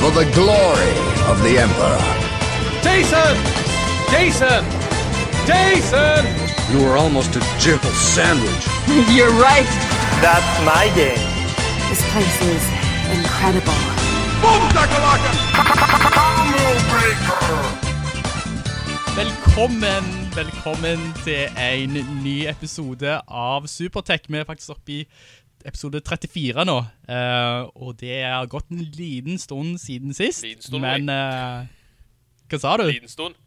For the glory of the Emperor. Jason! Jason! Jason! You were almost a jibble sandwich. You're right. That's my game. This place is incredible. Velkommen, velkommen til en ny episode av Supertech. Vi er faktisk oppe i episode 34 nå, uh, og det har gått en liten stund siden sist. Liten stund, men uh, Hva sa du? liten stund.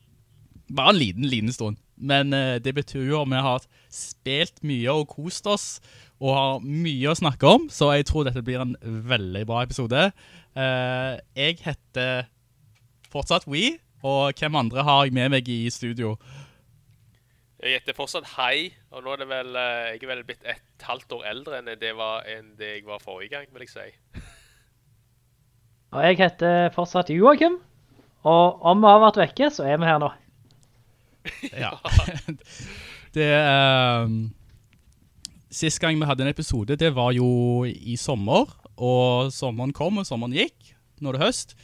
Bare en liten, liten stund. Men uh, det betyr jo at vi har spilt mye og kost oss, og har mye å snakke om, så jeg tror dette blir en veldig bra episode. Jeg heter fortsatt We, og hvem andre har jeg med meg i studio? Jeg heter fortsatt Hei, og nå er det vel eh, Jeg er vel blitt et halvt år eldre enn det, var, enn det jeg var forrige gang, vil jeg si. Og jeg heter fortsatt Joachim. Og om vi har vært vekke, så er vi her nå. Ja. det um, Sist gang vi hadde en episode, det var jo i sommer, og sommeren kom, og sommeren gikk. Nå er det høst.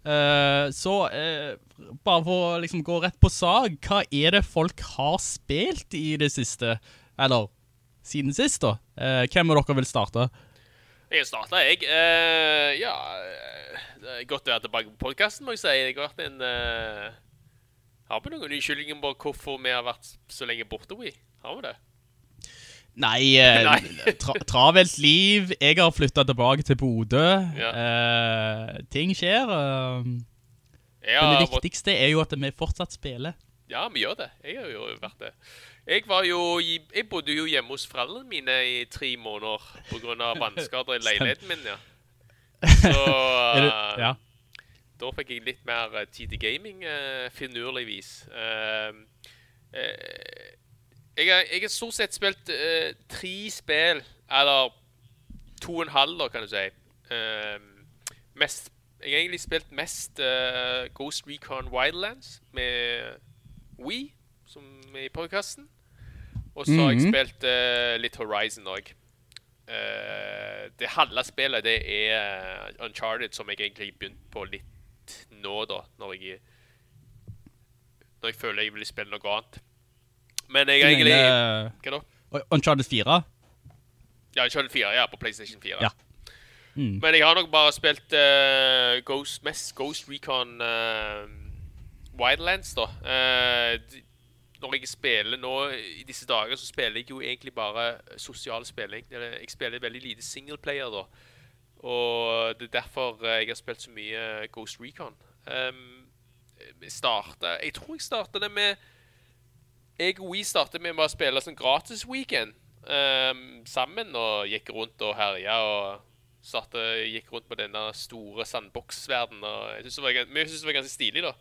Eh, så uh, bare for å liksom gå rett på sag, hva er det folk har spilt i det siste? Eller siden sist, da? Uh, hvem av dere vil starte? Jeg starta, jeg. Ja godt å være tilbake på podkasten, må jeg si. Jeg har vært en Har vi noen unnskyldninger på hvorfor vi har vært så lenge borte, vi? Har vi det? Nei, eh, Nei. tra travelt liv. Jeg har flyttet tilbake til Bodø. Ja. Eh, ting skjer. eh, Jeg Men det viktigste er jo at vi fortsatt spiller. Ja, vi gjør det. Jeg har jo vært det. Jeg var jo i, Jeg bodde jo hjemme hos foreldrene mine i tre måneder pga. vannskader i leiligheten min, ja. Så det, eh, ja. da fikk jeg litt mer eh, tid til gaming, uh, finurligvis. Uh, eh, jeg, har, jeg har stort sett spilt uh, tre spill, eller to og en halv, da, kan du si. Uh, mest, jeg har egentlig spilt mest uh, Ghost Recon Wildlands med Wii, som er i podkasten. Og så har jeg Mhm. spilt eh, litt Horizon òg. det halve spillet, det er Uncharted, som jeg egentlig begynte på litt nå, da. Når jeg Når jeg føler jeg vil spille noe annet. Men jeg er egentlig mener, Hva da? eh, Uncharted 4? Ja, Uncharted 4, ja, på PlayStation 4. Ja. Mm. Men jeg har nok bare spilt uh, Ghost, mest Ghost Recon uh, Wildlands, da. Uh, når jeg spiller nå i disse dager, så spiller jeg jo egentlig bare sosial spilling. Jeg spiller veldig lite singleplayer, da. Og det er derfor jeg har spilt så mye Ghost Recon. Um, jeg starta Jeg tror jeg starta det med Jeg og We startet med å spille sånn gratis weekend um, sammen og gikk rundt og herja og satt, gikk rundt på denne store sandboksverdenen. Og jeg synes det var ganske stilig, da.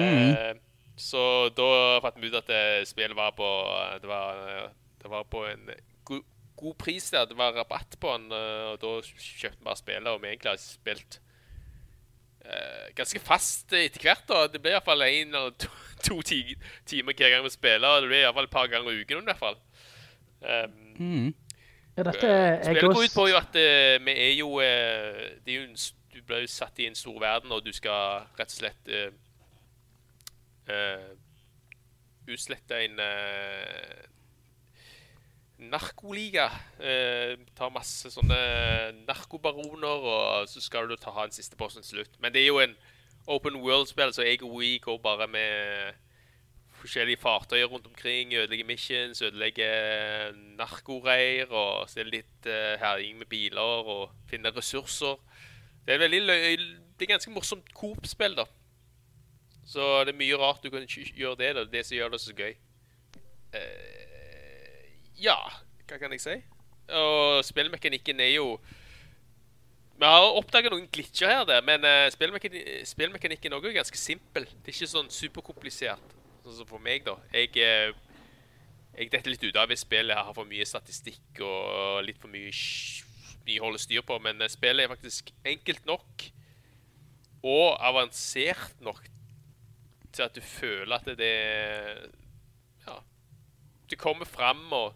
Eh, så da fant vi ut at eh, spillet var på Det var, eh, det var på en go god pris der. Det var rabatt på den, eh, og da kjøpte vi bare spillet, og vi egentlig har spilt eh, ganske fast etter hvert. da. Det blir iallfall én eller to, to ti timer hver gang vi spiller, og det blir iallfall et par ganger i uken. i hvert fall. Um, Mm. Ja, dette er Spillet går ut på jo at uh, vi er jo uh, Det er jo en, Du blir jo satt i en stor verden, og du skal rett og slett uh, utslette en uh, narkoliga. Eh, tar masse sånne narkobaroner, og så skal du ta en siste boss til slutt. Men det er jo en open world-spill, så jeg og We går bare med forskjellige fartøyer rundt omkring, ødelegger missions, ødelegger narkoreir, og så litt eh, herjing med biler og finne ressurser. Det er veldig Det er ganske morsomt Coop-spill, da. Så det er mye rart du kan gjøre det, da. Det som gjør det så gøy. Eh, ja, hva kan jeg si? Og spillmekanikken er jo Vi har oppdaget noen glitcher her, der, men uh, spillmekanikken, spillmekanikken også ganske simpel. Det er ikke sånn superkomplisert, sånn som for meg, da. Jeg, uh, jeg detter litt ut av hvis spillet har for mye statistikk og litt for mye, sh- holder styr på, men uh, spillet er faktisk enkelt nok og avansert nok til at du føler at det Ja. Du kommer fram, og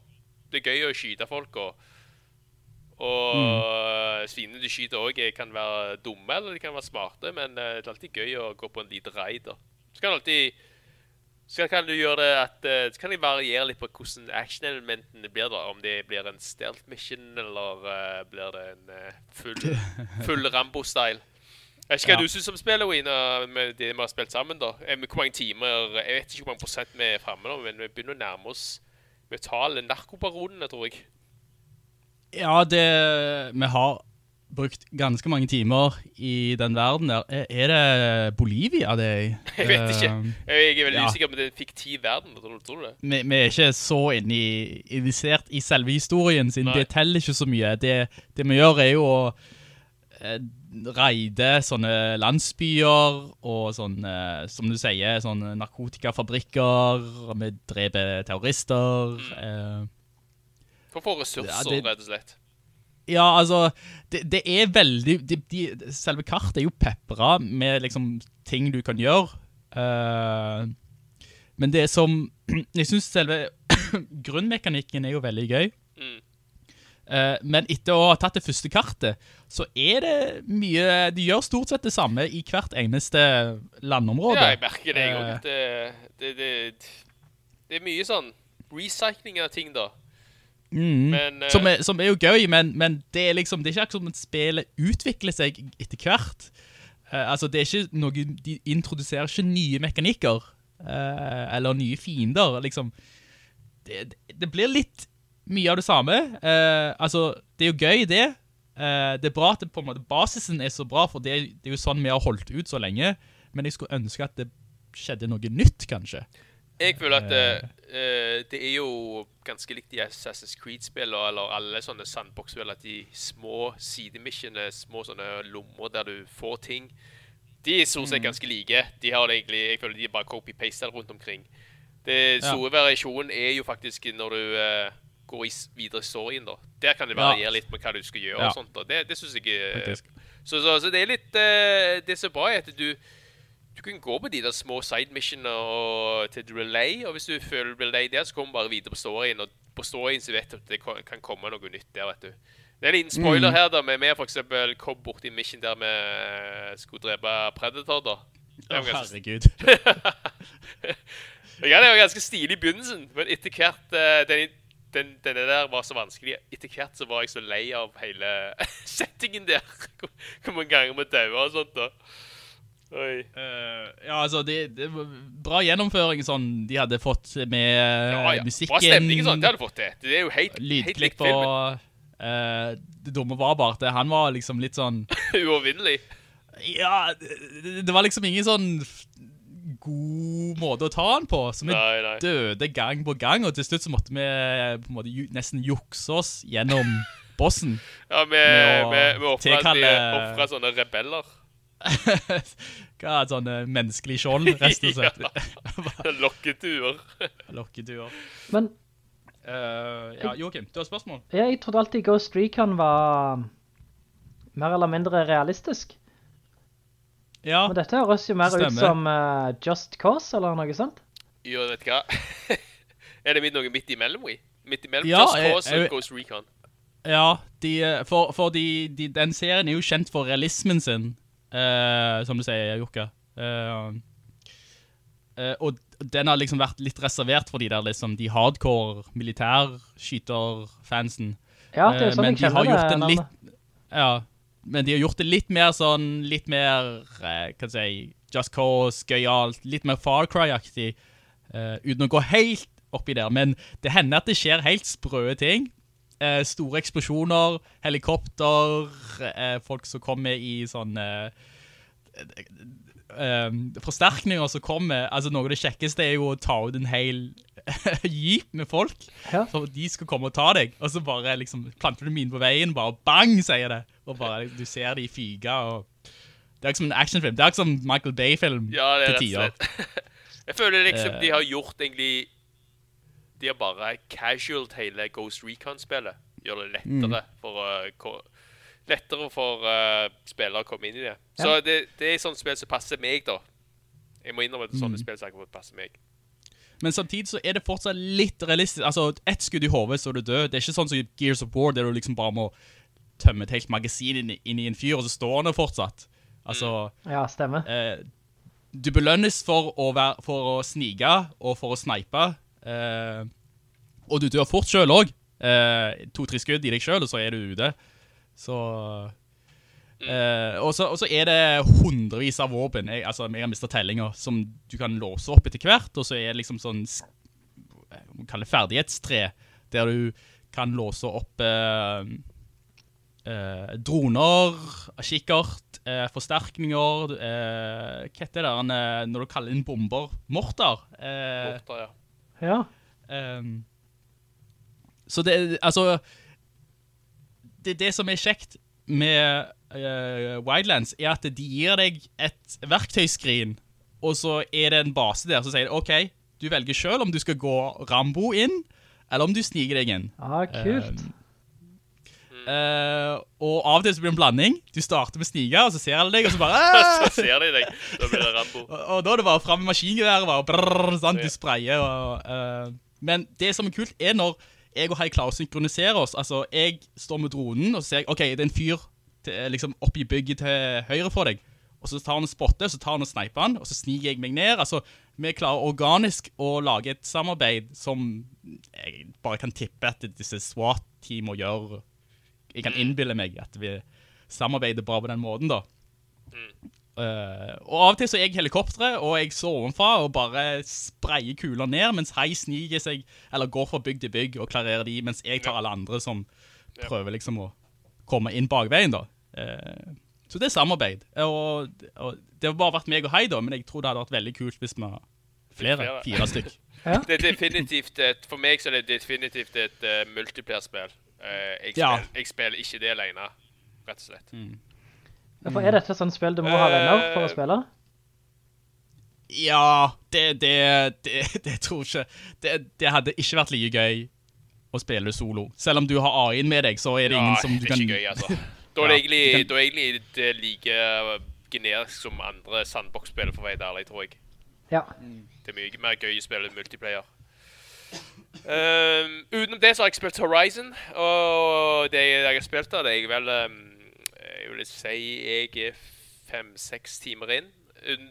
det er gøy å skyte folk, og og mm. svinene du skyter òg kan være dumme eller de kan være smarte, men eh, det er alltid gøy å gå på en liten raid. Så kan alltid så kan du gjøre det at eh, Så kan jeg variere litt på hvordan action-elementene blir. da Om det blir en stealth mission, eller uh, blir det en uh, full, full Rambo-style. Jeg vet ikke hva Ja. du syns om spillet, Wina, med det vi har spilt sammen. da Hvor mange timer Jeg vet ikke hvor mange prosent vi er framme nå, men vi begynner å nærme oss metale narkobaronene, tror jeg. Ja, det, vi har brukt ganske mange timer i den verden der. Er, det Bolivia det er? Jeg vet ikke. Eh, Jeg er veldig ja. usikker om det er en fiktiv verden. Tror, du- tror du det? vi, vi er ikke så invisert i selve historien, sin. Nei. det teller ikke så mye. Det, det vi gjør er jo å eh, reide sånne landsbyer og sånne, som du sier, sånne narkotikafabrikker. Vi dreper terrorister. eh, For å få ressurser, Ja, det- rett og slett. Ja, altså, det, det er veldig, de, de, selve kartet er jo peppra med liksom ting du kan gjøre. Eh, men det som, jeg synes selve grunnmekanikken er jo veldig gøy. Eh, men etter å ha tatt det første kartet, så er det mye, de gjør stort sett det samme i hvert eneste landområde. Ja, jeg merker det, jeg òg. Eh, Det, det, det, det er mye sånn recycling av ting, da. Mm. Men eh, som, er, som er jo gøy, men, men det er liksom Det er ikke akkurat som at spillet utvikler seg etter hvert. Altså, det er ikke noe De introduserer ikke nye mekanikker eller nye fiender. Liksom det, det- det blir litt mye av det samme. Eh, altså, det er jo gøy, det. Eh, det er bra at det, på en måte, basisen er så bra, for det, det er jo sånn vi har holdt ut så lenge. Men jeg skulle ønske at det skjedde noe nytt, kanskje. jeg føler at eh, eh, det er jo ganske likt i Assassin's Creed-spill eller alle sånne sandbox-spill at de små sidemissionene, små sånne lommer der du får ting, de er stort Mm. sett ganske like. De har det egentlig, jeg føler de er bare copy-paste rundt omkring. Det Ja. store variasjonen er jo faktisk når du eh, går i videre i storyen, da. Der kan det Ja. variere litt med hva du skal gjøre Ja. og sånt. da. Det, det synes jeg er så, så, så det er litt uh, Det som er bra, er at du du kan gå på de der små side missionene og til relay, og hvis du føler relay der, så kommer du bare videre på storyen, og på storyen så vet du at det kan komme noe nytt der, vet du. Det er en liten spoiler Mm. her, da, med vi for eksempel kom bort i mission der vi eh, skulle drepe Predator, da. Å, herregud. ja, det var ganske stilig i begynnelsen, men etter hvert uh, den, den, denne der var så vanskelig. Etter hvert så var jeg så lei av hele settingen der. Hvor mange ganger vi daua og sånt, da. Oi. Uh, ja, altså, det, det var bra gjennomføring sånn de hadde fått med Ja, ja. musikken. Bra stemning sånn, de det hadde fått til. Det er jo helt, helt likt filmen. eh, Det dumme var bare at han var liksom litt sånn Uovervinnelig. Ja, det, det var liksom ingen sånn god måte å ta den på. Så vi Nei, nei. døde gang på gang, og til slutt så måtte vi på en måte ju, nesten jukse oss gjennom bossen. Ja, vi, Med vi, vi offret, sånne rebeller. Hva er sånne menneskelig skjold, rett og slett. Lokketuer. Lokkeduer. Men Uh, ja, Joachim, du har spørsmål? jeg trodde alltid Ghost Recon var mer eller mindre realistisk. Ja, Men dette høres jo mer ut som uh, Just Cause, eller noe sånt. Jo, vet du hva? er det midt noe midt imellom, vi? Midt imellom Ja, Just Cause og Ghost Recon. Ja, de, eh, for, for de, de, den serien er jo kjent for realismen sin, uh, som du sier, Jokka. Uh, eh, og den har liksom vært litt reservert for de der liksom, de hardcore militærskyterfansen. Ja, det er sånn men jeg de har kjenner gjort det. litt, ja, men de har gjort det litt mer sånn, litt mer, eh, jeg si, Just Cause, gøyalt, litt mer Far Cry-aktig, eh, uten å gå helt oppi der. Men det hender at det skjer helt sprøe ting. Eh, store eksplosjoner, helikopter, eh, folk som kommer i sånn, eh, eh, forsterkninger som kommer, altså noe av det kjekkeste er jo å ta ut en hel jeep med folk, Ja. så de skal komme og ta deg, og så bare liksom planter du min på veien, bare bang, sier det, og bare du ser de fyga, og det er ikke som en actionfilm, det er ikke som Michael Bay-film Ja, det er til rett og slett. Jeg føler liksom Eh. de har gjort egentlig De har bare casual hele Ghost Recon-spillet. Gjør det lettere Mm. for uh, Lettere for uh, spillere å komme inn i det. Så det, det er sånne spill som passer meg, da. Jeg må innrømme at det er sånne Mm. spill som passer meg. Men samtidig så er det fortsatt litt realistisk. Altså, ett skudd i hodet, så er du død. Det er ikke sånn som Gears of War, der du liksom bare må tømme et helt magasin inn, i- inn i en fyr, og så står han der fortsatt. Altså, Ja, stemmer. eh, du belønnes for å, være, for å snige og for å snipe. Eh, og du dør fort selv også. Eh, To-tre skudd i deg selv, og så er du ute. Så... Eh, og, så, er det hundrevis av våpen, jeg, altså jeg har mistet tellinger, som du kan låse opp etter hvert, og så er det liksom sånn, sk- man kaller det ferdighetstre, der du kan låse opp uh, uh, droner, kikkert, eh, forsterkninger, eh, hva heter det der, eh, når du kaller inn bomber? Mortar? Mortar, Morter, ja. Ja. Ehm, så det, altså Det, det som er kjekt med eh, Wildlands, er at de gir deg et verktøyskrin, og så er det en base der som sier OK, du velger selv om du skal gå Rambo inn, eller om du sniger deg inn. Ah, kult. Eh, og av det så blir det en blanding. Du starter med sniker, og så ser alle deg, og så bare Så «Ah!» ser de deg. Da blir det Rambo. Og, og da er det bare frem med maskingeværet, bare brrr, sant, du sprayer. Og, eh, men det som er kult er når jeg og Hei Klaus synkroniserer oss. Altså, jeg står med dronen, og så ser jeg, ok, det er en fyr til, liksom oppi bygget til høyre for deg. Og så tar han og spotter, så tar han og sniper han, og så sniker jeg meg ned. Altså, vi klarer organisk å lage et samarbeid som jeg bare kan tippe at disse SWAT-teamene gjør. Jeg kan innbille meg at vi samarbeider bra på den måten da. Uh, og av og til så er jeg helikopteret, og jeg står ovenfra og bare sprayer kuler ned, mens hei sniker seg, eller går fra bygg til bygg og klarerer de, mens jeg tar alle andre som prøver liksom å komme inn bakveien da. Eh, så det er samarbeid. Og, og det har bare vært meg og hei da, men jeg tror det hadde vært veldig kult hvis vi har flere, fire stykk. Det er definitivt et, For meg så er det definitivt et uh, multiplayer-spill. Eh, jeg, Ja. jeg spiller ikke det alene, rett og slett. For er dette sånn spill du må ha venner for å Eh, spille? Ja, det, det, det, det tror jeg ikke. Det, det hadde ikke vært like gøy å spiller solo. Selv om du har AI-en med deg, så er det ingen som du det kan... er ikke gøy, altså. Da er det egentlig, ja, kan- er egentlig det like generisk som andre sandbox-spill, for å være helt ærlig, tror jeg. Ja. Det er mye mer gøy å spille multiplayer. Um, utenom det så har jeg spilt Horizon, og det jeg har spilt da, det er jeg vel um, Jeg vil si jeg er fem-seks timer inn. Um,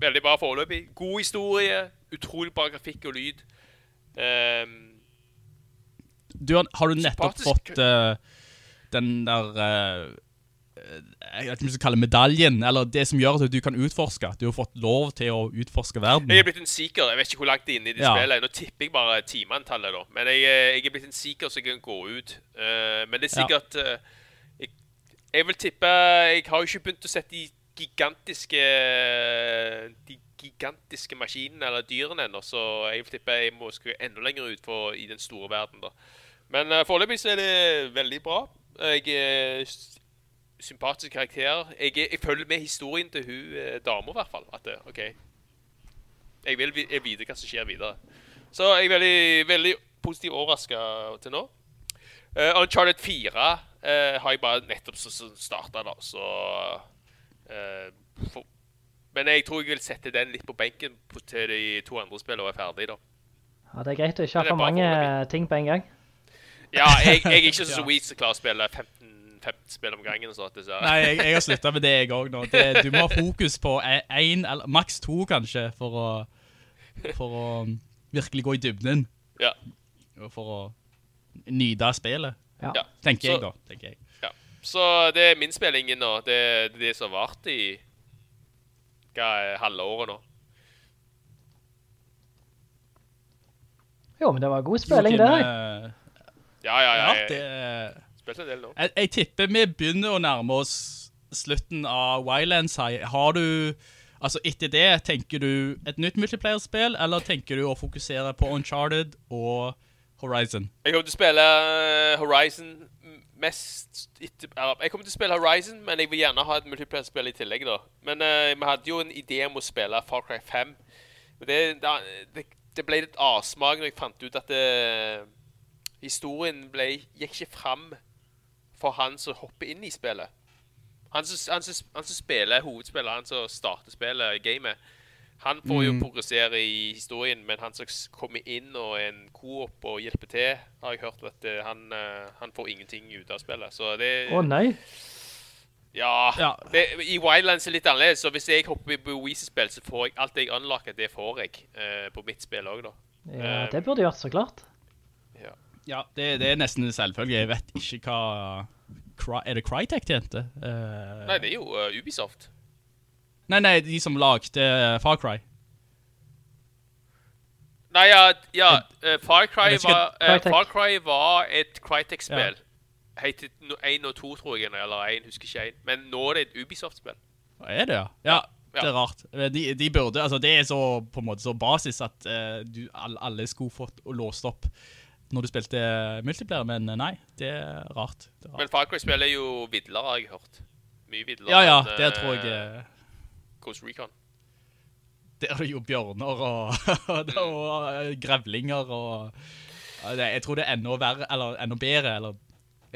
veldig bra foreløpig. God historie, utrolig bra grafikk og lyd. Um, Du, har, har du nettopp Sympatisk. fått uh, den der uh, Jeg vet ikke om jeg skal kalle medaljen, eller det som gjør at du kan utforske. Du har fått lov til å utforske verden. Jeg er blitt en seeker. Jeg vet ikke hvor langt inne i det Ja. spillet. Nå tipper jeg bare timeantallet, da. Men jeg, jeg er blitt en seeker så jeg kan gå ut. Uh, men det er Ja. sikkert eh, jeg, jeg vil tippe Jeg har jo ikke begynt å sette de gigantiske De gigantiske maskinene eller dyrene ennå, så jeg vil tippe jeg må skru enda lenger ut for, i den store verden, da. Men uh, foreløpig så er det veldig bra. Jeg er sympatisk karakter. Jeg, er- jeg følger med historien til hun eh, dama, i hvert fall. At det, OK, jeg vil jeg vite hva som skjer videre. Så jeg er veldig, veldig positivt overraska til nå. Uh, Uncharted 4 uh, har jeg bare nettopp starta, da, så uh, for, Men jeg tror jeg vil sette den litt på benken på, til de to andre spillene er ferdig, da. Ja, det er greit å ikke ha for mange ting på en gang. Ja, jeg, jeg er ikke så sweet som klarer å spille 15, 15 spill om gangen. og så. Nei, jeg, jeg har sluttet med det jeg også nå. Det, du må ha fokus på en, eller maks to kanskje, for å, for å virkelig gå i dybden. Ja. Og for å nyde spillet. Ja. tenker Tenker jeg da, tenker jeg. Ja. Så det er min spilling nå. Det det er det som har vart i hva er halve året nå. Jo, men det var god spilling det. eh, Ja, ja, ja. Jeg spilte en del nå. Jeg, jeg tipper vi begynner å nærme oss slutten av Wildlands her, har du, altså etter det, tenker du et nytt multiplayer-spill, eller tenker du å fokusere på Uncharted og Horizon? Jeg kommer til å spille eh, Horizon mest etter, Jeg kommer til å spille Horizon, men jeg vil gjerne ha et multiplayer-spill i tillegg, da. Men uh, vi hadde jo en idé om å spille Far Cry 5. Men det, det, det ble litt avsmak når jeg fant ut at det, historien ble, gikk ikke fram for han som hopper inn i spillet. Han som, han som, han som spiller hovedspillet, han som starter spillet, gamet, han får jo progressere i historien, men han som kommer inn og er en coop og hjelper til, har jeg hørt at eh, han, eh, han får ingenting ut av spillet. Så det Å nei. Ja. Ja. Det, I Wildlands er det litt annerledes, så hvis jeg hopper på Weezy-spill, så får jeg alt jeg unlocker, det får jeg uh, på mitt spill òg, da. Ja, det burde gjort, så klart. Ja. Ja, det, det er nesten selvfølgelig. Jeg vet ikke hva... Er det Crytek tjente? Uh, Nei, det er jo uh, Ubisoft. nei, nei, de som lagde Far Cry. Nei, ja, ja eh, Far, Cry var, eh, Far Cry var et Crytek-spill. Het 1 og 2, tror jeg, eller 1, husker ikke 1. Men nå er det et Ubisoft-spill. Er det, ja? Ja, Ja. det er rart. Eh, De, de burde, altså det er så på en måte så basis at uh, du, alle skulle fått låst opp når du spilte multiplayer, men eh, nei, det er rart. Det er rart. Men Far Cry spiller jo vidler, har jeg hørt. Mye vidler. Ja, ja, enn, det eh, tror jeg... eh, Ghost Recon. Det er jo bjørner og, og eh, grevlinger og... jeg tror det er enda verre, eller enda bedre, eller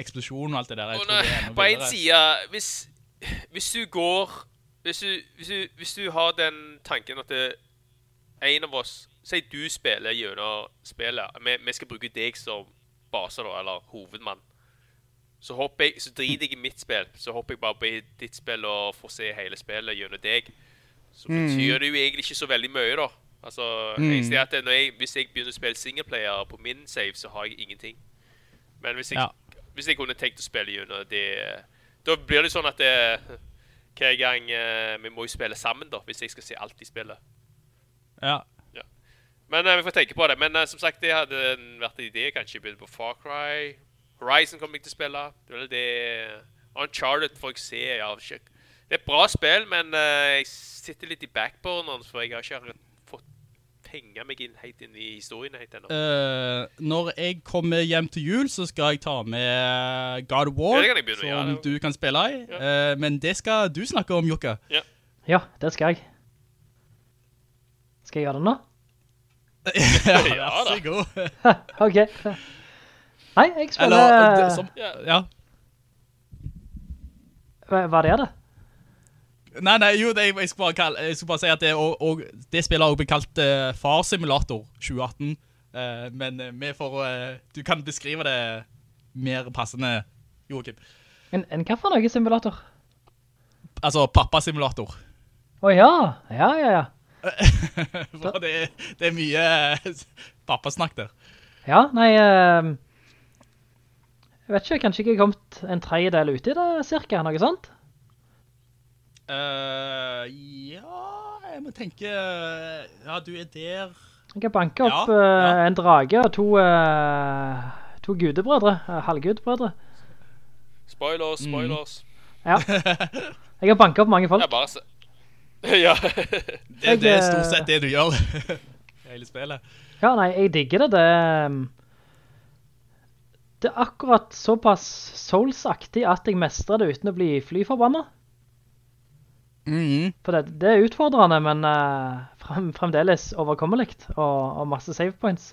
eksplosjon og alt det der. Jeg tror det er enda på en side hvis, hvis du går hvis du, hvis, du, hvis du har den tanken at det, en av oss Si du spiller gjennom spillet. Vi, vi skal bruke deg som base, da, eller hovedmann. Så, jeg, så driter jeg i mitt spill. Så hopper jeg bare på i ditt spill og får se hele spillet gjennom deg. Så betyr det jo egentlig ikke så veldig mye, da. Altså, jeg ser at jeg, Hvis jeg begynner å spille singleplayer på min save, så har jeg ingenting. Men hvis jeg, Ja. hvis jeg kunne tenkt å spille gjennom det Da blir det sånn at det, hver gang eh, Vi må jo spille sammen, da, hvis jeg skal se alt i spillet. Ja. Men eh, vi får tenke på det. Men eh, som sagt, det hadde vært en idé. Kanskje begynne på Far Cry. Horizon kommer jeg til å spille. Det er det Uncharted får jeg se. Ja, ikke- det er et bra spill, men uh, jeg sitter litt i backburneren, for jeg har ikke fått penga meg inn, helt inn i historien helt ennå. Uh, når jeg kommer hjem til jul, så skal jeg ta med God of War, Ja, jeg begynne som ja, det- du kan spille i. Eh, men det skal du snakke om, Jokka. Ja, det skal jeg. Skal jeg gjøre det nå? Ja, Ja vær så god. OK. Nei, jeg spiller Eller, det, som, Ja. ja. Hva hva det er det? Nei, nei, jo, det, jeg, skal bare kalle, jeg skal bare si at det, og, og, det spillet har også blitt kalt uh, Far Simulator 2018. uh, men eh, vi får, uh, du kan beskrive det mer passende, Joakim. En, en hva for noe simulator? Altså, pappa-simulator. Å ja, ja, ja, ja. For det, det er mye eh, pappasnakk der. Ja, nei, ehm, jeg vet ikke, kanskje ikke jeg kommet en tredjedel ut i det, cirka, noe sånt? Uh, ja, jeg må tenke Ja, du er der Jeg kan banke opp Ja, eh, ja. en drage og to, eh, to gudebrødre, halvgudbrødre. Spoilers, spoilers. Ja. Jeg har banket opp mange folk. Jeg bare. ja. Det, det er eh, stort sett det du gjør. Hele spillet. Ja, nei, jeg digger det. Det, ehm, det er akkurat såpass Souls-aktig at jeg mestrer det uten å bli flyforbannet. Mhm. For det, det er utfordrende, men uh, frem, fremdeles overkommelikt, og, og masse save points.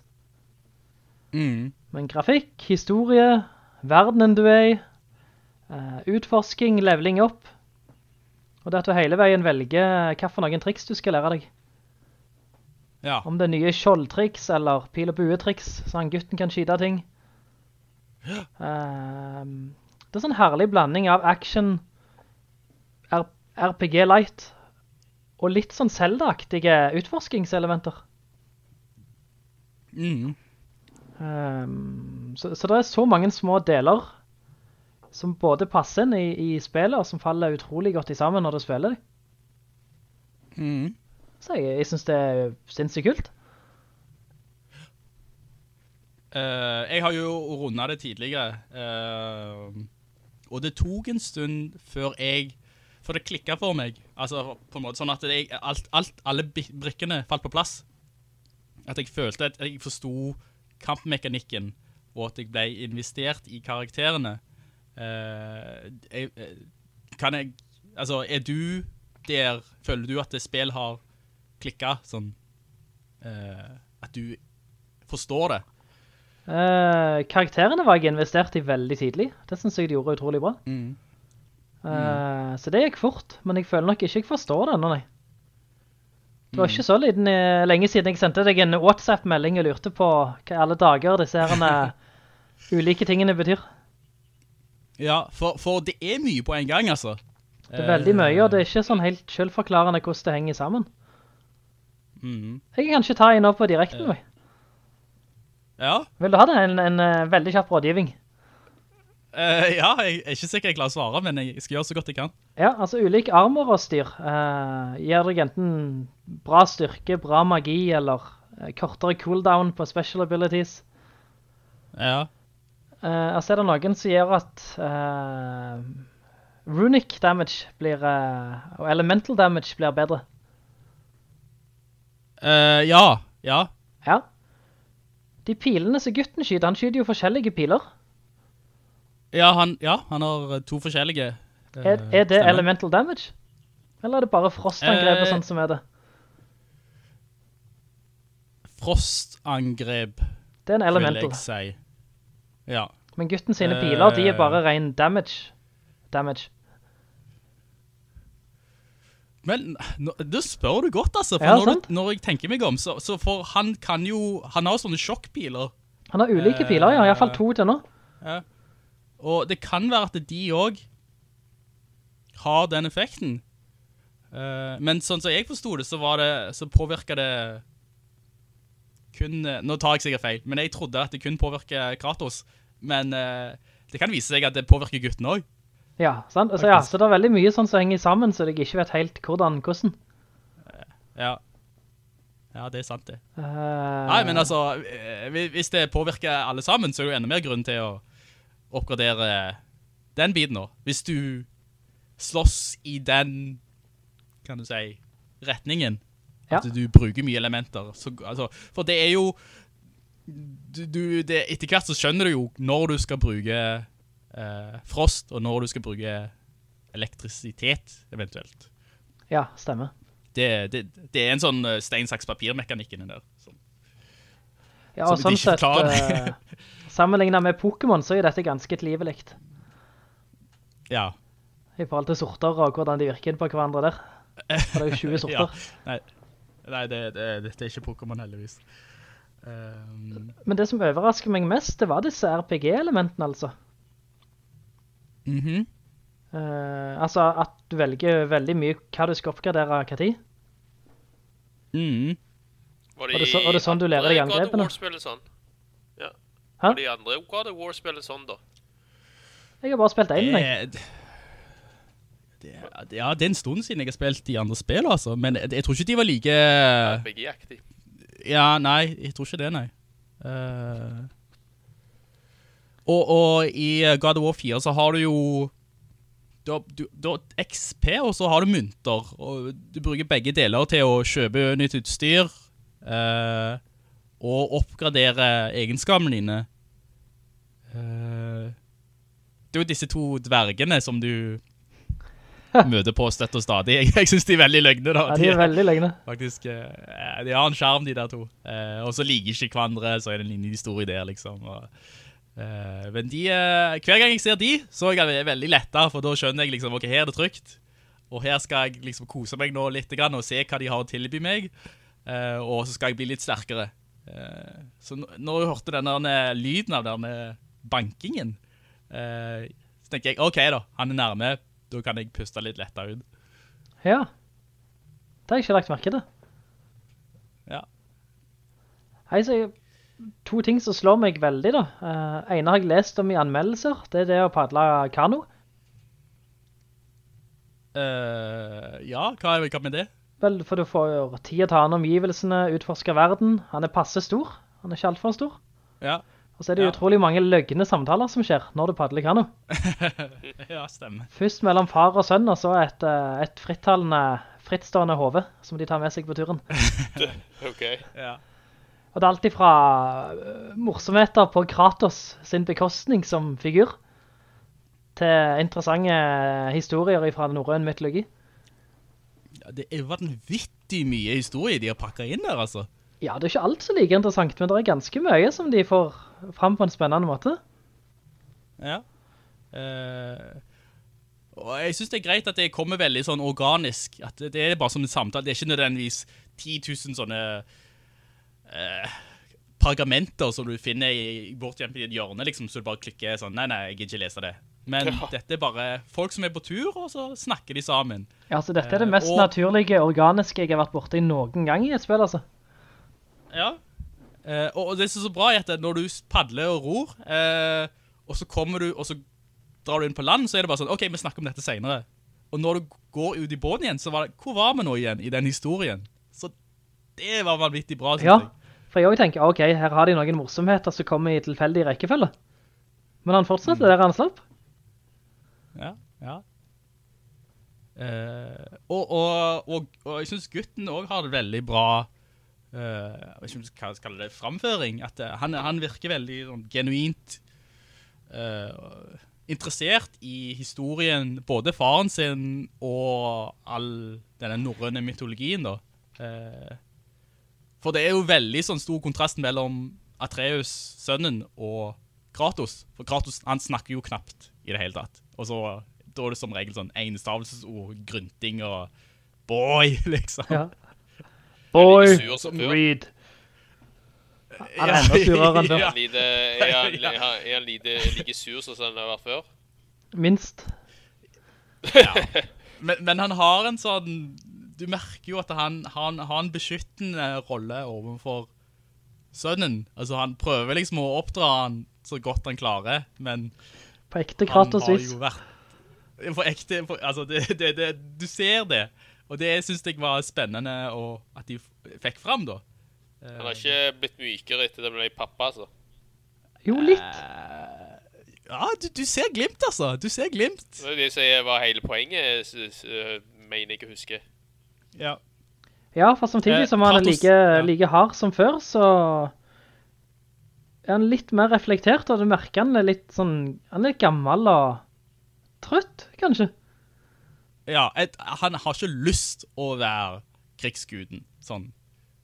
Mm. Men grafikk, historie, verdenen du er i, uh, utforsking, leveling opp, og det at du hele veien velger hva for noen triks du skal lære deg. Ja. Om det er nye skjoldtriks eller pil- og buetriks, sånn gutten kan skyte ting. Ehm, det er sånn herlig blanding av action, R RPG light, og litt sånn Zelda-aktige utforskingselementer. Mhm. Um, så, så det er så mange små deler som både passer inn i, i spillet, og som faller utrolig godt i sammen når du spiller dem. Mm. Så jeg, jeg synes det er sinnssykt kult. Uh, jeg har jo rundet det tidligere, uh, og det tok en stund før jeg for det klikket for meg. Altså, på en måte sånn at jeg, alt, alt, alle brikkene falt på plass. At jeg følte at jeg forstod kampmekanikken, og at jeg ble investert i karakterene. Eh, jeg, eh, kan jeg Altså, er du der Føler du at det spill har klikka sånn eh, At du forstår det? Eh, karakterene var jeg investert i veldig tidlig. Det synes jeg de gjorde utrolig bra. Eh, Så det gikk fort, men jeg føler nok ikke jeg forstår det ennå, nei. Det var ikke så liten, lenge siden jeg sendte deg en WhatsApp-melding og lurte på hva alle dager disse herene ulike tingene betyr. Ja, for, for det er mye på en gang, altså. Det er veldig mye, og det er ikke sånn helt selvforklarende hvordan det henger sammen. Mhm. Jeg kan ikke ta en opp på direkten, vi. Ja, Vil du ha det? En, en eh, veldig kjapp rådgivning. Uh, ja, jeg er ikke sikker jeg klarer å svare, men jeg skal gjøre så godt jeg kan. Ja, altså ulike armor og styr uh, gir deg enten bra styrke, bra magi, eller uh, kortere cooldown på special abilities. Ja. Eh, altså er det noen som gjør at uh, runic damage blir, eh, og elemental damage blir bedre. Uh, ja, ja. Ja. De pilene som gutten skyter, han skyter jo forskjellige piler. Ja, han, ja, han har to forskjellige. Uh, Er, er det stemmer. elemental damage? Eller er det bare frostangrep og Eh, som er det? Frostangrep, Det er en vil elemental. jeg si. Ja. Men gutten sine Eh, piler, de er bare ren damage. Damage. Men nå, det spør du godt, altså. For Ja, når, du, når jeg tenker meg om, så, så for han kan jo Han har sånne sjokkpiler. Han har ulike Eh, piler, ja. I hvert fall to til nå. Og det kan være at de også har den effekten. Uh, men sånn som jeg forstod det, så var det Så påvirket det kun eh, Nå tar jeg sikkert feil, men jeg trodde at det kun påvirket Kratos. Men uh, det kan vise seg at det påvirker gutten også. Ja, sant? Altså, ja, så det er veldig mye sånn som henger sammen, så jeg ikke vet helt hvordan, hvordan. Ja. ja, det er sant, det. Uh... Nei, men altså, eh, hvis- det påvirker alle sammen, så er det jo enda mer grunn til å oppgradere den biten nå. Hvis du slåss i den, kan du si, retningen, Ja. at du bruker mye elementer. Så, altså, for det er jo, du, du, det, etter hvert så skjønner du jo når du skal bruke eh, frost, og når du skal bruke elektrisitet, eventuelt. Ja, stemmer. Det, det, det er en sånn uh, stein-saks-papir-mekanikken der. Som, Ja, Som og de sånn sett, eh, sammenlignet med Pokémon, så er dette ganske livelikt. Ja. I forhold til sorter og hvordan de virker på hverandre der. For det er jo 20 sorter. Ja. Nei, Nei det, det, det er ikke Pokémon heldigvis. Um, Men det som overrasker meg mest, det var disse RPG-elementene, altså. mhm. uh, altså at du velger veldig mye hva du skal oppgradere hva tid. Mhm. Var Og det så- og det er sånn du lærer deg angrepene? God of sånn? Ja. Hæ? Var de andre God of War-spillet sånn, da? Jeg har bare spilt en, jeg. Det, det, ja, det er en stund siden jeg har spilt de andre spillene, altså. Men jeg, jeg tror ikke de var like... RPG-aktig. Ja, nei, jeg tror ikke det, nei. Uh, og, og i God of War 4 så har du jo du har, du, du har XP, og så har du mynter. Og du bruker begge deler til å kjøpe nytt utstyr. uh, og oppgradere egenskapene dine. Uh, det er jo disse to dvergene som du møter på støtt og stadig. Jeg, jeg synes de er veldig løgne da. Ja, de er veldig løgne. Faktisk, eh, de har en skjerm de der to. Eh, og så liker ikke hverandre, så er det en liten stor idé liksom. Eh, men de, hver gang jeg ser de, så er jeg veldig letta, for da skjønner jeg liksom, ok, her er det trygt. Og her skal jeg liksom kose meg nå litt grann, og se hva de har å tilby meg. Og så skal jeg bli litt sterkere. Så når jeg hørte denne lyden av denne bankingen, så tenker jeg, ok da, han er nærme, da kan jeg puste litt lettere ut. Ja. Det har jeg ikke lagt merke til. Ja. Hei, så jeg- to ting som slår meg veldig da. Uh, ene har jeg lest om i anmeldelser. Det er det å padle kano. Uh, ja, hva er hva med det? Vel, for du får tid å ta an omgivelsene, utforske verden. Han er passe stor. Han er ikke alt for stor. Ja. Og så er det Ja. utrolig mange løgne samtaler som skjer når du padler kano. Ja, stemmer. Først mellom far og sønn, og så et, eh, et frittalende, frittstående hove som de tar med seg på turen. OK. Ja. Og det er alltid fra eh, morsomheter på Kratos sin bekostning som figur, til interessante historier fra norrøn mytologi. Ja, Det er vanvittig mye historie de har pakket inn der, altså. Ja, det er ikke alt så like interessant, men det er ganske mye som de får fram på en spennende måte. Ja. Uh, og jeg synes det er greit at det kommer veldig sånn organisk, at det, er bare som en samtale, det er ikke nødvendigvis 10 000 sånne uh, pergamenter som du finner i, bort hjemme i et hjørne, liksom, så du bare klikker sånn, nei, nei, jeg gidder ikke lese det. Men dette er bare folk som er på tur, og så snakker de sammen. Ja, så dette er det mest mest og- naturlige, organiske jeg har vært borte i noen gang i et spill, altså. Ja. Eh, og og det som er så bra er at når du padler og ror, eh, og så kommer du, og så drar du inn på land, så er det bare sånn, ok, vi snakker om dette senere. Og når du går ut i båten igjen, så var det, hvor var vi nå igjen i den historien? Så det var vanvittig bra, synes Ja, jeg. for jeg også tenker, ok, her har de noen morsomheter som kommer i tilfeldig rekkefølge. Men han fortsetter der han slapp. Ja, ja. Eh, og, og, og, og jeg synes gutten også har det veldig bra, jeg vet ikke om jeg skal kalle det framføring, at eh, han, han virker veldig sånn, genuint eh, interessert i historien, både faren sin og all denne norrøne mytologien da. Eh, for det er jo veldig sånn stor kontrast mellom Atreus, sønnen, og Kratos. For Kratos, han snakker jo knapt i det hele tatt. Og så, da er det som regel sånn enestavelsesord, grunting og boy, liksom. Ja. Boy, read. Han er enda surere enn før. Er Ja. er han- lite, like sur som han har vært før? Minst. Men, men han har en sånn Du merker jo at han, han har en beskyttende rolle overfor sønnen. Altså, han prøver liksom å oppdra han så godt han klarer, men På ekte han Kratos har vis. jo vært For ekte på, Altså, det, det, det, du ser det. Og det synes jeg var spennende og at de fikk fram, da. Han har ikke blitt mykere etter det ble pappa, altså. Jo, litt. Uh, Ja, du, du ser glimt, altså. Du ser glimt. Det er det som var hele poenget, s- mener jeg ikke huske. Ja. Ja, for samtidig Eh, som han er like, ja. like hard som før, så er han litt mer reflektert, og du merker han er litt sånn, han er litt gammel og trøtt, kanskje. Ja, et, han har ikke lyst å være krigsguden, sånn.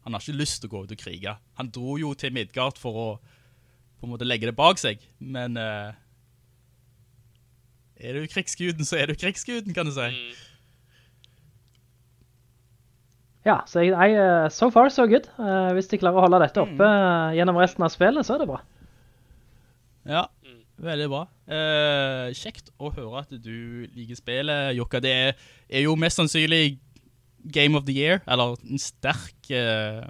Han har ikke lyst til å gå ut og krige. Han dro jo til Midgard for å på en måte legge det bak seg, men uh, er du krigsguden, så er du krigsguden, kan du si. Ja, så jeg, jeg, eh, so far so good. Uh, hvis de klarer å holde dette oppe mm. gjennom resten av spillet, så er det bra. Ja, veldig bra. Eh, kjekt å høre at du liker spillet, Jokka. Det er, er jo mest sannsynlig Game of the Year, eller en sterk eh,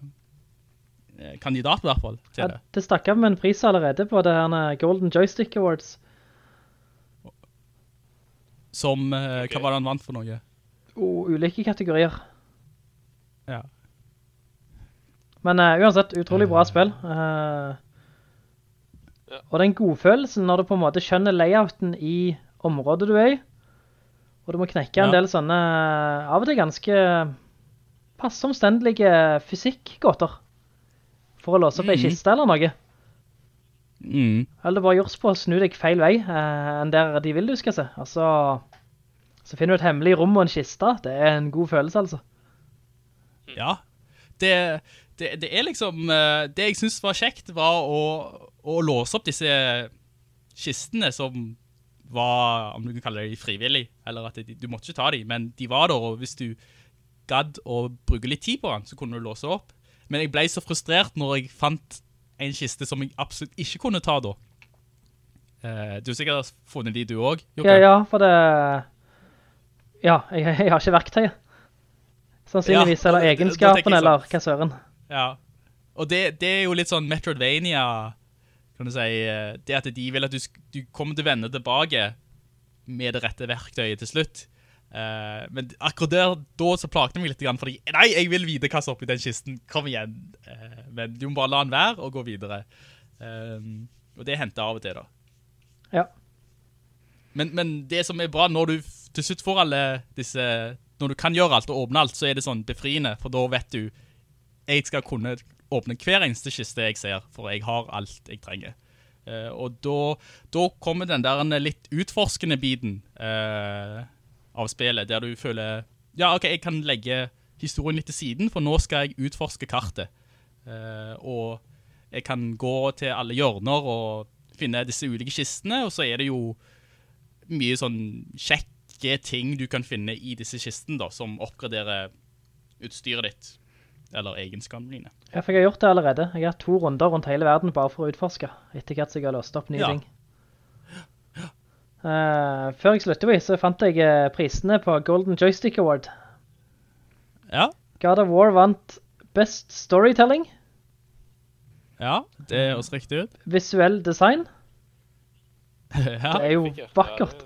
eh, kandidat i hvert fall til Ja, det. det stakk av med en pris allerede på det her eh, Golden Joystick Awards. Som, eh, okay. hva var det han vant for noe? Og ulike kategorier. Ja. Men eh, uansett, utrolig bra spill. Eh. Og den godfølelsen når du på en måte skjønner layouten i området du er i, og du må knekke en Ja. del sånne, av og til ganske passomstendelige fysikkgåter, for å låse opp en Mhm. kiste eller noe. Mm. Eller bare gjørs på å snu deg feil vei eh, enn der de vil du skal se. Altså, så finner du et hemmelig rom og en kiste. Det er en god følelse, altså. Ja, det, det, det er liksom eh, Det jeg synes var kjekt, var å, å låse opp disse kistene som var, om du kan kalle det frivillig, eller at de, du måtte ikke ta dem, men de var der, og hvis du gadd å bruke litt tid på den, så kunne du låse opp. Men jeg ble så frustrert når jeg fant en kiste som jeg absolutt ikke kunne ta da. Eh, du har sikkert funnet de du også, Jokka? Ja, ja, for det... Ja, jeg, jeg har ikke verktøy. Sannsynligvis, Ja, eller tenker egenskapen, eller sånn- hva søren. Ja, og det, det er jo litt sånn Metroidvania, kan du si, eh, det at de vil at du, du kommer til å vende tilbake med det rette verktøyet til slutt. Uh, men akkurat der, da så plagte meg litt, fordi, nei, jeg vil vite hva som er oppi den kisten, kom igjen. Uh, men du må bare la den være og gå videre. Uh, Og det henter av og til da. Ja. Men, men det som er bra, når du til slutt får alle disse, når du kan gjøre alt og åpne alt, så er det sånn befriende, for da vet du, jeg skal kunne åpne hver eneste kiste jeg ser, for jeg har alt jeg trenger. Eh, og da kommer den der litt utforskende biten eh, av spillet, der du føler, ja ok, jeg kan legge historien litt til siden, for nå skal jeg utforske kartet. Eh, og jeg kan gå til alle hjørner og finne disse ulike kistene, og så er det jo mye sånn kjekke ting du kan finne i disse kistene da, som oppgraderer utstyret ditt, eller egenskapene dine. Ja, for jeg har gjort det allerede. Jeg har hatt to runder rundt hele verden bare for å utforske, etter hvert som jeg har låst opp nye Ja. ting. Uh, før jeg slutter, så fant jeg eh, prisene på Golden Joystick Award. Ja, God of War vant Best Storytelling, ja, det høres riktig ut. Visuell Design, ja, det er jo vakkert.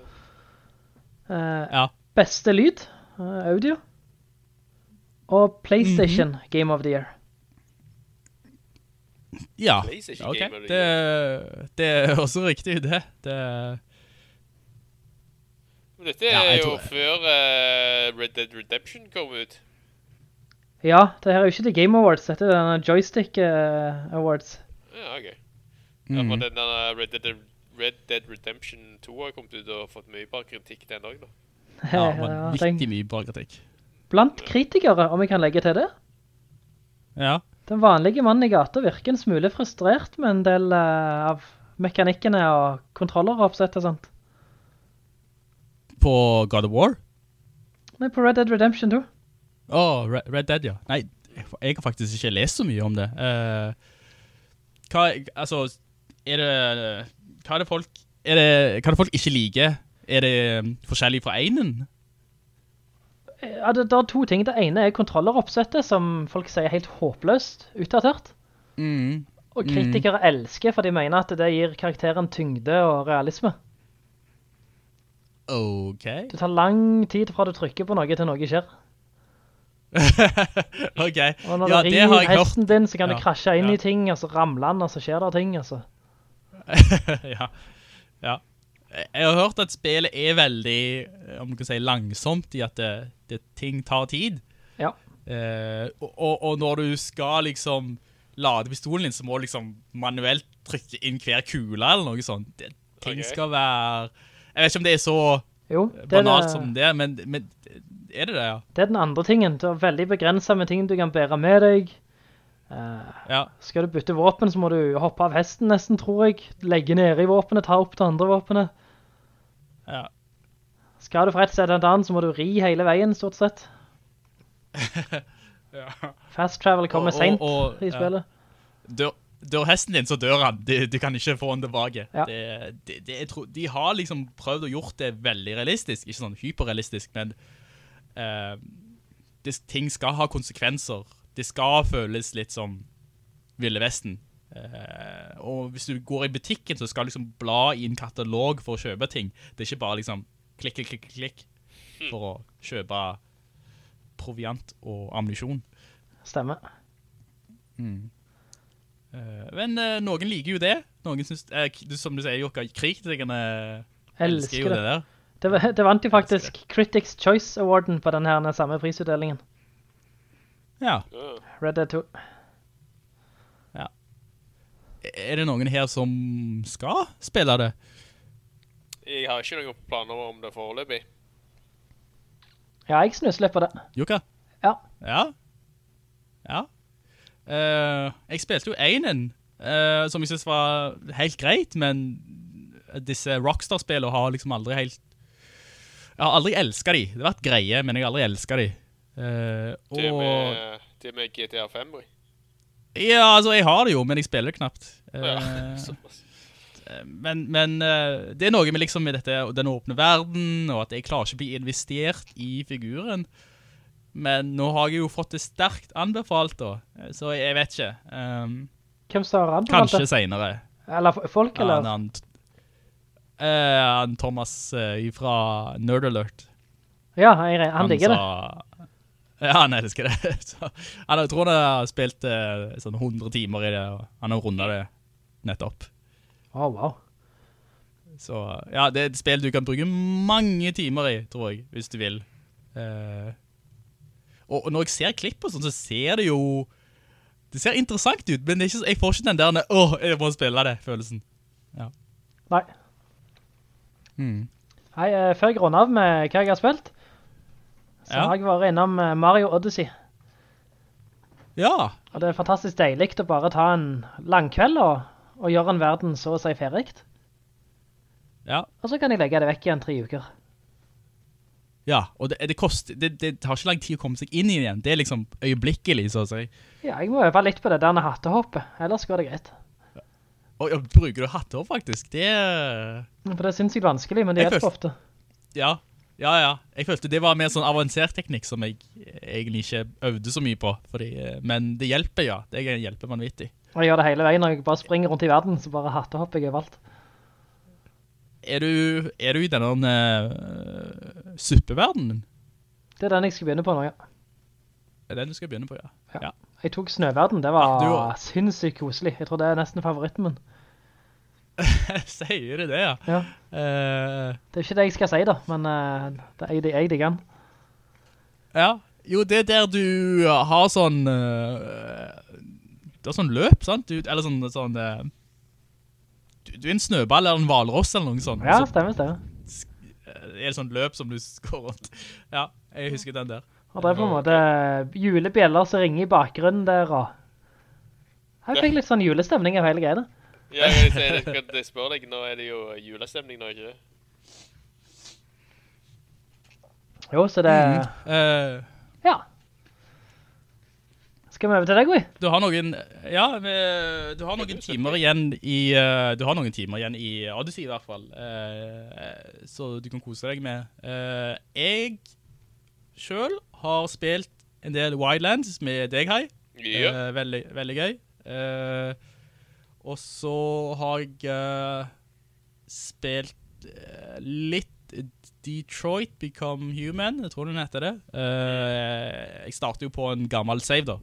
Uh, ja. beste lyd, uh, audio, og PlayStation Mhm. Game of the Year. Ja, ok. Det, Det, er også riktig det. det. Men dette er ja, jo før uh, Red Dead Redemption kom ut. Ja, det her er jo ikke The Game Awards, dette er denne Joystick uh, Awards. Ja, ok. Ja, Mhm. for den der Red Dead, Red Dead Redemption 2 har kommet ut og fått mye bra kritikk den dagen da. Ja, Ja, riktig mye bra kritikk. Blant kritikere, om jeg kan legge til det. Ja, Den vanlige mannen i gata virker en smule frustrert med en del uh, av mekanikkene og kontroller og sånt. på God of War. Nei, på Red Dead Redemption 2. Åh, Red, Red Dead, ja. Nei, jeg har faktisk ikke lest så mye om det. Uh, hva, altså, er det, hva er det folk, er det, hva er det folk ikke liker? Er det um, forskjellig fra einen? Ja, det, det er to ting. Det ene er kontrolleroppsettet, som folk sier er helt håpløst utdatert. Mm. Og kritikere elsker, for de mener at det gir karakteren tyngde og realisme. Ok. Det tar lang tid fra du trykker på noe til noe skjer. ok. Og når Ja, du det har rir jeg hørt. hesten din, så kan Ja, du krasje inn ja. i ting, og så ramler han, og så skjer det ting, altså. ja. ja. Jeg har hørt at spillet er veldig, eh, om du kan si, langsomt i at det, det ting tar tid. Ja. Eh, og, og, når du skal liksom lade pistolen din, så må du liksom manuelt trykke inn hver kule eller noe sånt. Det, ting okay. skal være... Jeg vet ikke om det er så Jo, det er, banalt det, som det, men, men er det det, ja? det er den andre tingen. Det er veldig begrenset med ting du kan bære med deg. Uh, Ja, skal du bytte våpen, så må du hoppe av hesten nesten, tror jeg. Legge ned i våpenet, ta opp det andre våpenet. ja. Skal du fra et sted til et annet, så må du ri hele veien, stort sett. Fast travel kommer Og- og- sent og- i ja. spillet. dør, dør hesten din, så dør han. Du, du kan ikke få han tilbake. Ja. Det, det, det, tro, de har liksom prøvd å gjort det veldig realistisk, ikke sånn hyperrealistisk, men uh, det, ting skal ha konsekvenser. Det skal føles litt som Ville Vesten. Uh, og hvis du går i butikken, så skal du liksom bla i en katalog for å kjøpe ting. Det er ikke bare liksom klikk, klikk, klikk, klikk for å kjøpe proviant og ammunisjon. Stemmer. Eh, men eh, noen liker jo det. Noen synes, eh, som du sier, Jokka, krig elsker Elsker jo det. det der. Det, det vant jo faktisk Critics Choice Awarden på den her samme prisutdelingen. Ja. Red Dead 2. Ja. Er det noen her som skal spille det? Jeg har ikke noen planer om det foreløpig. Ja, jeg snusler på det. Jukka? Ja. Ja. Ja. Uh, jeg spilte jo einen, uh, som jeg synes var helt greit, men disse Rockstar-spillene har liksom aldri helt... Jeg har aldri elsket de. Det har vært greie, men jeg har aldri elsket de. Eh, Det med, det med GTA 5. oi. Ja, altså, jeg har det jo, men jeg spiller det knapt. Ja, Eh, såpass. Men, men eh, det er noe med liksom med dette, den åpne verden, og at jeg klarer ikke å bli investert i figuren. Men nå har jeg jo fått det sterkt anbefalt da, eh, så jeg vet ikke. Um, Hvem sa han anbefalt kanskje det? senere. Eller folk, eller? han, han, han Thomas uh, fra Nerd Alert. Ja, han, han digger det. Ja, han elsker det. Så, han, jeg tror han har spilt eh, sånn 100 timer i det, og han har rundet det nettopp. Å, wow. Så ja, det er et spill du kan bruke mange timer i, tror jeg, hvis du vil. Uh, og, og når jeg ser klipp og sånn, så ser det jo Det ser interessant ut, men det ikke, jeg får ikke den der Åh, jeg må spille det, følelsen. Ja. Nei. Hei, eh, før jeg runder av med hva jeg har spilt, så Ja. har jeg vært innom eh, Mario Odyssey. Ja, Og det er fantastisk deilig å bare ta en lang kveld og, og gjøre en verden så å si ferikt. ja, Og så kan jeg legge det vekk igjen tre uker. ja. Og det, det, kost, det, det tar ikke lang tid å komme seg inn i igjen. Det er liksom øyeblikkelig, så å si. Ja, jeg må øve litt på det der hattehoppet, ellers går det greit. Og ja, bruker du hattehopp faktisk? Det. For det er er vanskelig, men det Jeg hjelper ofte. Ja, ja, ja. Jeg følte det var mer sånn avansert teknikk som jeg egentlig ikke øvde så mye på. Fordi, eh, men det hjelper, ja. Det hjelper vanvittig. Og jeg gjør det hele veien når jeg bare springer rundt i verden, så bare hattehopper jeg overalt. Er du, er du i denne uh, suppeverdenen? Det er den jeg skal begynne på nå, ja. Det er den du skal begynne på, ja. Ja. Jeg tok snøverden, det var Ja, du- sinnssykt koselig. Jeg tror det er nesten favoritten min. Sier du det, ja? Ja. Uh... Det er ikke det jeg skal si da, men uh, det er jeg digger den. ja. Jo, det er der du har sånn... eh, var sånn løp, sant? Du, eller sånn... sånn eh, du, du er en snøball eller en valross eller noe sånt. Ja, Så stemmer, stemmer. er det sånn løp som du går rundt. Ja, jeg husker den der. Og det er på en måte julebjeller som ringer i bakgrunnen der, og... Jeg fikk litt sånn julestemning av hele greiene. Ja, jeg, vil si, det, skal, spør deg, nå er det jo julestemning nå, ikke det? Jo, så det... Ja. Ja. Skal vi over til deg, Gui? du har noen... Ja, du har noen timer igjen i... eh, du har noen timer igjen i Odyssey i hvert fall. eh, så du kan kose deg med. Eh, jeg selv har spilt en del Wildlands med deg, Hei. Ja. Veldig, veldig gøy. Eh, og så har jeg spilt litt Detroit Become Human, jeg tror den heter det. Eh, jeg starter jo på en gammel save da.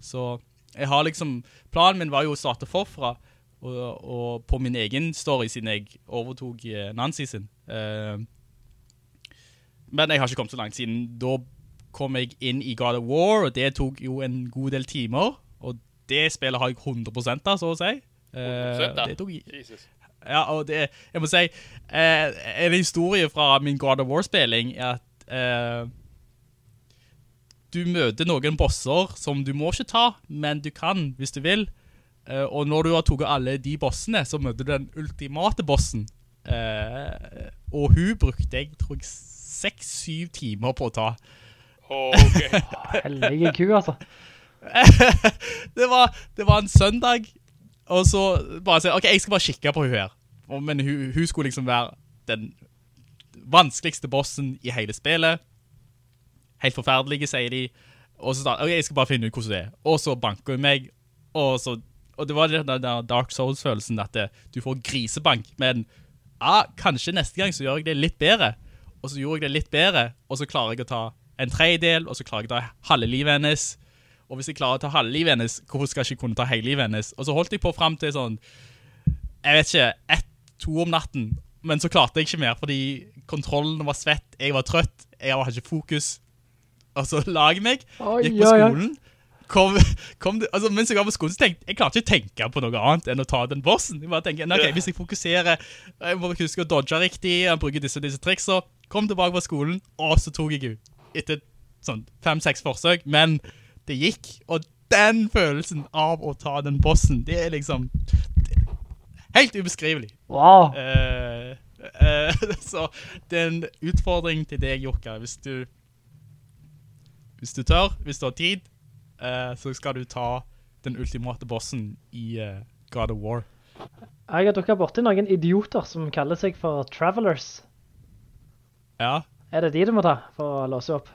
Så jeg har liksom, planen min var jo å starte forfra, og, og på min egen story siden jeg overtog eh, Nancy sin. Uh, men jeg har ikke kommet så langt siden. Da kom jeg inn i God of War, og det tok jo en god del timer. Og det spillet har jeg 100% av, så å si. Uh, 100% da? tok, Jesus. ja, og det, jeg må si, uh, en historie fra min God of War-spilling er at eh, du møter noen bosser som du må ikke ta, men du kan hvis du vil. Eh, og når du har tatt alle de bossene, så møter du den ultimate bossen. Eh, og hun brukte jeg, tror jeg, 6-7 timer på å ta. Åh, ok. Hellige ku, altså. det, var, det var en søndag, og så bare sier, ok, jeg skal bare kikke på hun her. Men hun, hun skulle liksom være den vanskeligste bossen i hele spillet. Helt forferdelige, sier de. Og så sa ok, jeg skal bare finne ut hvordan det er. Og så banker hun meg, og så og det var den der Dark Souls-følelsen at det, du får grisebank, men ja, kanskje neste gang så gjør jeg det litt bedre. Og så gjorde jeg det litt bedre, og så klarer jeg å ta en tredjedel, og så klarer jeg å ta halve livet hennes. Og hvis jeg klarer å ta halve livet hennes, hvorfor skal jeg ikke kunne ta hele livet hennes? Og så holdt jeg på frem til sånn, jeg vet ikke, ett, to om natten. Men så klarte jeg ikke mer, fordi kontrollen var svett, jeg var trøtt, jeg var ikke fokus. Og så la meg, Oi, gikk på skolen, kom, kom altså mens jeg var på skolen, så tenkte jeg, jeg klarte ikke å tenke på noe annet enn å ta den bossen. Jeg bare tenker, ok, hvis jeg fokuserer, jeg må huske å dodge riktig, jeg bruker disse, disse triksene, kom tilbake på skolen, og så tok jeg ut etter sånn fem-seks forsøk, men det gikk, og den følelsen av å ta den bossen, det er liksom det, helt ubeskrivelig. Wow. Uh, uh, så det er en utfordring til deg, Jokka, hvis du hvis du tør, hvis du har tid, eh, så skal du ta den ultimate bossen i eh, God of War. Jeg har dukket borti noen idioter som kaller seg for Travelers. Ja. Er det de du må ta for å låse opp?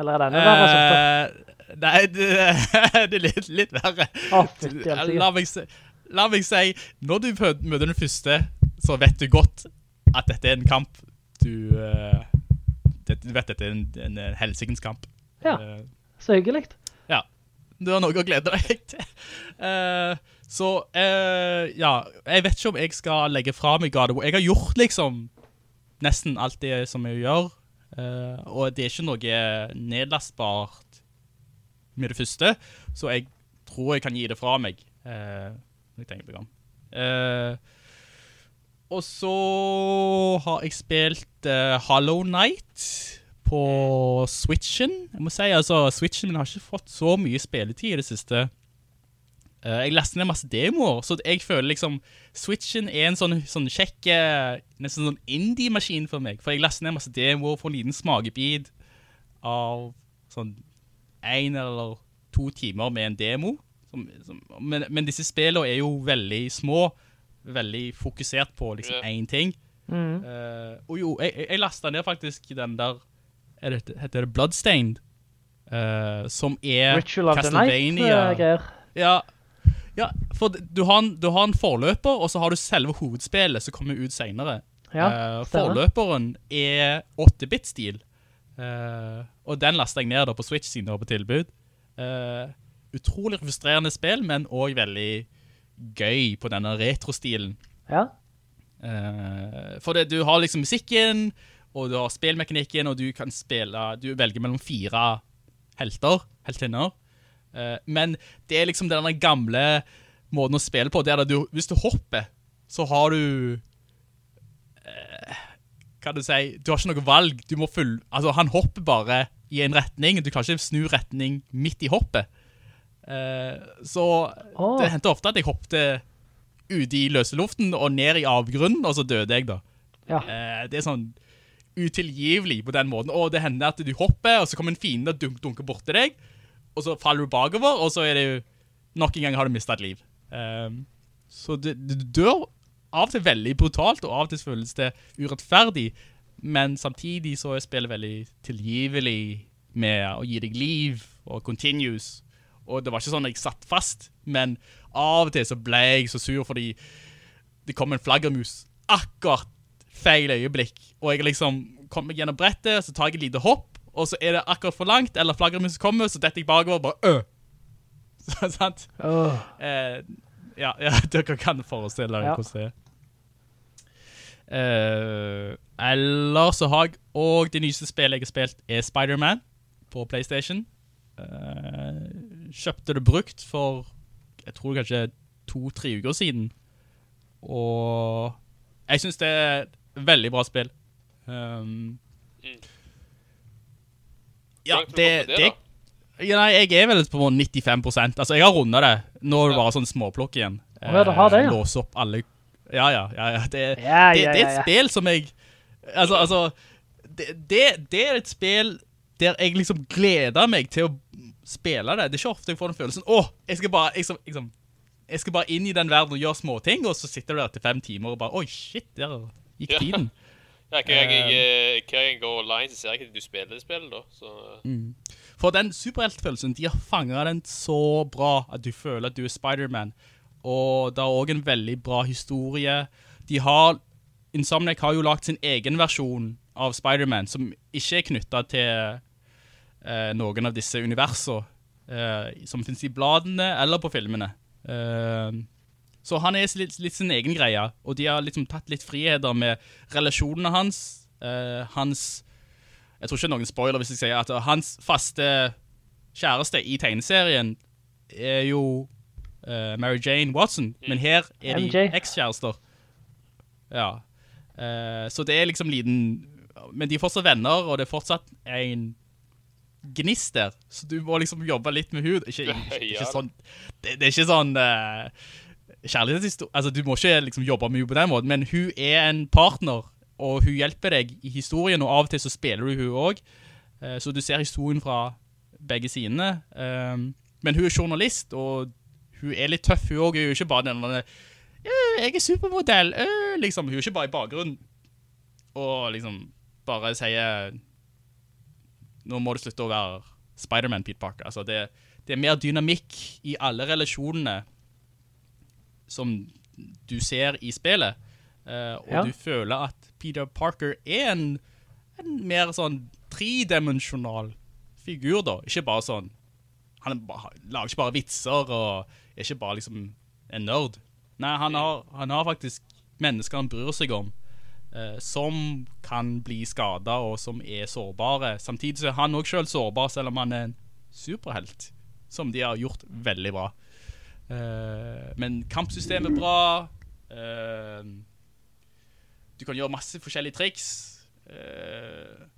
Eller er det enda verre som tar? nei, det, det er litt, litt verre. Fytti helsike. la, meg si, la meg si, når du møter den første, så vet du godt at dette er en kamp. Du, eh, du vet dette er en, en, en helsikens kamp. Ja. Eh, Så hyggelig. Ja, du har noe å glede deg til. Uh, Så, uh, ja, jeg vet ikke om jeg skal legge fra meg God of War. Jeg har gjort liksom nesten alt det som jeg gjør, uh, og det er ikke noe nedlastbart med det første, så jeg tror jeg kan gi det fra meg, jeg tenker meg om. Og så har jeg spilt eh, Hollow Knight på Switchen. Jeg må si, altså, Switchen min har ikke fått så mye spilletid i det siste. Uh, jeg leste ned masse demoer, så jeg føler liksom Switchen er en sånn, sånn kjekk eh, Nesten sånn indie-maskin for meg. For jeg leste ned masse demoer for en liten smakebit av sånn en eller to timer med en demo. Som, som, men, men disse spillene er jo veldig små, veldig fokusert på liksom én ting. Eh, og jo, jeg, jeg- lastet ned faktisk den der er det, Heter det Bloodstained? Uh, som er Ritual of the Night Castlevania. eh. Ja, ja for du har, en, du har en forløper, og så har du selve hovedspillet som kommer ut senere. Ja, uh, forløperen er 8-bit-stil. Eh, og den lastet jeg ned da på Switch siden det var på tilbud. Eh, utrolig frustrerende spill, men også veldig gøy på denne retro-stilen. Ja. Eh, for det, du har liksom musikken, og du har spillmekanikken, og du kan spille, du velger mellom fire helter, heltinner. Eh, men det er liksom den gamle måten å spille på, det er at du, hvis du hopper, så har du, eh, kan du si, du har ikke noe valg, du må full, altså han hopper bare i en retning, du kan ikke snu retning midt i hoppet. Eh, så oh. det hendte ofte at jeg hoppte ute i løse luften og ned i avgrunnen, og så døde jeg da. Ja. Eh, det er sånn utilgivelig på den måten. Og det hender at du hopper, og så kommer en fiende og dunk, dunker borti deg, og så faller du bakover, og så er det jo nok en gang har du mistet et liv. Um, så du, du dør av og til veldig brutalt, og av og til føles det urettferdig, men samtidig så er spillet veldig tilgivelig med å gi deg liv og continues. Og det var ikke sånn at jeg satt fast, men av og til så ble jeg så sur fordi det kom en flaggermus akkurat feil øyeblikk. Og jeg liksom kom meg gjennom brettet, så tar jeg et lite hopp, og så er det akkurat for langt, eller flaggermusen kommer, så detter jeg bakover, bare øh. Så, sant? Oh. Eh, ja, ja, dere kan forestille dere Ja. hvordan det er. Eh, eller så har jeg, og det nyeste spillet jeg har spilt er Spider-Man på Playstation. Eh, kjøpte det brukt for, jeg tror kanskje to-tre uker siden. Og jeg synes det er et veldig bra spill. Um, ja, det, det, det, ja, nei, jeg er vel på 95 Altså, jeg har rundet det. Nå er det bare sånn småplukk igjen. Ja, du har det, ja. Låse opp alle Ja, ja, ja. ja. Det, Ja, det, det er et spill som jeg Altså, altså det, det, det er et spill der jeg liksom gleder meg til å spille det. Det er ikke ofte jeg får den følelsen Å, jeg skal bare jeg liksom, jeg skal bare inn i den verden og gjøre småting, og så sitter du der til fem timer og bare Oi, shit, der gikk Ja. tiden. Ja, hver gang jeg, eh, hver gang jeg går online, så ser jeg ikke at du spiller det spillet, da. Så For den superheltfølelsen, de har fanget den så bra at du føler at du er Spider-Man. Og det er også en veldig bra historie. De har, Insomniac har jo lagt sin egen versjon av Spider-Man, som ikke er knyttet til eh, noen av disse universer, eh, som finnes i bladene eller på filmene. Eh, så han er litt, litt sin egen greie, og de har liksom tatt litt friheter med relasjonene hans, eh, hans jeg tror ikke noen spoiler hvis jeg sier at hans faste kjæreste i tegneserien er jo eh, Mary Jane Watson, men her er de ekskjærester. Ja. Eh, så det er liksom liten Men de er fortsatt venner, og det er fortsatt en gnist der. Så du må liksom jobbe litt med hud. Ikke, ikke, ikke sånn Det, det er ikke sånn uh, kjærlighetshistorie Altså, du må ikke liksom jobbe med mye på den måten, men hun er en partner, og hun hjelper deg i historien, og av og til så spiller du hun òg. så du ser historien fra begge sidene. Um, men hun er journalist, og hun er litt tøff, hun også. Hun er ikke bare den der «Øh, Jeg er supermodell, øh, liksom. Hun er ikke bare i bakgrunnen og liksom bare sier Nå må du slutte å være Spider-Man, Pete Parker. Altså, det, det er mer dynamikk i alle relasjonene som du ser i spillet. Uh, og Ja. du føler at Peter Parker er en, en mer sånn tredimensjonal figur, da. Ikke bare sånn Han bare, lager ikke bare vitser og er ikke bare liksom en nerd. Nei, han har, han har faktisk mennesker han bryr seg om, som kan bli skada, og som er sårbare. Samtidig så er han òg sjøl sårbar, selv om han er en superhelt, som de har gjort veldig bra. Eh, men kampsystemet er bra. Eh, du kan gjøre masse forskjellige triks. Eh,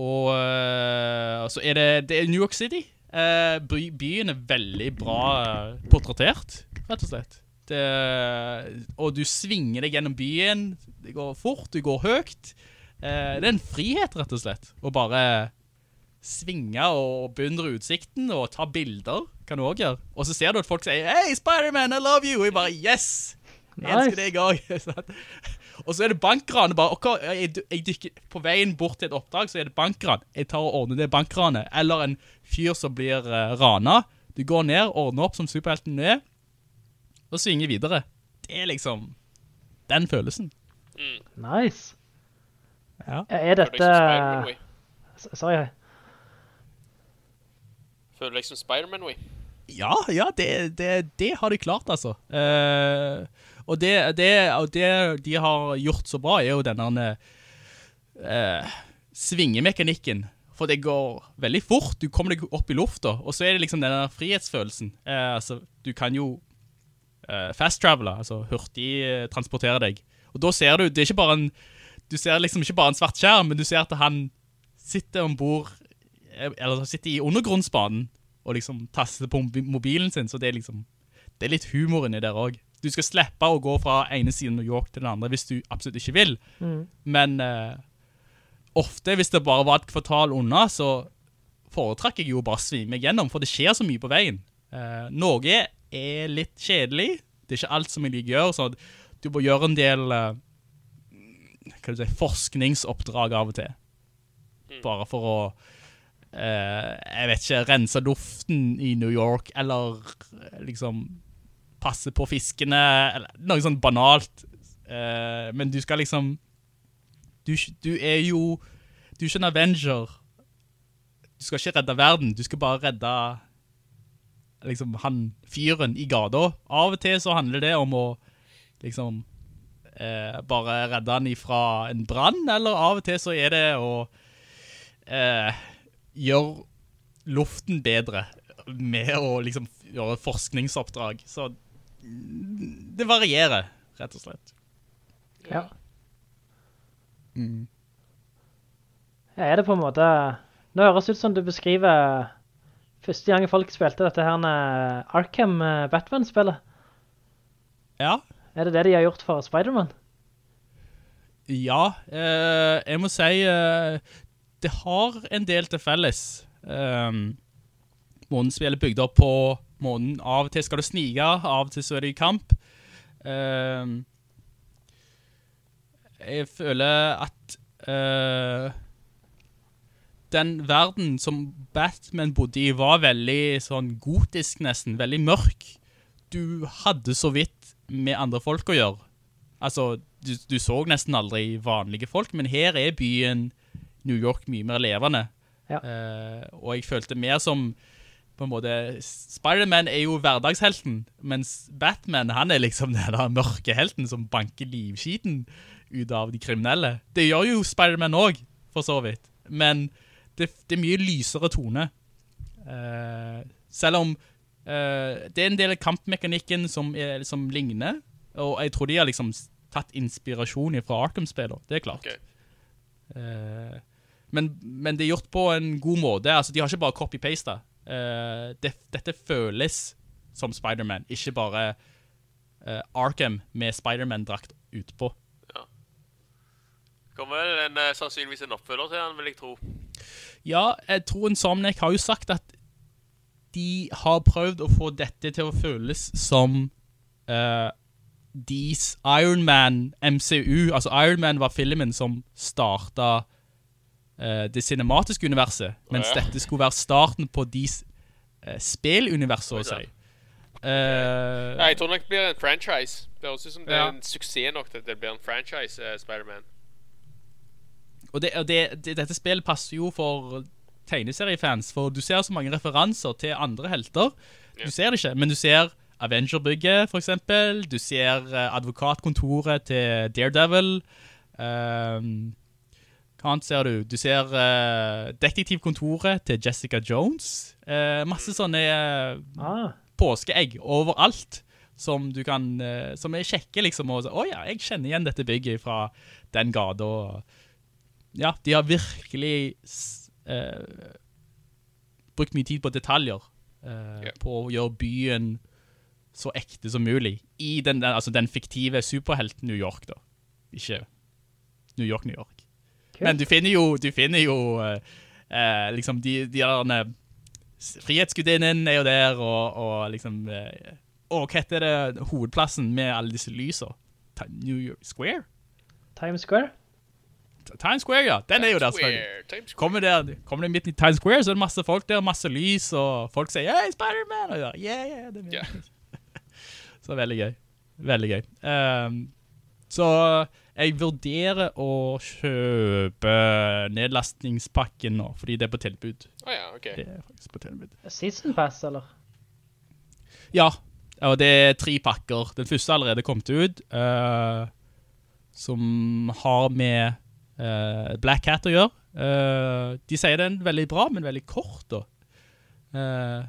og eh, så er det, det er New York City. Eh, by, byen er veldig bra eh, portrettert, rett og slett. Det, og du svinger deg gjennom byen. Det går fort, du går høyt. Eh, det er en frihet, rett og slett. Å bare svinge og beundre utsikten og ta bilder. Kan du også gjøre. Og så ser du at folk sier Hey, Spider-Man, I love you! Og jeg bare Yes! Jeg elsker deg også. og så er det bankranet. bare, ok, jeg, jeg dykker, På veien bort til et oppdrag så er det bankran. Jeg tar og ordner det bankranet. Eller en fyr som blir uh, rana. Du går ned, ordner opp som superhelten er, og svinger videre. Det er liksom den følelsen. Nice. Ja. Er dette Way. Sorry. Føler deg som Spider-Man, Way. Ja, ja, det, det, det har de klart, altså. Eh, og det, det, og det de har gjort så bra, er jo denne uh, svingemekanikken. For det går veldig fort. Du kommer deg opp i lufta, og så er det liksom denne frihetsfølelsen. Eh, altså, du kan jo uh, fast-travele, altså hurtig eh, transportere deg. Og da ser du, det er ikke bare en Du ser liksom ikke bare en svart skjerm, men du ser at han sitter ombord, Eller sitter i undergrunnsbanen og liksom taster på mobilen sin, så det er liksom Det er litt humor inni der òg. Du skal slippe å gå fra ene siden New York til den andre hvis du absolutt ikke vil, men uh, ofte, hvis det bare var et kvartal unna, så foretrakk jeg jo bare å svinge meg gjennom, for det skjer så mye på veien. Uh, noe er litt kjedelig. Det er ikke alt som jeg liker å gjøre, så du må gjøre en del eh, si, forskningsoppdrag av og til. Bare for å eh, jeg vet ikke, rense luften i New York, eller eh, liksom passe på fiskene, eller noe sånn banalt. Eh, men du skal liksom du, du er jo Du er ikke en Avenger. Du skal ikke redde verden, du skal bare redde liksom han fyren i gata. Av og til så handler det om å liksom eh, bare redde han ifra en brann, eller av og til så er det å eh, gjøre luften bedre med å liksom gjøre forskningsoppdrag. Så mm, det varierer, rett og slett. Ja. Ja, er det på en måte... Nå høres det ut som du beskriver første gang folk spilte dette her eh, Arkham eh, Batman-spillet. Ja, Er det det de har gjort for Spider-Man? Ja, eh, jeg må si eh, det har en del til felles. Eh, måten er bygd opp på, månen av og til skal du snige, av og til så er det i kamp. Eh, jeg føler at eh, den verden som Batman bodde i var veldig sånn gotisk nesten, veldig mørk. Du hadde så vidt med andre folk å gjøre. Altså, du, du så nesten aldri vanlige folk, men her er byen New York mye mer levende. Ja. Uh, og jeg følte mer som på en måte Spider-Man er jo hverdagshelten, mens Batman han er liksom den der mørke helten som banker livskiten ut av de kriminelle. Det gjør jo Spider-Man også, for så vidt. Men det, det er mye lysere tone. Uh, selv om uh, det er en del av kampmekanikken som, er, som ligner, og jeg tror de har liksom tatt inspirasjon fra Arkham-spiller, det er klart. Okay. Uh, men, men det er gjort på en god måte. Altså, de har ikke bare copy-pasta. Eh, det, dette føles som Spider-Man, ikke bare Arkham med Spider-Man-drakt utpå. Kommer vel en, sannsynligvis en oppfølger til han, vil jeg tro. Ja, jeg tror Insomniac har jo sagt at de har prøvd å få dette til å føles som uh, deres Iron Man MCU. Altså Iron Man var filmen som starta uh, det cinematiske universet, mens ja. dette skulle være starten på deres uh, spillunivers, så å si. Uh, Ja, jeg tror nok det blir en franchise. Det høres ut som det er en suksess nok til at det blir en franchise, uh, Spider-Man. Og, det, og det, det, dette spillet passer jo for tegneseriefans, for du ser så mange referanser til andre helter. Ja. Du ser det ikke, men du ser Avenger-bygget, for eksempel. Du ser eh, advokatkontoret til Daredevil. Um, hva annet ser du? Du ser uh, detektivkontoret til Jessica Jones. Uh, masse sånne uh, Ah, påskeegg overalt som du kan, som er kjekke liksom, og så, å ja, jeg kjenner igjen dette bygget fra den gata. og- Ja, de har virkelig eh, brukt mye tid på detaljer, eh, yeah. på å gjøre byen så ekte som mulig, i den, den, altså den fiktive superhelten New York da. Ikke New York, New York. Cool. Men du finner jo, du finner jo eh, eh, liksom de, de der Frihetsgudinnen er jo der, og, og liksom eh, Og hva heter det hovedplassen med alle disse lyser? New York Square? Times Square? Times Square, ja. Den er jo der, selvfølgelig. Square, Times Square. Kommer der, kommer det midt i Times Square, så er det masse folk der, masse lys, og folk sier «Hey, Spider-Man!» og ja, yeah, yeah, det er Ja. Så veldig gøy. Veldig gøy. Um, så jeg vurderer å kjøpe nedlastningspakken nå, fordi det er på tilbud. Å ja, ok. Det er faktisk på tilbud. Season Pass, eller? Ja, og det er tre pakker. Den første er allerede kommet ut, uh, som har med Black Hat å gjøre. Eh, de sier den veldig bra, men veldig kort da. Eh,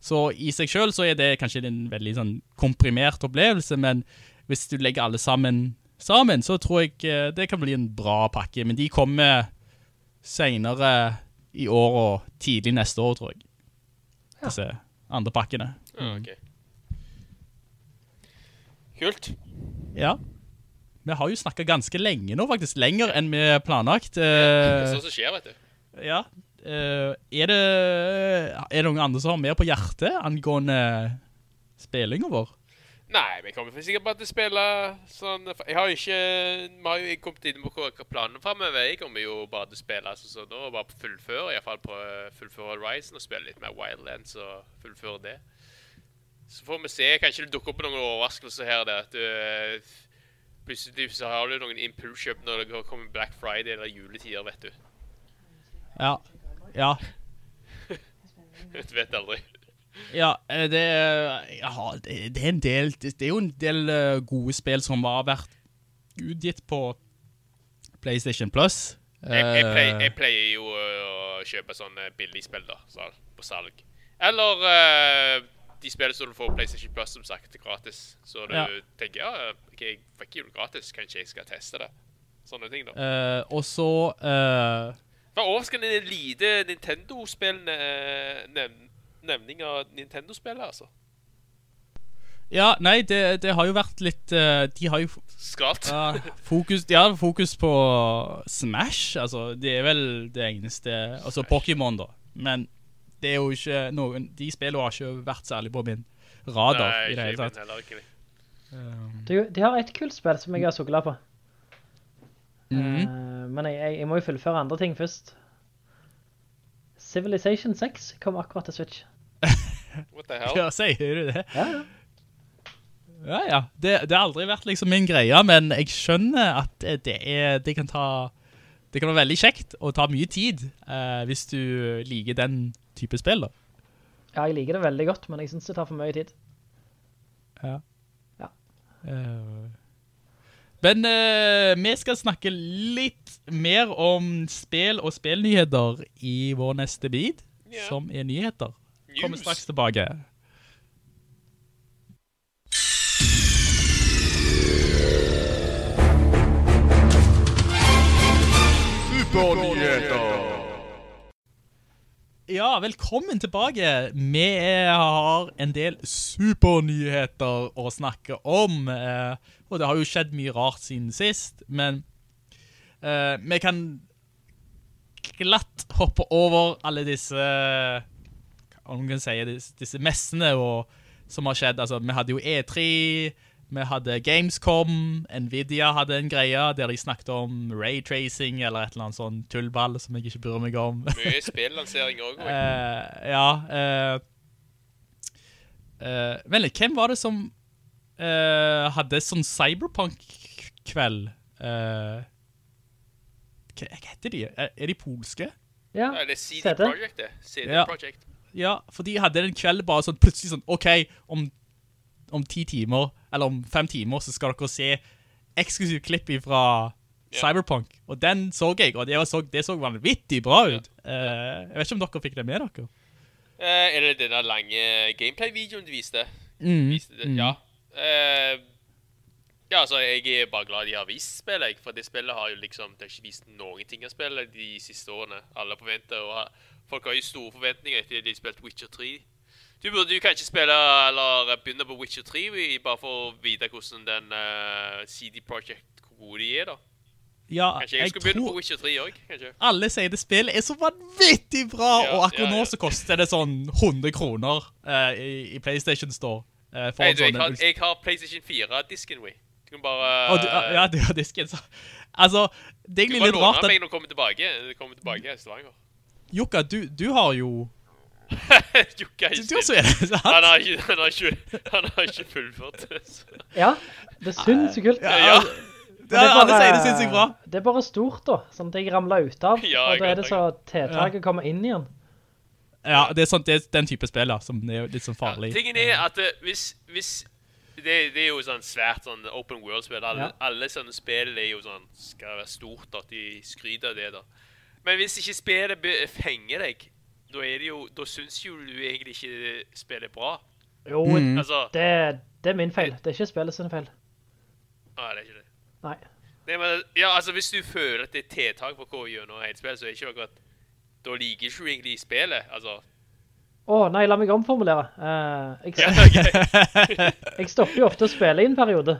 så i seg selv så er det kanskje en veldig sånn komprimert opplevelse, men hvis du legger alle sammen sammen, så tror jeg eh, det kan bli en bra pakke. Men de kommer senere i år og tidlig neste år, tror jeg. Disse andre pakkene. Ja, ok. Kult. Ja. Vi har jo snakket ganske lenge nå, faktisk. Lenger enn vi planlagt. Det er Eh, sånn som skjer, vet du. ja. Eh, er det Er det noen andre som har mer på hjertet angående spillingen vår? Nei, vi kommer sikkert bare til å spille sånn Jeg har jo ikke Vi har jo ikke kommet inn på hva planen fremover. Jeg kommer jo bare til å spille sånn sånn nå, bare fullføre, i hvert fall på fullføre Horizon og spille litt mer Wildlands og fullføre det. Så får vi se. Kanskje det dukker opp noen overraskelser her. det at du, eh, Plutselig så har du noen impulskjøp når det kommer Black Friday eller juletider, vet du. Ja. Ja. Du vet aldri. Ja, eh, det, ja, det, det er en del Det, det er jo en del eh, gode spill som har vært utgitt på PlayStation Plus. Jeg, jeg, pleier, Eh, jeg pleier jo å kjøpe sånne billigspill da, på salg. Eller øh, de spiller som du får PlayStation Plus, som sagt, gratis. Så du Ja. tenker ja, ok, jeg fikk jo det gratis, kanskje jeg skal teste det. Sånne ting, da. Uh, og så uh... Det var overraskende lite Nintendo-spill ne- nev nevning av Nintendo-spillet, altså. Ja, nei, det, det har jo vært litt eh, De har jo Skralt. Ja, fokus, ja, fokus på Smash, altså, det er vel det eneste, altså Pokémon da, men det er jo ikke noen, de spillene har ikke vært særlig på min radar Nei, i det ikke hele min tatt. heller, ikke min. Du, de har et kult spill som jeg har glad på. Mhm. uh, men jeg, jeg, jeg må jo fullføre andre ting først. Civilization 6 kom akkurat til Switch. What the hell? Ja, sier du det? Ja, ja. Ja, ja, det, det har aldri vært liksom min greie, men jeg skjønner at det, det, er, det kan ta, det kan være veldig kjekt og ta mye tid eh, hvis du liker den type spill da. Ja, jeg liker det veldig godt, men jeg synes det tar for mye tid. Ja. Ja. Uh, men uh, vi skal snakke litt mer om spill og spillnyheter i vår neste bid, yeah. som er nyheter. Kommer straks tilbake. Ja, velkommen tilbake. Vi har en del supernyheter å snakke om. eh, og det har jo skjedd mye rart siden sist, men eh, vi kan glatt hoppe over alle disse hva man si, disse messene og, som har skjedd. Altså, vi hadde jo E3, vi hadde Gamescom, Nvidia hadde en greie der de snakket om raytracing eller et eller annet sånn tullball som jeg ikke bryr meg om. Mye spillansering også. uh, ja. Uh, uh, men hvem var det som uh, hadde sånn cyberpunk-kveld? Uh, hva, hva heter de? Er, er de polske? Ja, Ja, det er CD CD. Projekt, det. CD Ja. Projekt. Ja, for de hadde en kveld bare sånn plutselig sånn, ok, om om ti timer, eller om fem timer, så skal dere se eksklusivt klipp fra Cyberpunk. Og den så jeg, og det så, det så vanvittig bra ut. Eh, jeg vet ikke om dere fikk det med dere. Uh, er det denne lange gameplay-videoen du viste? Mm, viste det? Ja. Uh, ja, altså, jeg er bare glad de har vist spillet, jeg, for det spillet har jo liksom, det har ikke vist noen ting av spillet de siste årene. Alle forventer, og folk har jo store forventninger etter de har spilt Witcher 3. Du burde jo kanskje spille, eller begynne på Witcher 3, bare for å vite hvordan den uh, CD Projekt, hvor de er da. Ja, Kanskje jeg, jeg skal begynne på Witcher 3 òg. alle sier det spillet er så vanvittig bra, Ja, og akkurat ja, nå så koster det sånn 100 kroner uh, i, i PlayStation Store. Uh, Nei, du, jeg sånn- har, jeg har PlayStation 4-disken, vi. Du kan bare... oh, du, ja, du har disken, så. Altså, det er egentlig litt rart at Du meg når du kommer tilbake. kommer tilbake Stavanger. Jukka, du, du har jo Er Du, også er det, sant? Han har ikke, han har ikke, han har ikke fullført det. så. Ja, det er sinnssykt kult. Ja, Ja. Det er alle bare- sier det sinnssykt bra. Det er bare stort da, sånn at jeg ramler ut av, Ja, og da er det så tiltaket kommer inn igjen. Ja, det er, sånn, det er den type spill da, som er litt sånn farlig. Tingen er at eh, hvis, hvis det, det er jo sånn svært sånn open world-spill. Alle, Ja. alle sånne spill er jo sånn Skal være stort, at de skryter av det, da. Men hvis ikke spillet fenger deg, da er det jo Da syns jo du egentlig ikke spillet er bra. Jo, Mm. Altså det, det er min feil. Det er ikke spillet sin feil. Nei, det er ikke det. Nei. Nei, men, ja, altså Hvis du føler at det er tiltak på hva gjennom et spill, så er det ikke akkurat Da liker ikke du egentlig spillet. Altså Å, nei, la meg omformulere. Uh, jeg, jeg stopper jo ofte å spille i en periode,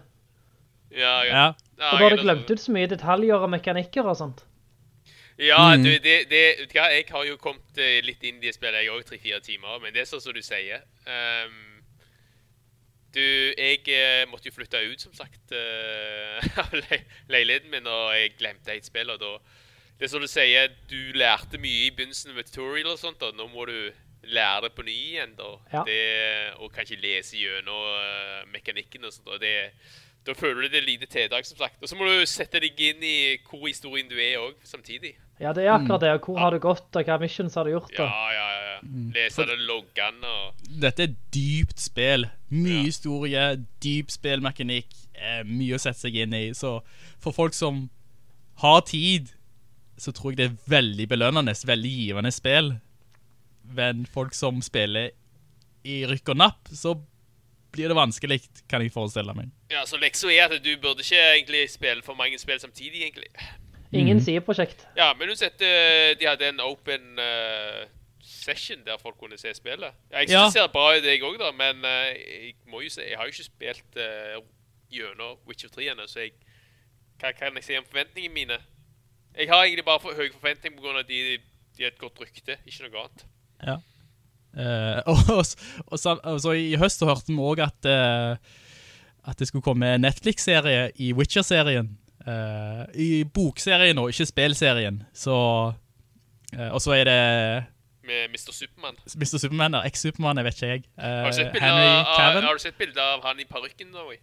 Ja, ja. Ja, og da har du jeg glemt ut så mye detaljer og mekanikker og sånt. Ja, Mm. du, det, det, vet du hva, jeg har jo kommet eh, litt inn i det spillet, jeg også, tre-fire timer, men det er sånn som du sier. Um, du, jeg eh, måtte jo flytte ut, som sagt, eh, av le leiligheten min, og jeg glemte et spill, og da, det er som du sier, du lærte mye i begynnelsen med tutorial og sånt, og nå må du lære det på ny igjen, da. Ja. Det, og kanskje lese gjennom uh, mekanikken og sånt, og det, da føler du det lite tiltak, som sagt. Og så må du sette deg inn i hvor historien du er òg, samtidig. Ja, det er akkurat det. Hvor har du gått, og hva missions har du gjort? Da? Ja, ja, ja. Lese det loggene og dette er dypt spill. Mye historie, dyp spillmekanikk, eh, mye å sette seg inn i. Så for folk som har tid, så tror jeg det er veldig belønnende, veldig givende spill. Men folk som spiller i rykk og napp, så blir det vanskelig, kan jeg forestille meg. Ja, så leksa er at du burde ikke egentlig spille for mange spill samtidig, egentlig. Ingen sier prosjekt. Ja, men uansett, eh, de hadde en open uh, session der folk kunne se spillet. Ja, jeg synes Ja. det ser bra ut, jeg da, men uh, jeg må jo se, jeg har jo ikke spilt uh, gjennom Witcher 3 ennå, så jeg, hva kan jeg si om forventningene mine? Jeg har egentlig bare for høye forventninger av at de, de har et godt rykte, ikke noe annet. Ja. Uh, og, og, så, og så i høst så hørte vi også at, uh, at det skulle komme en Netflix-serie i Witcher-serien. Eh, I bokserien og ikke spilserien, Så, uh, og så er det Med Mr. Superman. Mr. Superman ja. Ex-Superman, jeg vet ikke jeg. Uh, Har du av, har du sett bilder av han i parykken da? Oi?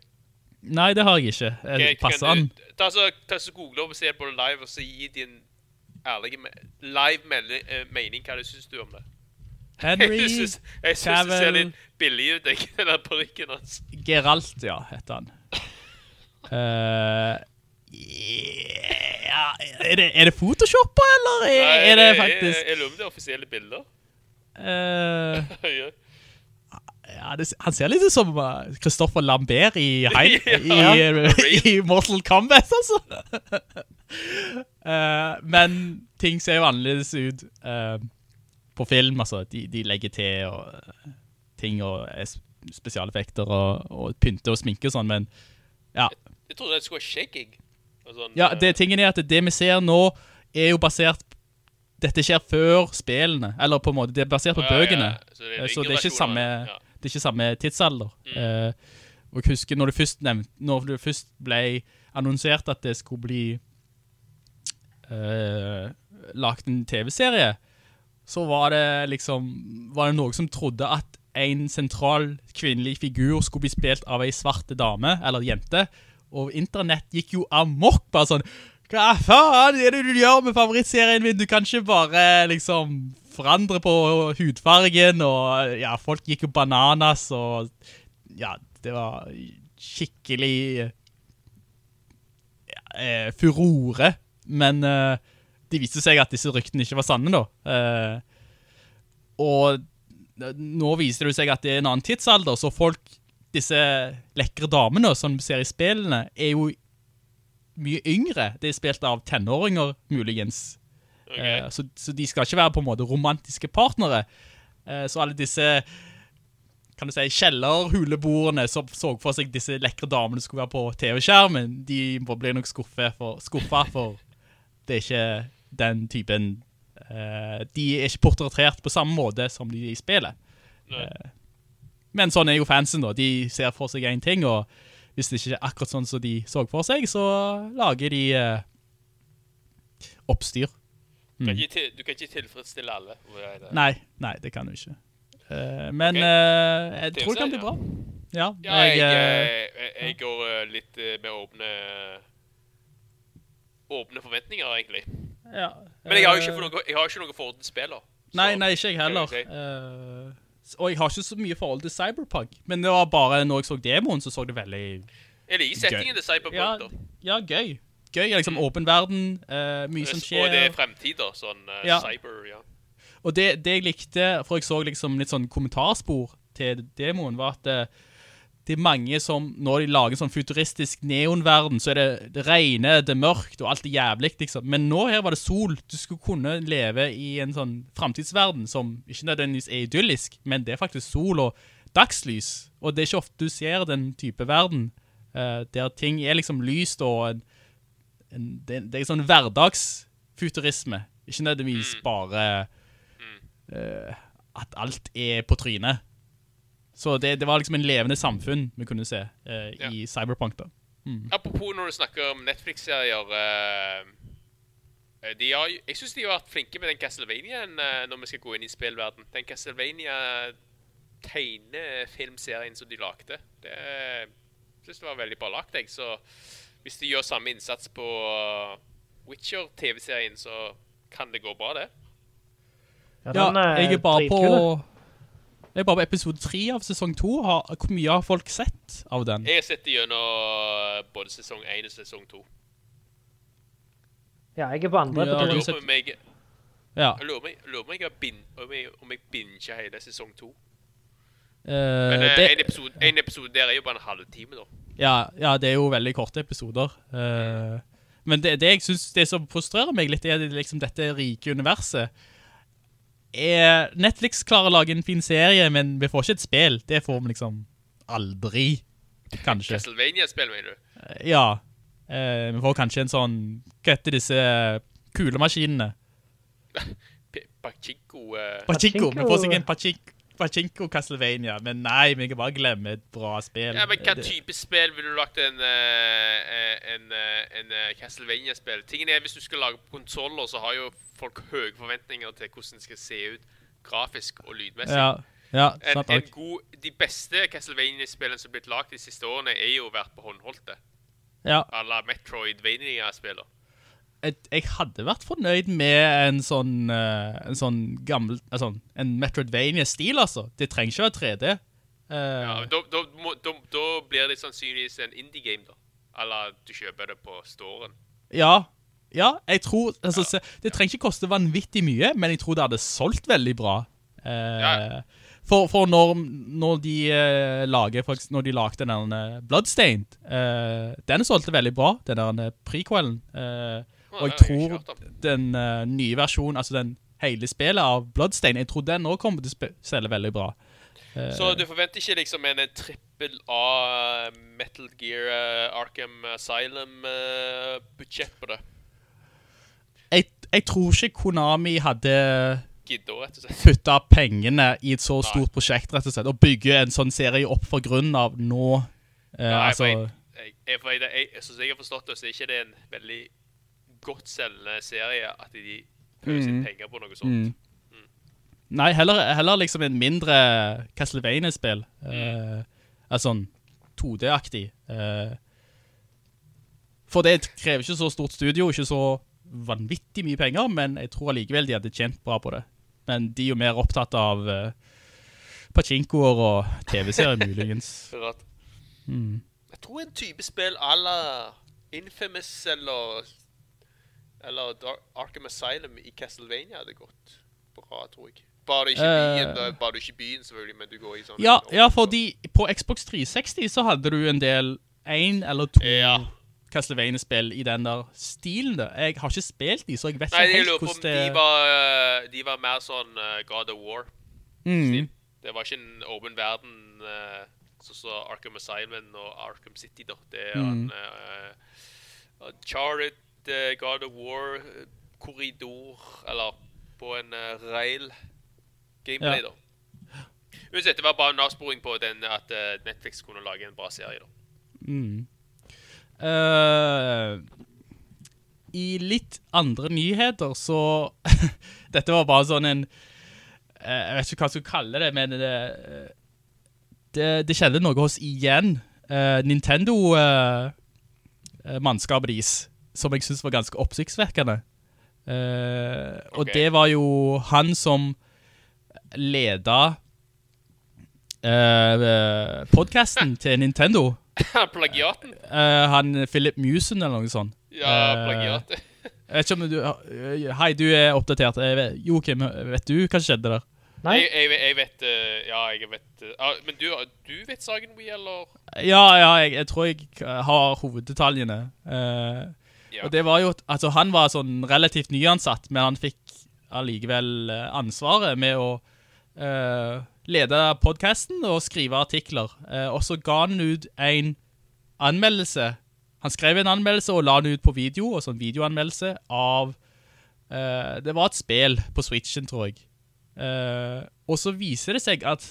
Nei, det har jeg ikke. Okay, passer han? du- Ta så, ta så google og se på det live, og så gi din ærlige me live eh, mening hva du synes du om det. Henry jeg syns det ser litt billig ut, den der parykken hans. Geralt, ja, heter han. Eh, ja, er det, er det Photoshop, eller er, Nei, er det faktisk... Jeg, jeg lurer om det er offisielle bilder. Uh, ja. ja, det, han ser litt ut som uh, Lambert i, Heim, Ja. i, i Mortal Kombat, altså. uh, men ting ser jo annerledes ut eh, på film, altså. De, de legger til og, ting og spesialeffekter og, og pynte og sminke og sånn, men ja. Jeg trodde det skulle være skjegg, jeg. Og sånn, Ja, eh, det tingen er at det vi ser nå er jo basert Dette skjer før spillene, eller på en måte, det er basert på ja, bøkene. ja. Så det er Eh, Så det er ikke samme, ja. Mm. det er ikke samme tidsalder. Eh, og jeg husker når det først nevnt, når det først ble annonsert at det skulle bli uh, lagt en TV-serie, så var det liksom, var det noen som trodde at en sentral kvinnelig figur skulle bli spilt av en svarte dame, eller jente, og internett gikk jo amok, bare sånn, hva faen er det du gjør med favorittserien min? Du kan ikke bare liksom forandre på hudfargen, og ja, folk gikk jo bananas, og ja, det var skikkelig eh, furore. Men eh, det viste seg at disse ryktene ikke var sanne da. Eh, og nå viser det seg at det er en annen tidsalder, så folk, disse lekre damene som ser i spillene, er jo mye yngre. Det er spilt av tenåringer, muligens. Eh, så, så de skal ikke være på en måte romantiske partnere. Eh, så alle disse kan du si, kjellerhuleboerne som så for seg disse lekre damene skulle være på TV-skjermen, de må bli nok skuffet for, skuffet for det er ikke den typen eh, De er ikke portrettert på samme måte som de i spillet. Eh, men sånn er jo fansen da. De ser for seg en ting, og hvis det ikke er akkurat sånn som de så for seg, så lager de eh, oppstyr. Du kan ikke, til, du kan ikke tilfredsstille alle. Nei, nei, det kan du ikke. Uh, men okay. uh, jeg Det tror det kan bli bra. Ja, Ja, jeg, jeg, eh, jeg, jeg går litt med åpne Åpne forventninger, egentlig. ja, Men jeg har jo ikke, noe, jeg har ikke noe forhold til spiller. Nei, nei, ikke jeg heller. s- og jeg har ikke så mye forhold til Cyberpunk, men det var bare når jeg så demoen, så så det veldig Jeg liker settingen til Cyberpunk. Ja, da. ja gøy. Gøy, liksom åpen verden, uh, mye som skjer. Og det er fremtider, sånn uh, Ja. cyber, ja. Og det, det jeg likte, for jeg så liksom litt sånn kommentarspor til demoen, var at det, det er mange som, når de lager en sånn futuristisk neonverden, så er det, det regner, det er mørkt, og alt er jævlig, liksom. Men nå her var det sol. Du skulle kunne leve i en sånn fremtidsverden som ikke nødvendigvis er idyllisk, men det er faktisk sol og dagslys. Og det er ikke ofte du ser den type verden, uh, der ting er liksom lyst og en, en, det, det er sånn hverdagsfuturisme. Ikke nødvendigvis bare uh, at alt er på trynet. Så det, det var liksom en levende samfunn vi kunne se eh, i Cyberpunk da. Apropos når du snakker om Netflix-serier eh, eh, de har, jo- Jeg synes de har vært flinke med den Castlevaniaen eh, når vi skal gå inn i spillverden. Den Castlevania tegnefilmserien som de lagde. Det eh, synes det var veldig bra lagt, jeg. Så hvis de gjør samme innsats på Witcher-TV-serien, så kan det gå bra, det. Ja, den er jeg er bare på jeg er bare på episode 3 av sesong 2. Har, hvor mye har folk sett av den? Jeg har sett det gjennom eh, både sesong 1 og sesong 2. Ja, jeg er på andre Ja, Jeg lurer meg, om jeg, Ja. jeg lurer meg, lurer har bin, om jeg, om jeg binger hele sesong 2. Uh, Men eh, det, en, episode, en episode der er jo bare en halvtime, da. ja, ja, det er jo veldig korte episoder. Uh, men det, det jeg synes, det som frustrerer meg litt, er liksom dette rike universet. Er Netflix klarer å lage en fin serie, men vi får ikke et spill. Det får vi liksom aldri, kanskje. Castlevania-spill, mener du? Eh, Ja. Eh, vi får kanskje en sånn Hva heter disse kulemaskinene? Pachinko Uh... Pachinko. Vi får sikkert en Pachinko. Pachinko, Castlevania, men nei, vi kan bare glemme et bra spill. Ja, men hva type spill ville du lagt en, eh, en, eh, en eh, Castlevania-spill? Tingen er, hvis du skal lage på konsoller, så har jo folk høye forventninger til hvordan det skal se ut grafisk og lydmessig. Ja, ja sant en en god, de beste Castlevania-spillene som har blitt lagt de siste årene, er jo vært på håndholdte. Ja, À la Metroidvania-spiller. Jeg, jeg hadde vært fornøyd med en sånn, eh, en sånn gammel, en sånn, en Metroidvania-stil, altså. Det trenger ikke være 3D. Uh, Ja, da, da, da, da blir det sannsynligvis en indie-game, da. Eller du kjøper det på storen. ja, ja, jeg tror, altså, se, det trenger ikke koste vanvittig mye, men jeg tror det hadde solgt veldig bra. Uh, Ja. For, for når, når de uh, lager, eksempel, når de lagde den Bloodstained, uh, den solgte veldig bra, den der prequelen. Eh, og jeg tror den uh, nye versjonen, altså den hele spillet av Bloodstained, jeg tror den også kommer til å selge veldig bra. Så du forventer ikke liksom en eh, trippel A Metal Gear uh, Arkham Asylum-budsjett på det? Jeg, jeg tror ikke Konami hadde putta pengene i et så stort prosjekt, rett og slett, og bygge en sånn serie opp fra grunnen av nå. Nei, altså, jeg, jeg, jeg, jeg, jeg, jeg, jeg, jeg, jeg har forstått det, så er ikke det en veldig godt selgende serie at de pøser mm. penger på noe sånt. Nei, heller, heller liksom en mindre Castlevania-spill. Eh, altså sånn 2D-aktig. Eh, for det krever ikke så stort studio, ikke så vanvittig mye penger, men jeg tror allikevel de hadde tjent bra på det. Men de er jo mer opptatt av uh, pachinkoer og TV-serier muligens. Er. Jeg tror en type spill à la Infamous eller Eller Dar Arkham Asylum i Castlevania hadde gått bra, tror jeg. Bare ikke i byen, Eh. da. bare ikke byen selvfølgelig, men du går i sånn Ja, ja, fordi på Xbox 360 så hadde du en del én eller to Ja. Castlevania-spill i den der stilen. Da. Jeg har ikke spilt de, så jeg vet Nei, ikke helt hvordan det de var, eh, de var mer sånn uh, God of War. Mm. Det var ikke en åpen verden uh, sånn som Arkham Asylum og Arkham City, da. Det er Mm. en uh, Charted eh, God of War eh, korridor, eller på en uh, rail gameplay, Ja. da. Uansett, det var bare en avsporing på den at uh, Netflix kunne lage en bra serie, da. Mm. Uh, I litt andre nyheter så Dette var bare sånn en Jeg vet ikke hva jeg skal kalle det, men det, det, det skjedde noe hos igjen. Uh, Nintendo-mannskapet deres, som jeg synes var ganske oppsiktsverkende. Uh, okay. og det var jo han som ledet uh, podcasten til Nintendo. Plagiaten? Uh, han Philip Musen eller noe sånt. Ja, plagiaten. plagiat. Jeg vet ikke om du eh, Hei, du er oppdatert. Vet- Joakim, vet du hva skjedde der? Nei, Jeg, jeg, jeg vet eh, Ja, jeg vet eh, ah, Men du, du vet saken, We, eller? Ja, ja, jeg, jeg tror jeg har hoveddetaljene. Eh, Og det var jo Altså, han var sånn relativt nyansatt, men han fikk allikevel eh, ansvaret med å uh, lede podcasten og skrive artikler. Uh, og så ga han ut en anmeldelse. Han skrev en anmeldelse og la den ut på video, og sånn videoanmeldelse av uh, Det var et spel på Switchen, tror jeg. Og så viser det seg at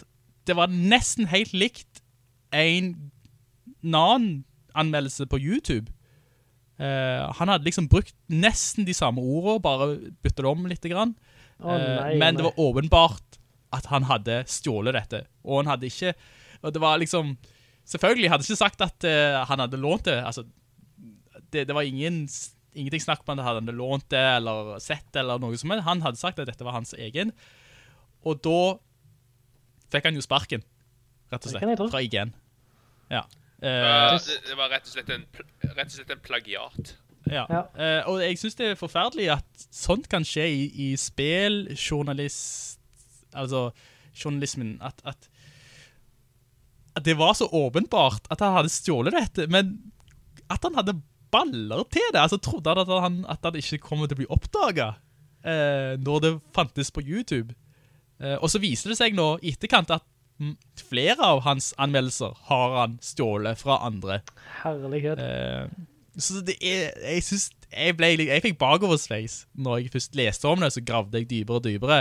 det var nesten helt likt en annen anmeldelse på YouTube. Eh, han hadde liksom brukt nesten de samme ordene, bare byttet det om litt. Grann. Eh, nei, men det var åpenbart at han hadde stjålet dette. Og han hadde ikke Og det var liksom Selvfølgelig hadde ikke sagt at eh, han hadde lånt det. Altså, det, det var ingen, ingenting snakk om at han hadde lånt det eller sett eller noe som helst. Han hadde sagt at dette var hans egen. Og da fikk han jo sparken, rett og slett, fra IGN. Ja. Eh, det, det var rett og slett en, rett og slett en plagiat. Ja. Ja. Uh, og jeg synes det er forferdelig at sånt kan skje i, i journalist, altså journalismen, at, at, at det var så åpenbart at han hadde stjålet dette, men at han hadde baller til det, altså trodde han at han, at han ikke kommer til å bli oppdaget uh, når det fantes på YouTube. Uh, og så viser det seg nå etterkant at flere av hans anmeldelser har han stjålet fra andre. Herlighet. Eh, så det er, jeg synes, jeg, ble, jeg fikk bakoversveis når jeg først leste om det, så gravde jeg dypere og dypere.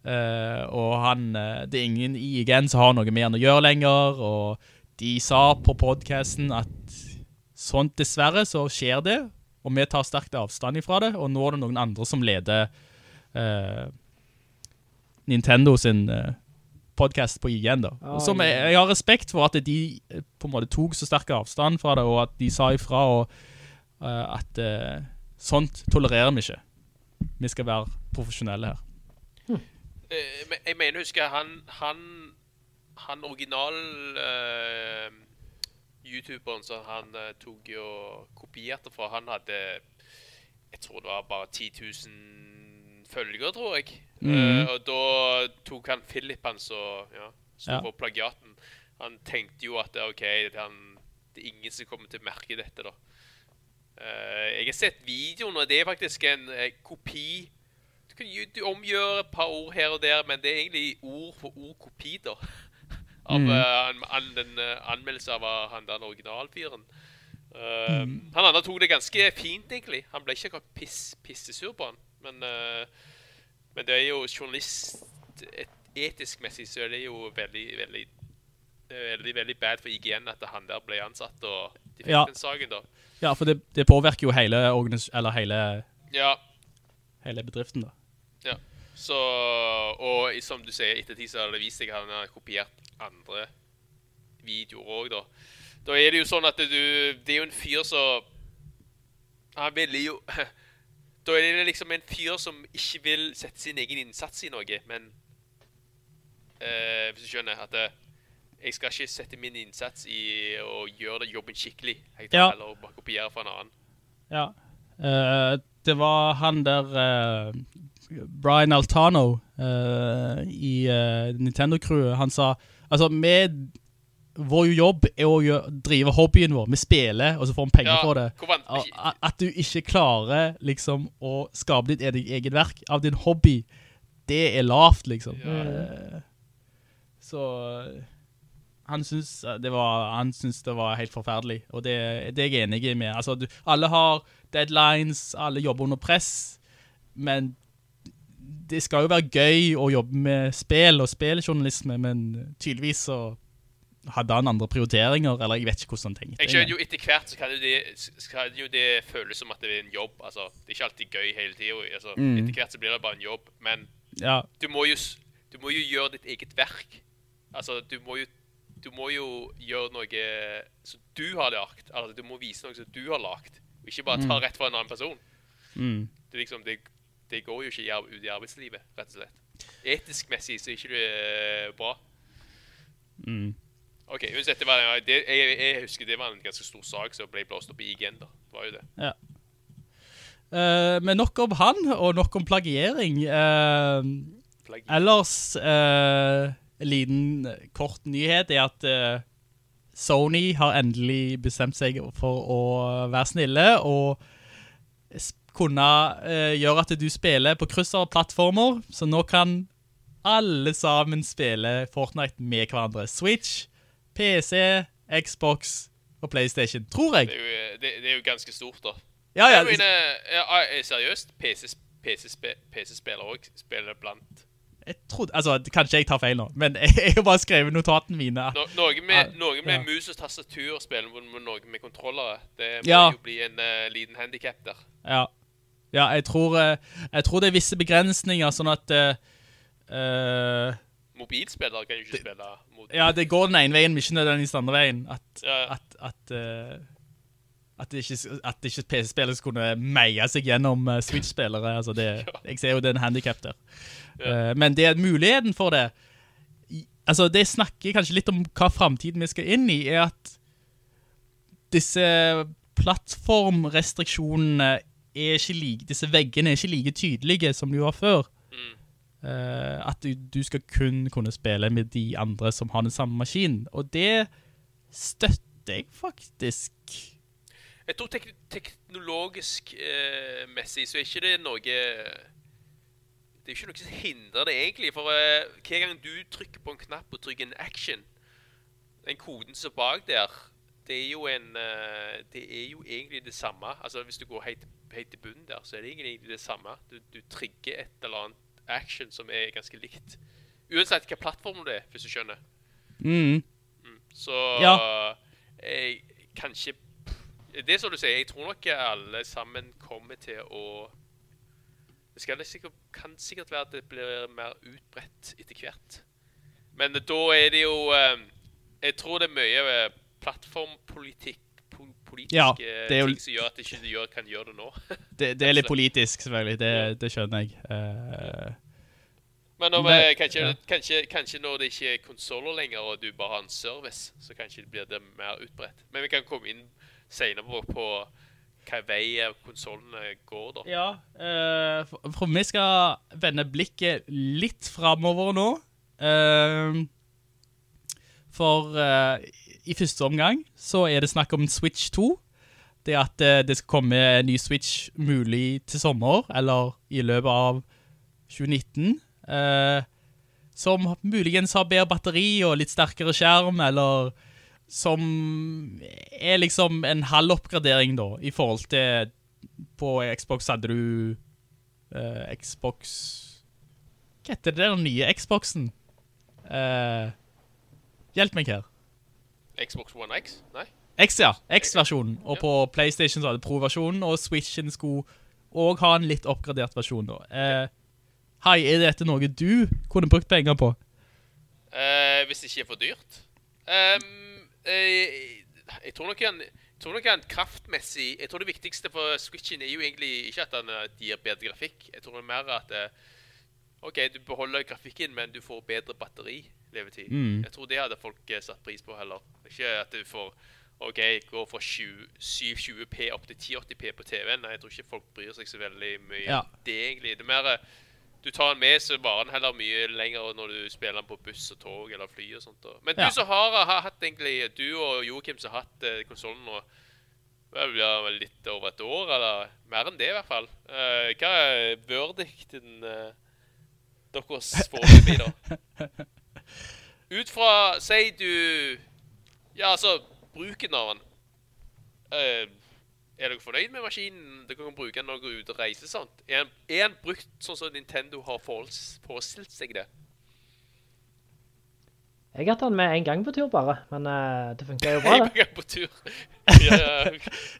Eh, og han, eh, det er ingen i IGN som har noe med han å gjøre lenger, og de sa på podcasten at sånt dessverre så skjer det, og vi tar sterkt avstand ifra det, og nå er det noen andre som leder eh, Nintendo sin eh, podcast på IGN da. Ah, som jeg, jeg har respekt for at de eh, på en måte tok så sterk avstand fra det, og at de sa ifra og uh, at uh, sånt tolererer vi ikke. Vi skal være profesjonelle her. Hm. jeg mener, husker jeg, han, han, han original uh, YouTuberen som han eh, tok jo kopierte fra, han hadde, jeg tror det var bare 10 000 følgere, tror jeg. Eh, og da tok han Philip han så, ja, sto Ja. for plagiaten. Han tenkte jo at, ok, han, det er ingen som kommer til å merke dette da. Eh, jeg har sett videoen, og det er faktisk en eh, kopi du kan du omgjøre et par ord her og der, men det er egentlig ord for ord kopi, da. Av eh, an, an, den anmeldelse av han den originalfyren. Uh, Han andre tok det ganske fint, egentlig. Han ble ikke akkurat piss, pissesur på han. Men, uh, men det er jo journalist et, Etisk messig så er det jo veldig, veldig veldig, veldig bad for IGN at han der ble ansatt, og de fikk Ja. den saken, da. Ja, for det, det påvirker jo hele, eller hele, Ja, hele bedriften da. Ja. Så, og som du sier, ettertid så har det vist seg at han har kopiert andre videoer også da. Da er det jo sånn at du Det er jo en fyr som Han ville jo Da er det liksom en fyr som ikke vil sette sin egen innsats i noe, men uh, Hvis du skjønner at uh, jeg skal ikke sette min innsats i å gjøre det jobben skikkelig. Jeg Ja. tar heller bare kopiere fra en annen. Ja. Uh, det var han der Brian Altano i Nintendo-crewet. Han sa Altså, vi Vår jobb er å gjøre, drive hobbyen vår. Vi spiller, og så får vi penger Ja, for det. hvor vant- Og a- At du ikke klarer liksom å skape ditt eget, verk av din hobby, det er lavt, liksom. Ja. så eh, han syns det, var- han syns det var helt forferdelig, og det, det er jeg enig med. Altså, du, alle har deadlines, alle jobber under press, men det skal jo være gøy å jobbe med spill og spilljournalisme, men tydeligvis så hadde han andre prioriteringer, eller jeg vet ikke hvordan han tenkte. Jeg skjønner jo etter hvert så kan jo det, kan jo det føles som at det er en jobb. Altså, det er ikke alltid gøy hele tida. Altså, Mm. Etter hvert så blir det bare en jobb. Men Ja, du må jo, du må jo gjøre ditt eget verk. Altså, du må jo, du må jo gjøre noe som du har lagd. Altså, du må vise noe som du har lagd, og ikke bare ta rett fra en annen person. mm, Det, liksom, det, det går jo ikke ut i arbeidslivet, rett og slett. Etisk messig så er ikke det ikke bra. mm. OK, uansett, var, det, jeg, jeg husker det var en ganske stor sak som ble blåst opp i IGN, da. Det var jo det. Ja. Uh, men nok om han, og nok om plagiering. Uh, Plagi. ellers, uh, en liten kort nyhet er at uh, Sony har endelig bestemt seg for å være snille, og kunne gjøre at du spiller på kryss av plattformer, så nå kan alle sammen spille Fortnite med hverandre. Switch, PC, Xbox og Playstation, tror jeg. Det er, jo, det, det er jo ganske stort, da. Ja, ja, Jeg mener, seriøst, PC-spillere PC òg spiller blant Jeg trodde, altså, kanskje jeg tar feil nå, men jeg har bare skrevet notatene mine. no, Noe med, noe med ja. mus og tastatur spiller med, med noe med kontrollere. Det må Ja. jo bli en uh, liten handicap der. Ja, ja jeg, tror, eh, jeg tror det er visse begrensninger, sånn at Uh, eh, Mobilspillere kan jo ikke spille mot Ja, det går den ene veien, men ikke nødvendigvis den andre veien. At, Ja. at, at, uh, at, ikke, at ikke PC-spillere skulle kunne meie seg gjennom uh, Switch-spillere. Altså det, Jeg ser jo det er en handicap der. Eh, men det er muligheten for det. i- Altså, det snakker kanskje litt om hva fremtiden vi skal inn i, er at disse plattformrestriksjonene er ikke like, disse veggene er ikke like tydelige som de var før. Eh, at du, skal kun kunne spille med de andre som har den samme maskinen. Og det støtter jeg faktisk. Jeg tror tek teknologisk eh, messig så er ikke det noe Det er ikke noe som hindrer det, egentlig. For eh, hver gang du trykker på en knapp og trykker en action, den koden som er bak der, det er jo en eh, Det er jo egentlig det samme. Altså Hvis du går helt, helt til bunnen der, så er det egentlig det samme. Du, du trigger et eller annet action som er ganske likt. Uansett hvilken plattform det er, hvis du skjønner. Mm. Så Ja. jeg kanskje Det er som du sier, jeg tror nok alle sammen kommer til å Det skal sikkert, kan sikkert være at det blir mer utbredt etter hvert. Men da er det jo eh, Jeg tror det er mye eh, plattformpolitikk po- Politiske Ja, det jo- ting som gjør at det ikke gjør, kan gjøre det nå. Det, det er litt politisk, selvfølgelig. Det, det skjønner jeg. Uh, Men om, Det- kanskje, ja. kanskje, kanskje når det ikke er konsoler lenger, og du bare har en service, så kanskje det blir det mer utbredt. Men vi kan komme inn senere på, på hva vei konsolene går, da. ja, uh, for, for vi skal vende blikket litt framover nå. Uh, for eh, i første omgang så er det snakk om Switch 2. Det at eh, det skal komme en ny Switch mulig til sommer, eller i løpet av 2019. eh, som muligens har bedre batteri og litt sterkere skjerm, eller som er liksom en halv oppgradering da, i forhold til på Xbox hadde du eh, Xbox Hva heter det den nye Xboxen? Eh, hjelp meg her. Xbox One X? Nei? X, ja. X-versjonen. Og på PlayStation så hadde Pro-versjonen, og Switchen skulle også ha en litt oppgradert versjon da. Eh, hei, er dette noe du kunne brukt penger på? Eh, hvis det ikke er for dyrt. Um, eh, jeg tror nok han jeg tror nok han kraftmessig Jeg tror det viktigste for Switchen er jo egentlig ikke at han eh, gir bedre grafikk. Jeg tror det er mer at eh, OK, du beholder grafikken, men du får bedre batteri. Levetid. Mm. Jeg tror det hadde folk eh, satt pris på heller. Ikke at du får OK, går fra 20 720p opp til 1080p på TV-en. Nei, jeg tror ikke folk bryr seg så veldig mye Ja. det, egentlig. Det er mer eh, Du tar den med, så varer den heller mye lenger når du spiller den på buss og tog eller fly og sånt. Men Ja. du som har, har hatt egentlig Du og Joakim som har hatt eh, konsollen nå det blir vel litt over et år, eller mer enn det i hvert fall. Uh, hva er verdicten uh, deres foreløpig, da? Ut fra Si du Ja, altså Bruken av den. Uh, er dere fornøyd med maskinen? Dere kan bruke den når dere er ute og reiser. sant? Er den, er den brukt sånn som Nintendo har forestilt seg det? Jeg har hatt den med en gang på tur bare, men uh, det funker jo bra, det. gang på tur. ja,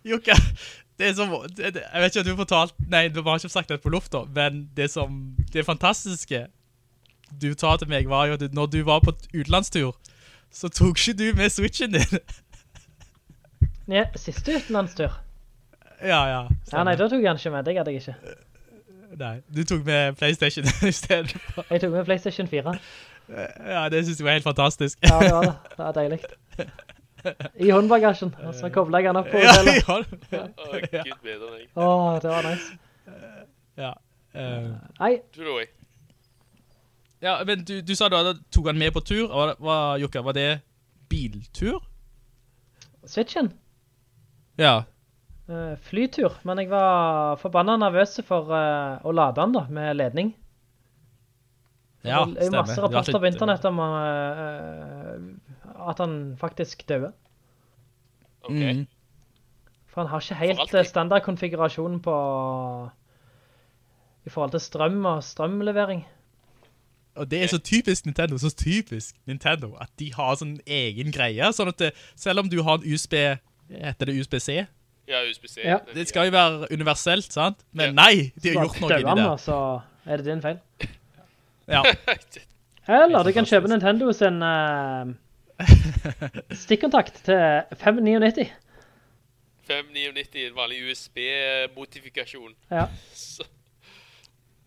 Jukka, det er som, det, jeg vet ikke om du har fortalt, nei, du har ikke sagt det på lufta, men det som, det fantastiske du sa til meg var jo at når du var på utenlandstur, så tok ikke du med Switchen din. Ja, siste utenlandstur. ja, ja. Ja, nei, da tok jeg den ikke med, det hadde jeg ikke. Nei, du tok med Playstation i stedet for. Jeg tok med Playstation 4. Ja, det synes jeg var helt fantastisk. Ja, det var det. Det var deilig. I håndbagasjen, og så koblet jeg den opp på ja, hotellet. ja, Å, Gud bedre. Åh, det var nice. ja. Eh, Nei, Du, Louis? Ja, men du, du sa da at du tok han med på tur, Hva, hva, Jukka, var det biltur? Switchen. Ja, Uh, flytur, men jeg var forbannet nervøs for uh, å lade han da, med ledning. ja, det er jo masse stemmer. Rapporter på internett om uh, at han faktisk døde. OK. Mm. For han har ikke helt standardkonfigurasjonen på i forhold til strøm og strømlevering. Og det er så typisk Nintendo, så typisk Nintendo, at de har sånn egen greie, sånn at det, selv om du har en USB, heter det USB-C? Ja, USB-C. Ja. Det skal jo være universelt, sant? Men Ja. nei, de har gjort noe i det så er det din feil. Ja, Eller du kan kjøpe Nintendo sin uh, stikkontakt til 599. 599, en vanlig USB-modifikasjon. Ja. Så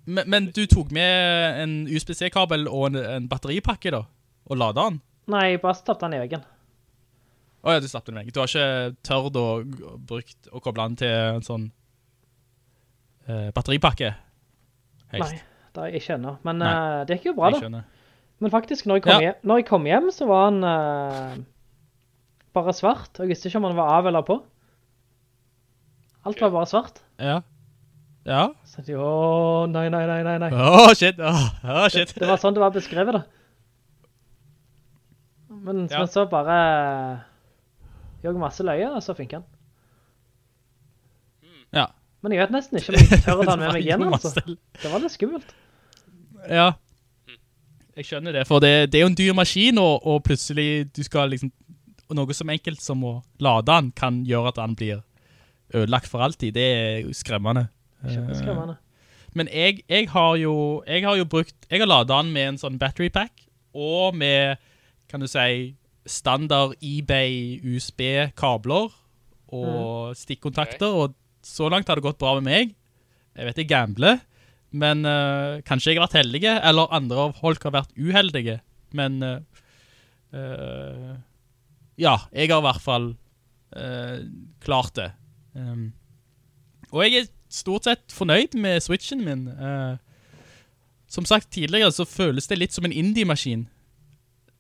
men, men du tok med en USB-C-kabel og en, en batteripakke da, og lade den? Nei, jeg bare stappte den i veggen. Åja, du slapp den i veggen. Du har ikke tørt å brukt å koble den til en sånn eh, batteripakke? Helst. Nei, det har jeg ikke ennå. Men Nei. eh, det gikk jo bra da. skjønner. Men faktisk, når jeg kom, Ja. hjem, når jeg kom hjem, så var han uh, bare svart. Jeg visste ikke om han var av eller på. Alt var bare svart. Ja. Ja. Så de, åh, nei, nei, nei, nei, nei. Åh, shit. Åh, åh, shit. Det var sånn det var beskrevet da. Men, Ja. men så bare gjør masse løye, og så finker han. Ja. Men jeg vet nesten ikke om jeg tør å ta den med meg igjen, altså. Det var litt skummelt. Ja. Jeg skjønner det, for det, det er jo en dyr maskin, og, og plutselig du skal liksom, noe som enkelt som å lade den kan gjøre at den blir ødelagt for alltid. Det er jo skremmende. Kjempeskremmende. Men jeg, jeg har jo, jeg har jo brukt, jeg har ladet den med en sånn battery pack, og med, kan du si, standard eBay USB-kabler og stikkontakter, og så langt har det gått bra med meg. Jeg vet jeg gambler, men uh, kanskje jeg har vært heldige, eller andre av folk har vært uheldige. Men uh, uh, ja, jeg har i hvert fall eh, klart det. Um, og jeg er stort sett fornøyd med Switchen min. Uh, som sagt tidligere så føles det litt som en indie-maskin.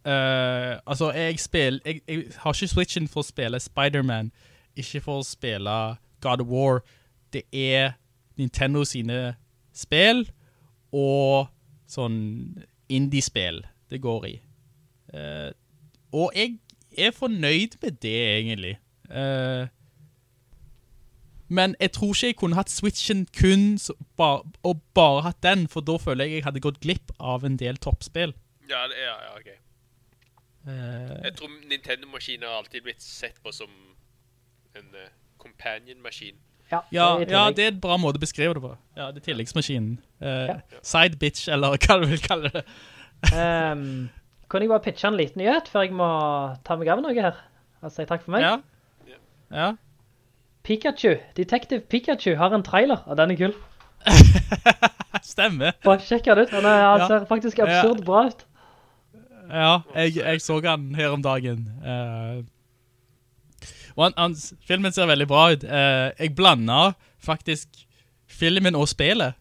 Uh, altså, jeg, spiller, jeg, jeg har ikke Switchen for å spille Spider-Man, ikke for å spille God of War. Det er Nintendo sine spill og sånn indie-spill det går i. Uh, og jeg er fornøyd med det, egentlig. Eh, men jeg tror ikke jeg kunne hatt Switchen kun så, og bare hatt den, for da føler jeg jeg hadde gått glipp av en del toppspill. Ja, det, ja, ja, ok. Uh, Jeg tror Nintendo-maskiner har alltid blitt sett på som en uh, companion-maskin. Ja, ja, er ja, det er et bra måte å beskrive det på. Ja, det er tilleggsmaskinen. Uh, Ja. Side bitch, eller hva du vil kalle det. um, kan jeg bare pitche en liten nyhet før jeg må ta meg av noe her? Og si takk for meg. Ja. Ja. Pikachu, Detective Pikachu har en trailer, og den er kul. Stemmer. Bare sjekk den ut, den er, han Ja. ser faktisk absurd bra ut. Ja, jeg, jeg så han her om dagen. Uh, han, han, filmen ser veldig bra ut. Uh, jeg blanda faktisk filmen og spillet.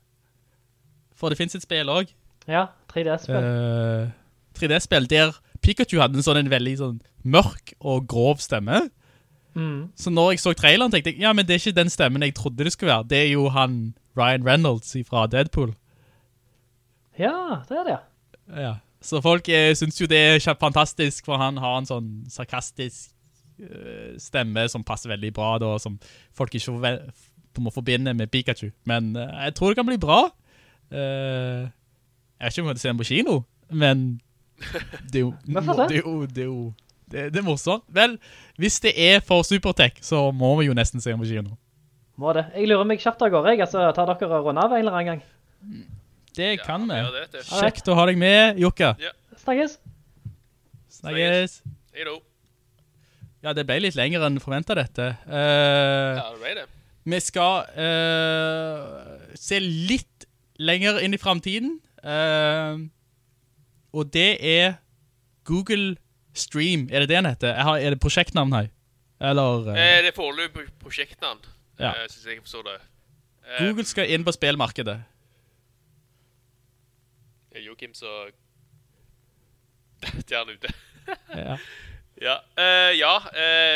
For det finnes et spill også. Ja, 3D-spill. Uh, 3D-spill der Pikachu hadde en sånn en veldig sånn mørk og grov stemme. Mm. Så når jeg så traileren tenkte jeg, ja, men det er ikke den stemmen jeg trodde det skulle være. Det er jo han Ryan Reynolds fra Deadpool. Ja, det er det. Ja. Så folk eh, synes jo det er fantastisk, for han har en sånn sarkastisk eh, stemme som passer veldig bra, da, som folk ikke må forbinde med Pikachu. Men eh, jeg tror det kan bli bra. Eh, jeg vet ikke om jeg vil se den på kino, men det er jo, det er jo, det er jo, det er jo det, det er morsomt. Vel, hvis det er for Supertech, så må vi jo nesten se om vi kino. Må det. Jeg lurer meg kjapt av gårde, jeg. Altså, tar dere og runder av en eller annen gang? Det kan vi. Ja, det. Kjekt å ha deg med, Jokka. Snakkes. Snakkes. Hei da. Ja, det ble litt lenger enn forventet dette. Uh, Ja, det ble det. Vi skal uh, se litt lenger inn i fremtiden. Uh, og det er Google Stream. Er det det den heter? Har, er det prosjektnavn her? Eller uh... Eh, det er foreløpig prosjektnavn, Ja. uh, synes jeg forstår det. Uh, Google skal inn på spillmarkedet. Joachim, så... Det er han ute. Ja. Ja, uh, ja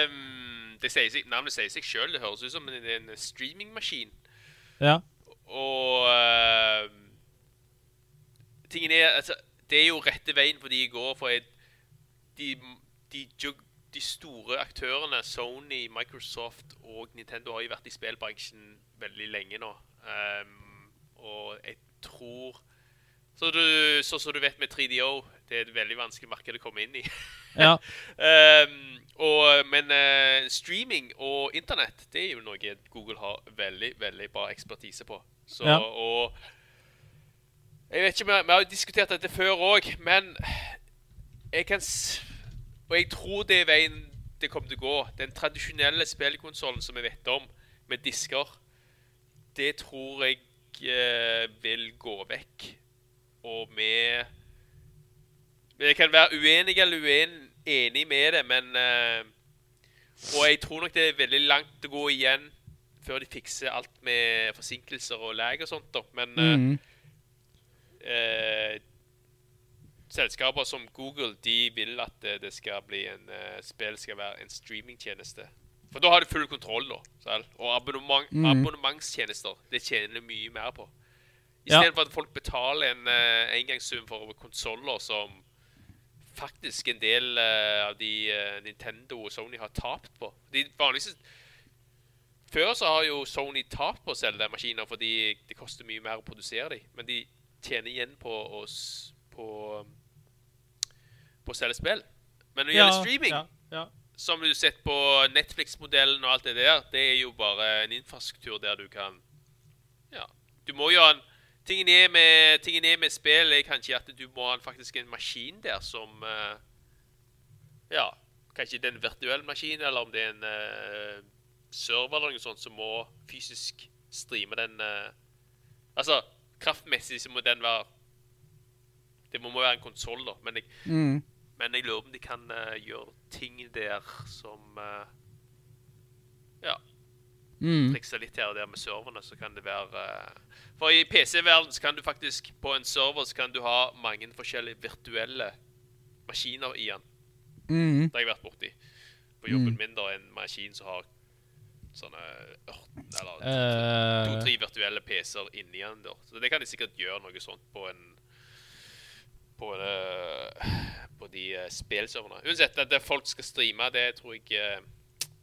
um, det sier seg, navnet sier seg selv, det høres ut som en, en streamingmaskin. ja. Og tingen er, altså, det er jo rette veien for de går, for et, de, de, de store aktørene, Sony, Microsoft og Nintendo har jo vært i spillbransjen veldig lenge nå. Um, og jeg tror, så du, så, så du vet med 3DO, det er et veldig vanskelig marked å komme inn i. ja. um, og, men uh, streaming og internett, det er jo noe Google har veldig, veldig bra ekspertise på. Så, Ja. og jeg vet ikke, vi har, vi har jo diskutert dette før også, men jeg kan Og jeg tror det er veien det kommer til å gå. Den tradisjonelle spillkonsollen som vi vet om, med disker, det tror jeg eh, vil gå vekk. Og vi Jeg kan være uenig eller uen, enig med det, men eh, Og jeg tror nok det er veldig langt å gå igjen før de fikser alt med forsinkelser og lag og sånt. da. Men eh, Mhm. eh, selskaper som Google de vil at det, det skal bli en uh, spill skal være en streamingtjeneste. For da har du full kontroll, da. Selv. Og abonnement, abonnementstjenester det tjener du mye mer på. Ja. Istedenfor at folk betaler en uh, engangssum for konsoller som faktisk en del uh, av de uh, Nintendo og Sony har tapt på. De vanligste Før så har jo Sony tapt på å selge maskiner fordi det koster mye mer å produsere dem. Men de tjener igjen på å, på, på å selge spill. Men når det gjelder streaming, Ja, ja. som du har sett på Netflix-modellen og alt det der, det er jo bare en infrastruktur der du kan Ja. Du må jo ha en Tingen er med, tingen er med spill er kanskje at du må ha en, faktisk en maskin der som uh, Ja, kanskje det er en virtuell maskin, eller om det er en uh, server eller noe sånt som må fysisk streame den uh, Altså, kraftmessig så må den være Det må, må være en konsoll, da. Men jeg, Mm. Men jeg lurer på om de kan uh, gjøre ting der som uh, Ja, Mm. trikse litt her og der med serverne, så kan det være uh, For i PC-verden så kan du faktisk På en server så kan du ha mange forskjellige virtuelle maskiner i den. Mm. Det har jeg vært borti. På jobben min da er en maskin som har sånne ørten, eller to-tre virtuelle PC-er inni den. der. Så det kan de sikkert gjøre noe sånt på en på, det, på de uh, spillserverne. Uansett, at folk skal streame, det tror jeg eh,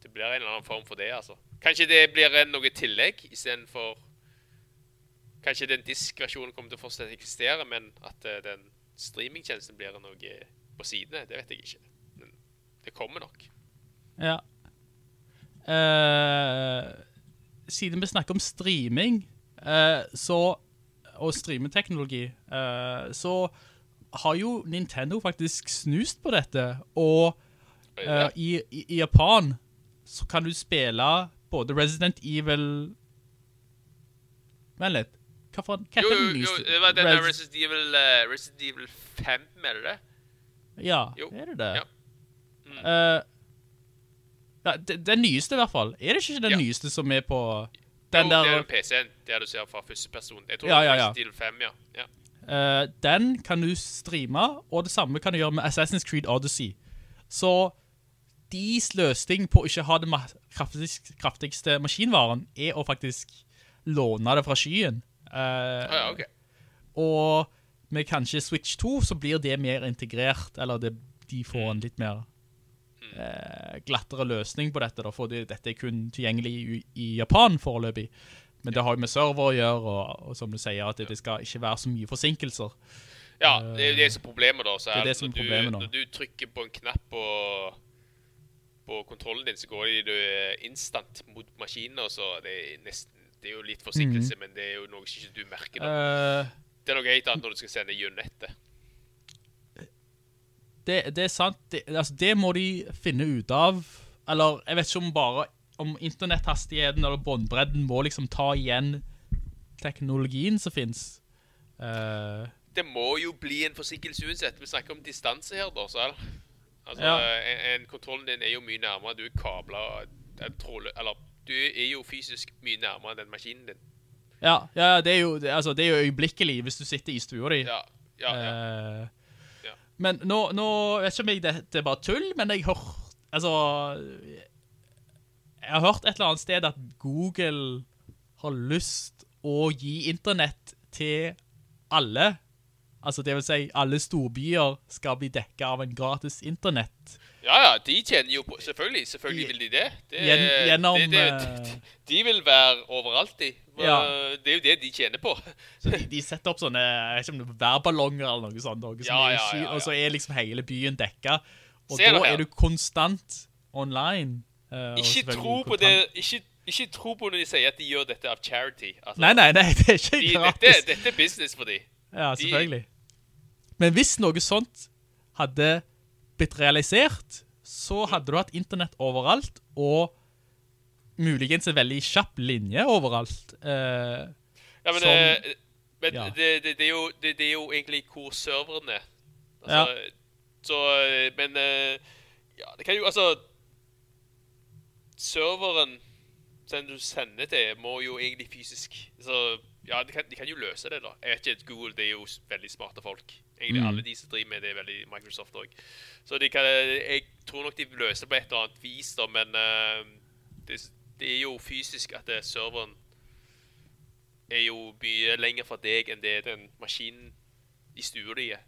det blir en eller annen form for det, altså. Kanskje det blir noe tillegg istedenfor Kanskje den disk-versjonen kommer til å fortsette å eksistere, men at eh, den streamingtjenesten blir noe på sidene, det vet jeg ikke. Men det kommer nok. Ja. Uh, siden vi snakker om streaming, uh, så, og streameteknologi, uh, så har jo Nintendo faktisk snust på dette, og uh, i, i, i Japan så kan du spille både Resident Evil... Vent litt. Hva, for, hva Jo, jo, jo, det var den Res- Resident Evil, uh, Resident Evil 5, er det det? Ja, Jo. er det det? Ja. Mm. Eh, ja, det, den nyeste i hvert fall. Er det ikke den Ja. nyeste som er på Jo, der... det er jo den PC-en der du ser fra første person. Jeg tror Ja, det ja, er. Resident Evil 5, ja. ja. Eh, den kan du streame, og det samme kan du gjøre med Assassin's Creed Odyssey. Så deres løsning på å ikke ha den kraftigste, kraftigste maskinvaren er å faktisk låne det fra skyen. Uh, Ah, ja, okay. Og med kanskje Switch 2 så blir det mer integrert, eller det, de får en litt mer eh, glattere løsning på dette, da, for dette er kun tilgjengelig i, i Japan foreløpig. Men det har jo med server å gjøre, og, og som du sier, at det, det skal ikke være så mye forsinkelser. Ja, det er jo det som er problemet da. Så Det er er det som er problemet du, da. når du trykker på en knapp på, på kontrollen din, så går du instant mot maskinen, og så det er nesten det er jo litt forsinkelse, men det er jo noe som ikke du merker. da. Eh, Det er noe helt annet når du skal sende gjennom nettet. det, det er sant. Det, altså, det må de finne ut av. Eller jeg vet ikke om bare om internetthastigheten eller båndbredden må liksom ta igjen teknologien som finnes. Uh, Det må jo bli en forsikkelse uansett. Vi snakker om distanse her, da. så Altså, Ja. en, en Kontrollen din er jo mye nærmere. Du er kabla Eller du er jo fysisk mye nærmere den maskinen din. ja, ja det, er jo, det, altså, det er jo øyeblikkelig hvis du sitter i stua di. Ja, ja, ja. Uh, Ja. Men nå, nå vet ikke om jeg det, det er bare tull, men jeg hørte Altså Jeg har hørt et eller annet sted at Google har lyst å gi internett til alle. Altså det vil si, alle storbyer skal bli dekket av en gratis internett. Ja, ja, de tjener jo på Selvfølgelig, selvfølgelig vil de det. det Gjen- gjennom, det, det, eh, De vil være overalt, de. Ja. Det er jo det de tjener på. Så de, de setter opp sånne jeg vet ikke om er værballonger eller noe sånt, noe Ja, ja, sky, og så er liksom hele byen dekket. Og da er du konstant online. Eh, Ikke tro på det ikke, ikke tro på når de sier at de gjør dette av charity. Altså, Nei, nei, nei, det er ikke de, gratis. dette, dette er business for de. Ja, selvfølgelig. Men hvis noe sånt hadde blitt realisert, så hadde du hatt internett overalt, og muligens en veldig kjapp linje overalt. Eh, Ja, men, Som- eh, men ja. det, det, det, er jo, det, det er jo egentlig hvor serveren er. Altså, Så, eh, men Ja, det kan jo Altså Serveren den du sender til, må jo egentlig fysisk Så ja, de kan, de kan jo løse det, da. Jeg vet ikke, Google det er jo veldig smarte folk. Egentlig Mm. alle de som driver med det, er veldig Microsoft òg. Så de kan, jeg tror nok de løser det på et eller annet vis, da, men uh, det, det er jo fysisk at det, serveren er jo mye lenger fra deg enn det den maskinen i stua di er.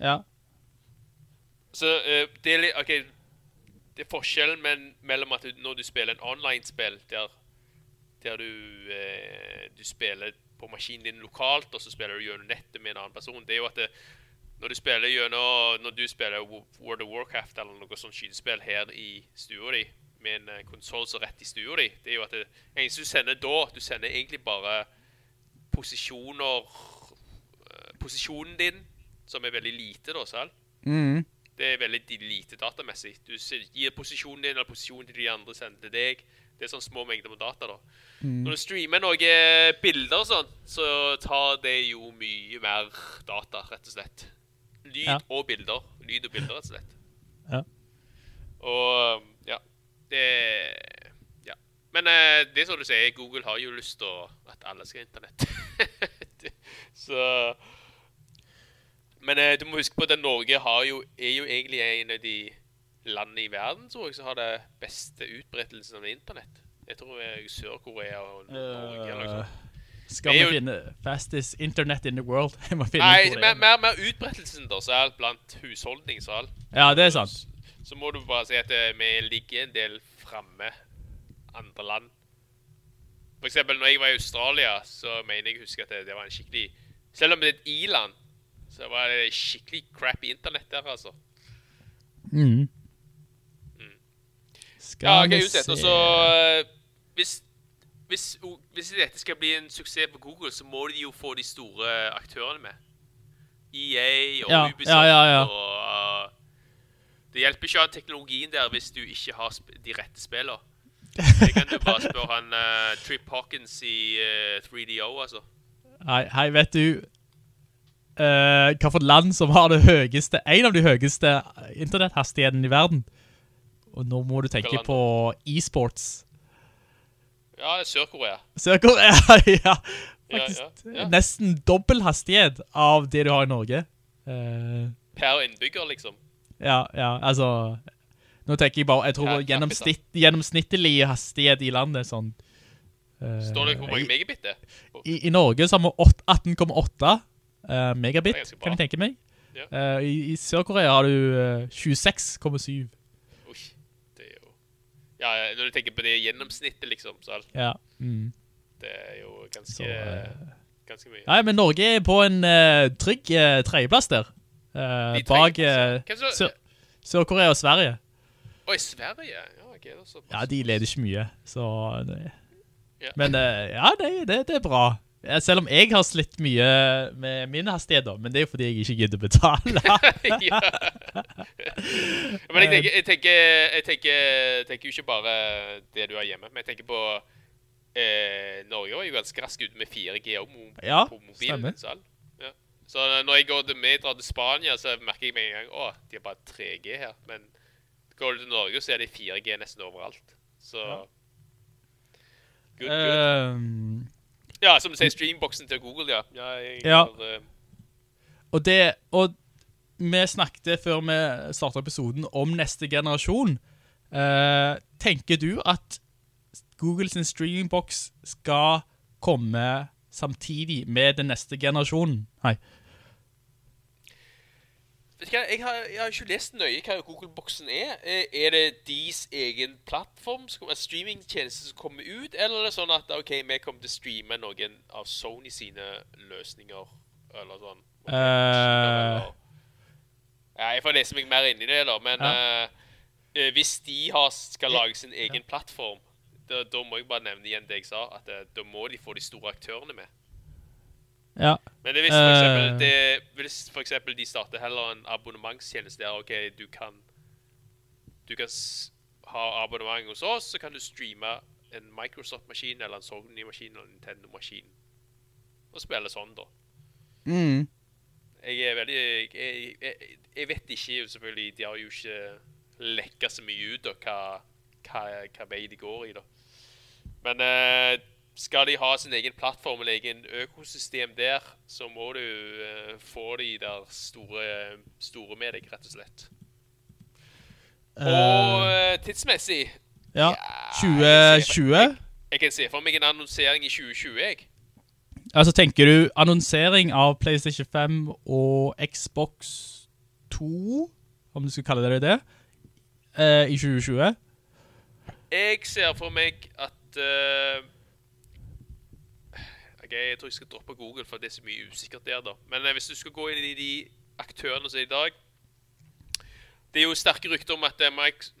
ja. Så uh, det er litt OK, det er forskjellen men, mellom at du, når du spiller en online-spill der, der du, eh, du spiller på maskinen din lokalt, og så spiller du gjennom nettet med en annen person, det er jo at det, når du spiller gjennom Når du spiller World of Warcraft eller noe sånt skytespill her i stua di, med en uh, konsoll så rett i stua di, det er jo at det eneste du sender da Du sender egentlig bare posisjoner eh, Posisjonen din, som er veldig lite, da, selv. Det er veldig lite datamessig. Du gir posisjonen din eller posisjonen til de andre sender til deg. Det er sånn små mengder med data, da. Når du streamer noen bilder og sånn, så tar det jo mye mer data, rett og slett. Lyd Ja. og bilder. Lyd og bilder, rett og slett. Ja. Og ja, det Ja. Men eh, det er som du sier, Google har jo lyst til at alle skal ha internett. Så Men eh, du må huske på at Norge har jo, er jo egentlig en av de landene i verden tror jeg, som har det beste utbredelsen av internett. Jeg tror det er Sør-Korea og Norge eller noe Eh, sånt. skal vi jo- finne fastest internet in the world? Jeg må finne Nei, mer, er. mer, mer utbrettelsen da, så blant husholdning, så. Ja, det er sant. Så må du bare si at eh, vi ligger en del framme andre land. For eksempel når jeg var i Australia, så mener jeg å huske at det, det var en skikkelig Selv om det er et i-land, så var skikkelig crappy internett der, altså. Mm. Skal Ja, okay, vi se. så eh, hvis, hvis, hvis dette skal bli en suksess på Google, så må de jo få de store aktørene med. EA og Ja, Ubisoft ja, ja, ja. og uh, Det hjelper ikke å ha teknologien der hvis du ikke har de rette spillene. Det kan du bare spørre han uh, Trip Hawkins i uh, 3DO, altså. Hei, vet du eh, hva for land som har det høyeste, en av de høyeste internethastighetene i verden. Og nå må du tenke på e-sports. Ja, Sør-Korea. Sør-Korea, ja. Ja, Faktisk ja, ja. nesten dobbelt hastighet av det du har i Norge. Uh, Per innbygger, liksom. ja, ja, altså... Nå tenker jeg bare, jeg tror gjennomsnitt, gjennomsnittelig hastighet i landet sånn... Uh, Står det hvor mange megabit det? I, I Norge så har vi åt- 18,8 eh, megabit, kan jeg tenke meg. Ja. Uh, I i Sør-Korea har du eh, 26,7. Oi, det er jo... Ja, når du tenker på det gjennomsnittet, liksom, så er det- Ja. Mm. det er jo ganske, Så, eh, ganske mye. Nei, men Norge er på en eh, trygg uh, tredjeplass der. Eh, De bak eh, Sør-Korea og Sverige. Oi, Sverige? Ja, okay. Ja, de leder ikke mye, så det... Ja. Men eh, ja, det, det, det er bra. Selv om jeg har slitt mye med min hastighet da, men det er jo fordi jeg ikke gidder betale. ja. Men jeg tenker, jeg, tenker, jeg, tenker, jeg tenker jo ikke bare det du har hjemme, men jeg tenker på eh, Norge var jo ganske raskt ute med 4G og mo Ja, på mobilen. Ja. så når jeg går til, med, drar til Spania, så merker jeg med en gang å, de har bare 3G her. Men går du til Norge, så er det 4G nesten overalt. Så Good, good. Ehm, Ja, som du sier, streamboksen til Google, ja. Ja, jeg Ja. har, uh... Og det, og vi snakket før vi startet episoden om neste generasjon. Uh, tenker du at Google sin streamingboks skal komme samtidig med den neste generasjonen? Hei. Vet jeg har, jeg har ikke lest nøye hva Google-boksen er. Eh, Er det deres egen plattform, streamingtjeneste som kommer ut, eller er det sånn at ok, vi kommer til å streame noen av Sony sine løsninger, eller sånn? Eh. Eller- Ja, jeg får lese meg mer inn i det, da, men Ja. eh, eh, hvis de har, skal lage sin egen plattform, da, da må jeg bare nevne igjen det jeg sa, at eh, da må de få de store aktørene med. Ja. Men hvis for eksempel, Eh. det, hvis for eksempel de starter heller en abonnementstjeneste der, ok, du kan, du kan ha abonnement hos oss, så kan du streame en Microsoft-maskin, eller en Sony-maskin, eller en Nintendo-maskin, og spille sånn da. Mm. Jeg er veldig, jeg, jeg, jeg, vet ikke, selvfølgelig, de har jo ikke lekket så mye ut, da, hva, hva, hva vei de går i, da. Men eh, skal de ha sin egen plattform eller egen økosystem der, så må du uh, få de der store, store med deg, rett og slett. Og uh, tidsmessig, ja. jeg ser- 2020? jeg kan se for meg en annonsering i 2020, jeg. Altså tenker du annonsering av PlayStation 5 og Xbox 2, om du skal kalle det det, i 2020? Jeg ser for meg at eh, Ok, Jeg tror jeg skal droppe Google, for det er så mye usikkert der. da. Men eh, hvis du skal gå inn i de aktørene som er i dag Det er jo sterke rykter om at eh,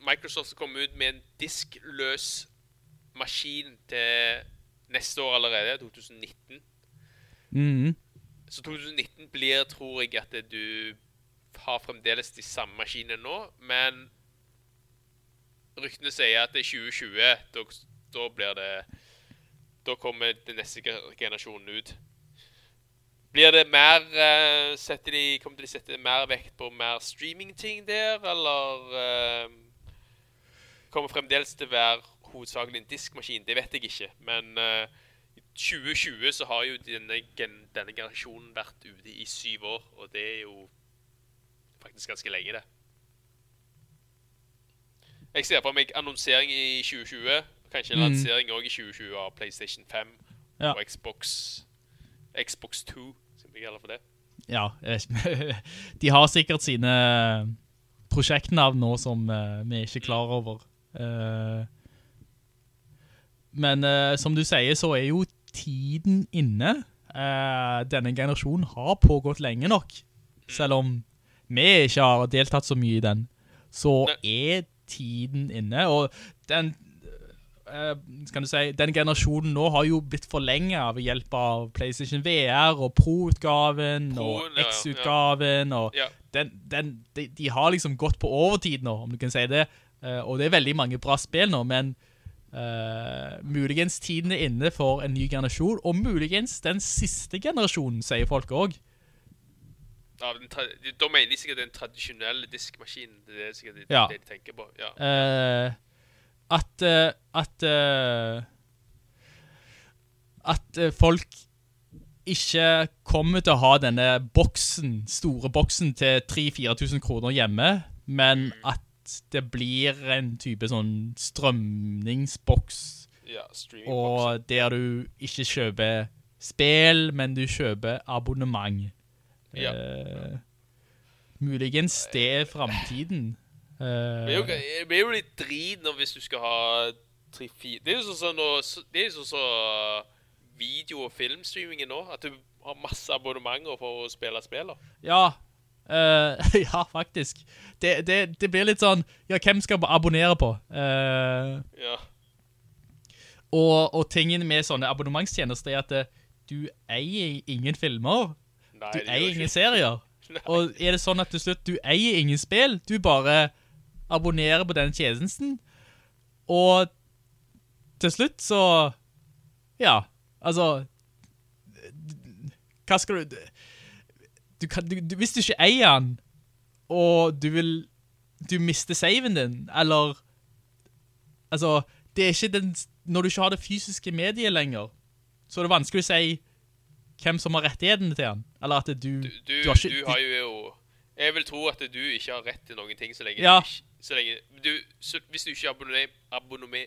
Microsoft skal komme ut med en diskløs maskin til neste år allerede, 2019. Mhm. Så 2019 blir, tror jeg, at du har fremdeles de samme maskinene nå, men ryktene sier at det er 2020, da, da blir det Da kommer den neste generasjonen ut. Blir det mer eh, setter de, Kommer de sette mer vekt på mer streamingting der, eller uh, Kommer fremdeles til å være hovedsakelig en diskmaskin? Det vet jeg ikke, men uh, i 2020 så har jo denne, denne generasjonen vært ute i syv år, og det er jo faktisk ganske lenge, det. Jeg ser for meg annonsering i 2020, kanskje en Mm. lansering også i 2020 av PlayStation 5 Ja. og Xbox, Xbox 2, som vi kaller for det. Ja, eh, de har sikkert sine prosjektnavn nå som vi vi er ikke klar over. Eh, men eh, som du sier, så er jo tiden inne. Eh, denne generasjonen har pågått lenge nok. Selv om vi ikke har deltatt så mye i den, så er tiden inne. Og den, eh, skal du si, den generasjonen nå har jo blitt forlenget av hjelp av PlayStation VR og Pro-utgaven og Proen, ja. X-utgaven. og Ja. den, den, de, de har liksom gått på overtid nå, om du kan si det. Eh, og det er veldig mange bra spill nå, men uh, muligens tiden er inne for en ny generasjon, og muligens den siste generasjonen, sier folk også. Ja, da mener de sikkert den tradisjonelle diskmaskinen. Det er sikkert det, Ja. det de tenker på. Ja. Eh, at eh, at eh, at eh, folk ikke kommer til å ha denne boksen, store boksen til 3-4000 kroner hjemme, men at det blir en type sånn strømningsboks, ja og der du ikke kjøper spill, men du kjøper abonnement. Ja. Uh, muligens det er fremtiden. Eh, Det blir jo, det blir jo litt drit når, hvis du skal ha tre, fire Det er jo sånn som sånn som video- og filmstreamingen nå. At du har masse abonnementer for å spille spiller. Ja, Uh, ja, faktisk. Det, det, det blir litt sånn, ja, hvem skal abonnere på? Uh, Ja. og, og tingen med sånne abonnementstjenester er at eh, du eier ingen filmer, Nei, du eier ingen serier. Nei. Og er det sånn at til slutt du eier ingen spill, du bare abonnerer på den tjenesten, og til slutt så, ja, altså, hva skal du, du, kan, du, du hvis du ikke eier den, og du vil, du mister saven din, eller, altså, det er ikke den, når du ikke har det fysiske mediet lenger, så er det vanskelig å si hvem som har rettighetene til den, eller at du, Du, du, har ikke, du har jo Jeg vil tro at du ikke har rett til noen ting så lenge Ja. du ikke så lenge, du, så, Hvis du ikke abonnerer, abonner,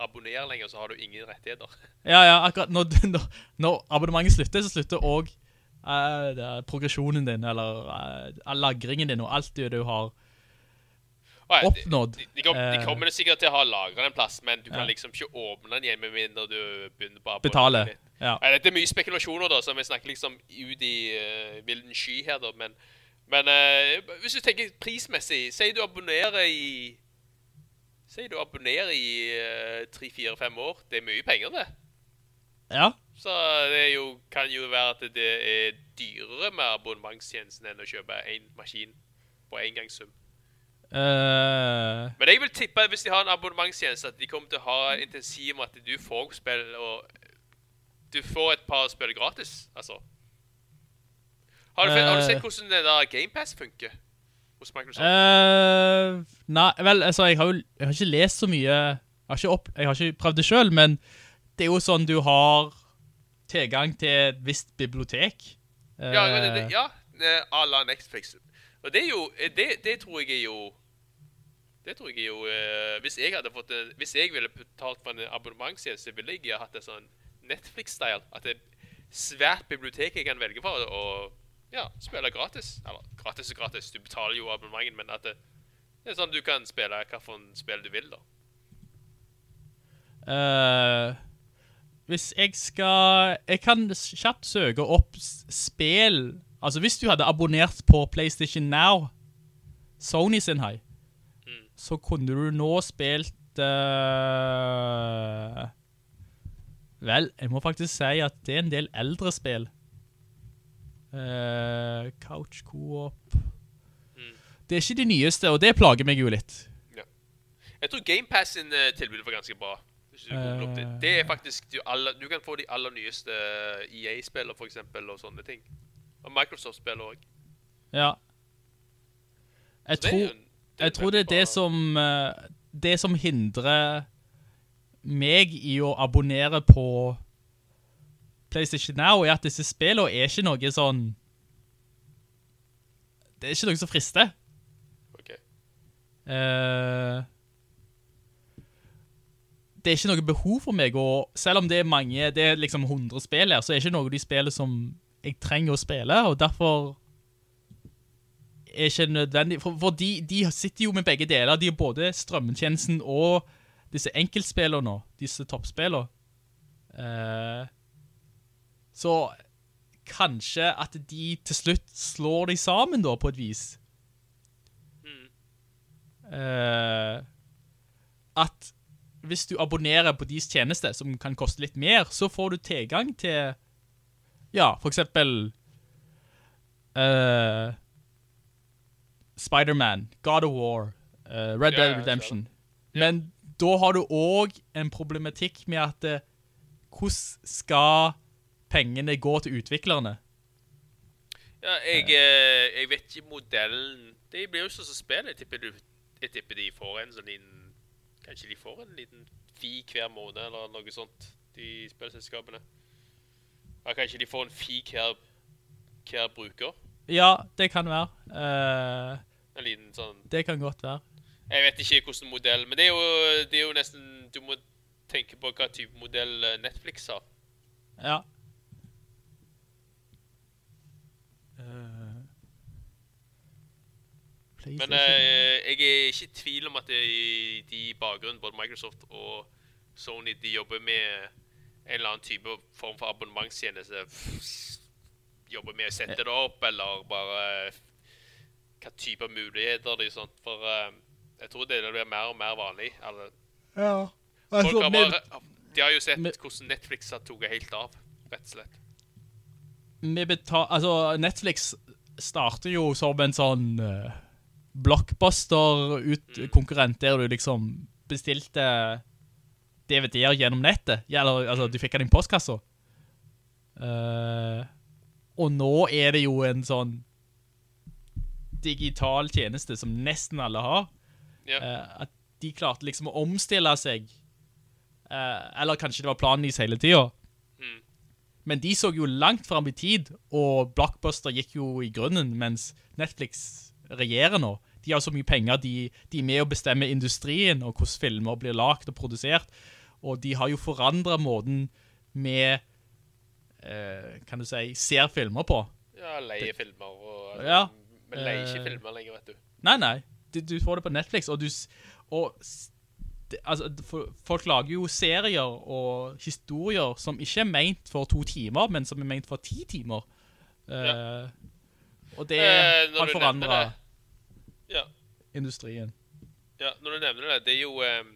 abonnerer lenger, så har du ingen rettigheter. Ja, ja, akkurat når, når, når abonnementet slutter, så slutter også uh, er progresjonen din, eller uh, lagringen din, og alt det du har Ah, ja, oppnådd. De, de, kom, de eh, kommer sikkert til å ha lagret en plass, men du kan Ja. liksom ikke åpne den igjen med mindre du begynner på betale. abonnementet. Ja. Nei, dette er mye spekulasjoner, da, så vi snakker liksom ut i uh, vilden sky her, da. Men, men eh, hvis du tenker prismessig Si du abonnerer i Si du abonnerer i eh, tre, fire, fem år. Det er mye penger, det. ja. Så det er jo, kan jo være at det er dyrere med abonnementstjenesten enn å kjøpe én maskin på engangssum. Uh... Men jeg vil tippe at hvis de har en abonnementstjeneste, at de kommer til å ha intensiv med at du får spill og Du får et par spill gratis, altså. Har du, har du sett Eh. hvordan det der GamePass funker hos Microsoft? Uh, nei, vel, altså, jeg har jo jeg har ikke lest så mye, jeg har ikke, opp, jeg har ikke prøvd det selv, men det er jo sånn du har tilgang til et visst bibliotek. Uh, ja, det, det, ja eh, à la Netflix. Og det er jo det, det tror jeg er jo Det tror jeg jo eh, Hvis jeg hadde fått en, Hvis jeg ville betalt for en abonnementstjeneste, ville jeg hatt en sånn Netflix-style. At det er svært bibliotek jeg kan velge for. og ja, spille gratis. Eller gratis og gratis, du betaler jo abonnementet, men at det, det er sånn du kan spille hvilket spill du vil, da. Uh, hvis jeg skal Jeg kan kjapt søke opp spill Altså, hvis du hadde abonnert på PlayStation Now, Sony sin hei, så kunne du nå spilt uh, Vel, jeg må faktisk si at det er en del eldre spill. Eh, Couch Co-op Det er ikke de nyeste, og det plager meg jo litt. Jeg tror GamePass sin uh, tilbud var ganske bra. Googler det. Eh. det er faktisk du, alle, du kan få de aller nyeste EA-spillene, for eksempel, og sånne ting. Og Microsoft-spill òg. Ja. Jeg tror Jeg tror det er det som eh, Det som hindrer meg i å abonnere på PlayStation Now, er at disse spillene er ikke noe sånn Det er ikke noe som frister. Ok. Uh, det er ikke noe behov for meg, og selv om det er mange, det er liksom 100 spill her, så er det ikke noe de spillene som jeg trenger å spille, og derfor er ikke nødvendig, for, for de, de sitter jo med begge deler, de er både strømmetjenesten og disse enkeltspillene nå, disse toppspillene. Eh, så kanskje at de til slutt slår de sammen da, på et vis. Eh, at hvis du abonnerer på deres tjeneste, som kan koste litt mer, så får du tilgang til, ja, for eksempel, uh, Spider-Man, God of War, uh, Red Dead Redemption. Men da har du også en problematikk med at hvordan skal pengene går til utviklerne? Ja, jeg, eh, jeg vet ikke modellen Det blir jo sånn som spiller. Jeg tipper, du, jeg tipper de får en sånn liten Kanskje de får en liten fi hver måned, eller noe sånt, de spillselskapene. Ja, kanskje de får en fi hver, hver bruker. Ja, det kan være. Uh, En liten sånn det kan godt være. Jeg vet ikke hvordan modell, men det er jo, det er jo nesten Du må tenke på hva type modell eh, Netflix har. Ja. Men PlayStation. eh, jeg er ikke i tvil om at det, i- de i bakgrunnen, både Microsoft og Sony, de jobber med en eller annen type form for abonnementstjeneste. Jobber med å sette det opp, eller bare hva type muligheter de sånt. For eh, jeg tror det blir mer og mer vanlig. Eller, ja. folk Altså, har bare, de har jo sett med- hvordan Netflix har tatt helt av, rett og slett. Vi betal... Altså, Netflix starter jo som en sånn uh, blockbuster-konkurrent, der du liksom bestilte DVD-er gjennom nettet. Eller, altså, du fikk den i postkassa. Uh, og nå er det jo en sånn digital tjeneste som nesten alle har. Ja. Uh, at de klarte liksom å omstille seg. Uh, eller kanskje det var planen deres hele tida. Mm. Men de så jo langt fram i tid, og Blockbuster gikk jo i grunnen, mens Netflix regjerer nå. De har så mye penger, de, de er med å bestemme industrien og hvordan filmer blir lagt og produsert. Og de har jo forandret måten med, eh, kan du si, ser filmer på. Ja, leie filmer og Ja. Men leier ikke Eh, filmer lenger, vet du. Nei, nei. Du, du får det på Netflix, og du... Og, det, altså, folk lager jo serier og historier som ikke er ment for to timer, men som er ment for ti timer. Eh, og det Eh, har forandret. Ja. industrien. Ja, når du nevner det, det er jo um,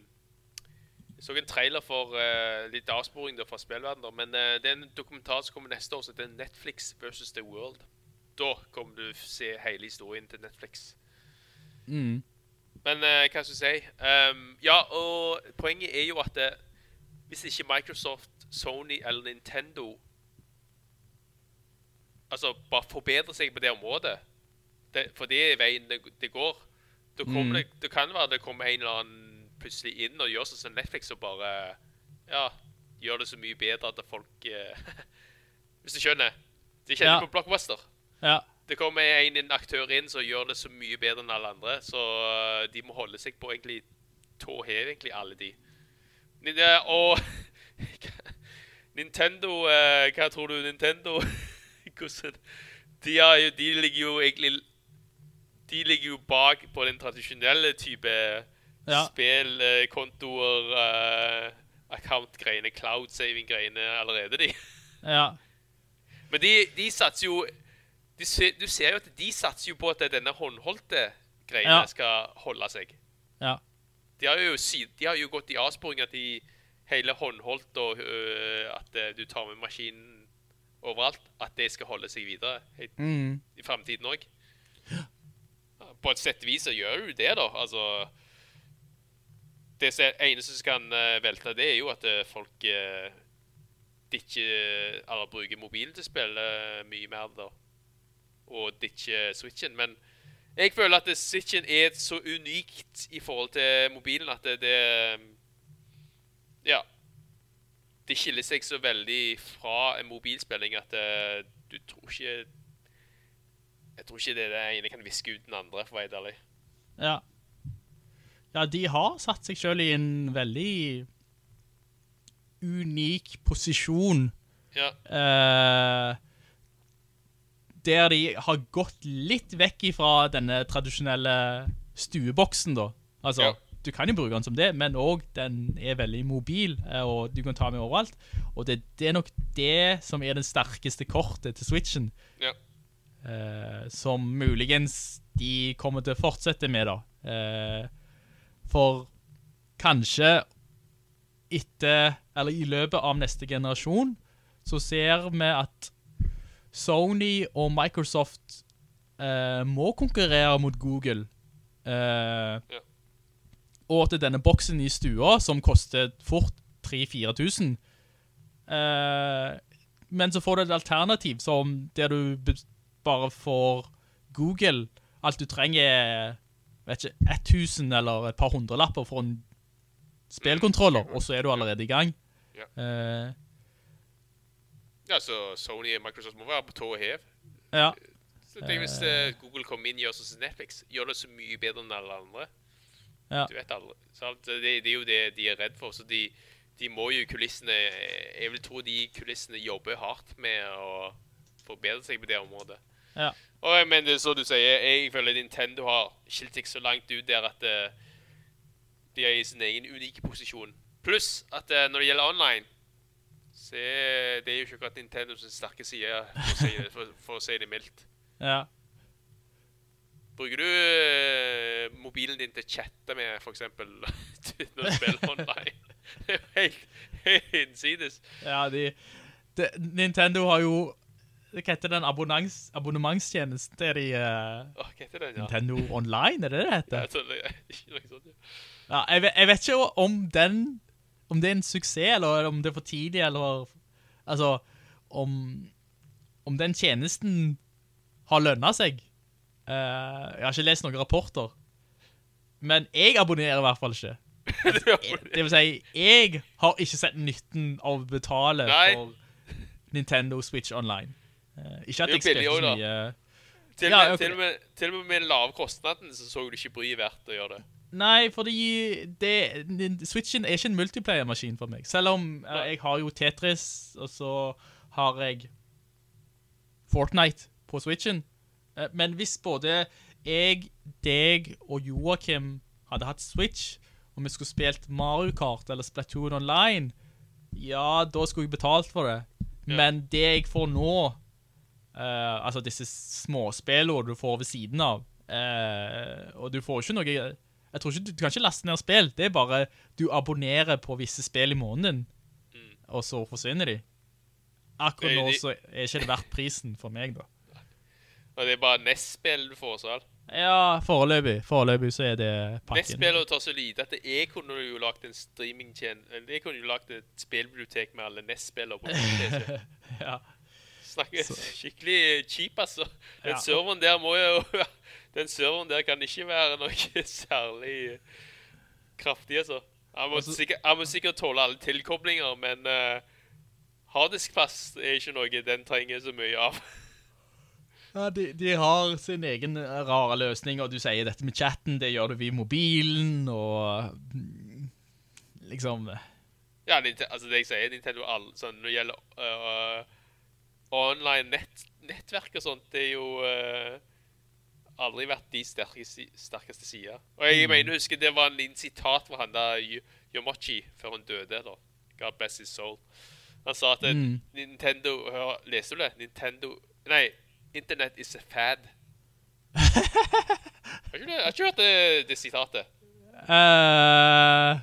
Jeg så en trailer for uh, litt avsporing da fra spillverden, men uh, det er en dokumentar som kommer neste år, så det er Netflix versus The World. Da kommer du se hele historien til Netflix. Mm. Men uh, hva skal du si? Um, ja, og poenget er jo at det, hvis ikke Microsoft, Sony eller Nintendo altså bare forbedrer seg på det området, det, for det er veien det, det går, da, Mm. det, det, kan være det kommer en eller annen plutselig inn og gjør sånn som Netflix og bare ja, gjør det så mye bedre at folk eh, Hvis du skjønner. De kjenner Ja. på Blockbuster. Ja, Det kommer en, en aktør inn som gjør det så mye bedre enn alle andre, så uh, de må holde seg på egentlig tå hev, egentlig, alle de. Eh, Og Nintendo, eh, hva tror du Nintendo Hvordan de, jo, de ligger jo egentlig De ligger jo bak på den tradisjonelle type Ja. spillkontoer, uh, account-greiene, cloud-saving-greiene allerede, de. ja, Men de, de satser jo de Du ser jo at de satser jo på at denne håndholdte greiene Ja. skal holde seg. ja. De har jo, de har jo gått i avsporing at de hele håndholdt og uh, at øh, du tar med maskinen overalt, at det skal holde seg videre helt Mm. i fremtiden òg. På et sett vis så gjør du det, da. Altså Det eneste som kan øh, velte det, er jo at øh, folk øh, ditcher Eller bruker mobilen til å spille øh, mye mer, da. Og ditcher Switchen. Men jeg føler at Switchen er så unikt i forhold til mobilen at det, det Ja. Det skiller seg så veldig fra en mobilspilling at det, du tror ikke Jeg tror ikke det er det ene kan viske ut den andre, for å være ærlig. Ja. Ja, de har satt seg selv i en veldig unik posisjon, Ja. eh, der de har gått litt vekk ifra denne tradisjonelle stueboksen da. Altså, Ja. du kan jo bruke den som det, men også den er veldig mobil, eh, og du kan ta med overalt. Og det, det er nok det som er den sterkeste kortet til Switchen. Ja. Eh, som muligens de kommer til å fortsette med da. Eh, for kanskje etter, eller i løpet av neste generasjon, så ser vi at Sony og Microsoft eh, må konkurrere mot Google. Eh, Og at denne boksen i stua, som koster fort 3-4 tusen, eh, men så får du et alternativ som der du bare for Google alt du trenger er, vet ikke, 1000 eller et par hundrelapper for en spillkontroller, og så er du allerede i gang. Ja. uh, Ja, så Sony og Microsoft må være på tå og hev. ja. Så tenk hvis uh, Google kommer inn og gjør sånn som Netflix, gjør det så mye bedre enn alle andre. Ja. Du vet aldri. Det, det er jo det de er redd for, så de, de må jo kulissene, jeg vil tro de kulissene jobber hardt med å forbedre seg på det området. Ja. Og, men det er så du sier, jeg føler Nintendo har skilt seg så langt ut der at eh, de er i sin egen unike posisjon. Pluss at eh, når det gjelder online, så det er jo ikke akkurat Nintendo sin sterke side, for å si det, for, for å si det mildt. ja. Bruker du eh, mobilen din til å chatte med, for eksempel, når du spiller online? Det er jo helt, helt innsides. Ja, de, de, Nintendo har jo, hva heter den abonnementstjenesten til de, uh, oh, heter den, ja? Nintendo Online, er det det heter? Ja, ikke noe sånt, ja. Jeg, vet, jeg vet ikke om den Om det er en suksess Eller om det er for tidlig Eller Altså Om, om den tjenesten Har lønnet seg Uh, Jeg har ikke lest noen rapporter Men jeg abonnerer i hvert fall ikke Det vil si Jeg har ikke sett nytten Av å betale Nei. for Nintendo Switch Online Ikke at jeg spiller så mye Til, Ja, med, ok. til, og med, til og med med lave kostnaden så så du ikke bry verdt å gjøre det. Nei, fordi det, Switchen er ikke en multiplayer-maskin for meg. Selv om eh, Nei. jeg har jo Tetris, og så har jeg Fortnite på Switchen. Eh, men hvis både jeg, deg og Joachim hadde hatt Switch, og vi skulle spilt Mario Kart eller Splatoon Online, ja, da skulle jeg betalt for det. Men det jeg får nå, eh, altså disse småspillene du får ved siden av, Uh, og du får ikke noe jeg tror ikke, du, du kan ikke laste ned spill. Det er bare du abonnerer på visse spill i måneden, og så forsvinner de. Akkurat nå så er ikke det verdt prisen for meg, da. Og det er bare NES-spill du får, så? Ja, foreløpig. Foreløpig så er det pakken. NES-spillere tar så lite at jeg kunne jo lagt en streaming-tjen... eller Jeg kunne jo lagt et spillbibliotek med alle Nest-spillere på PC. Ja. Snakker skikkelig cheap, altså. Den Ja. serveren der må jo Den serveren der kan ikke være noe særlig kraftig, altså. Han må, Altså- sikkert, han må sikkert tåle alle tilkoblinger, men uh, harddiskplass er ikke noe den trenger så mye av. Ja, de, de har sin egen eh, rare løsning, og du sier dette med chatten, det gjør du via mobilen, og mm, liksom... Ja, Ninte- altså det jeg sier, Nintendo all, sånn, når det gjelder øh, online nett, nettverk og sånt, det er jo uh, aldri vært de sterkeste, sterkeste sider. Og jeg mener, husker det var en liten sitat fra han da Yomochi før han døde, da. God bless his soul. Han sa at Mm. Nintendo, hør, leser du det? Nintendo, nei, internet is a fad. har ikke du hørt det, det sitatet? Uh...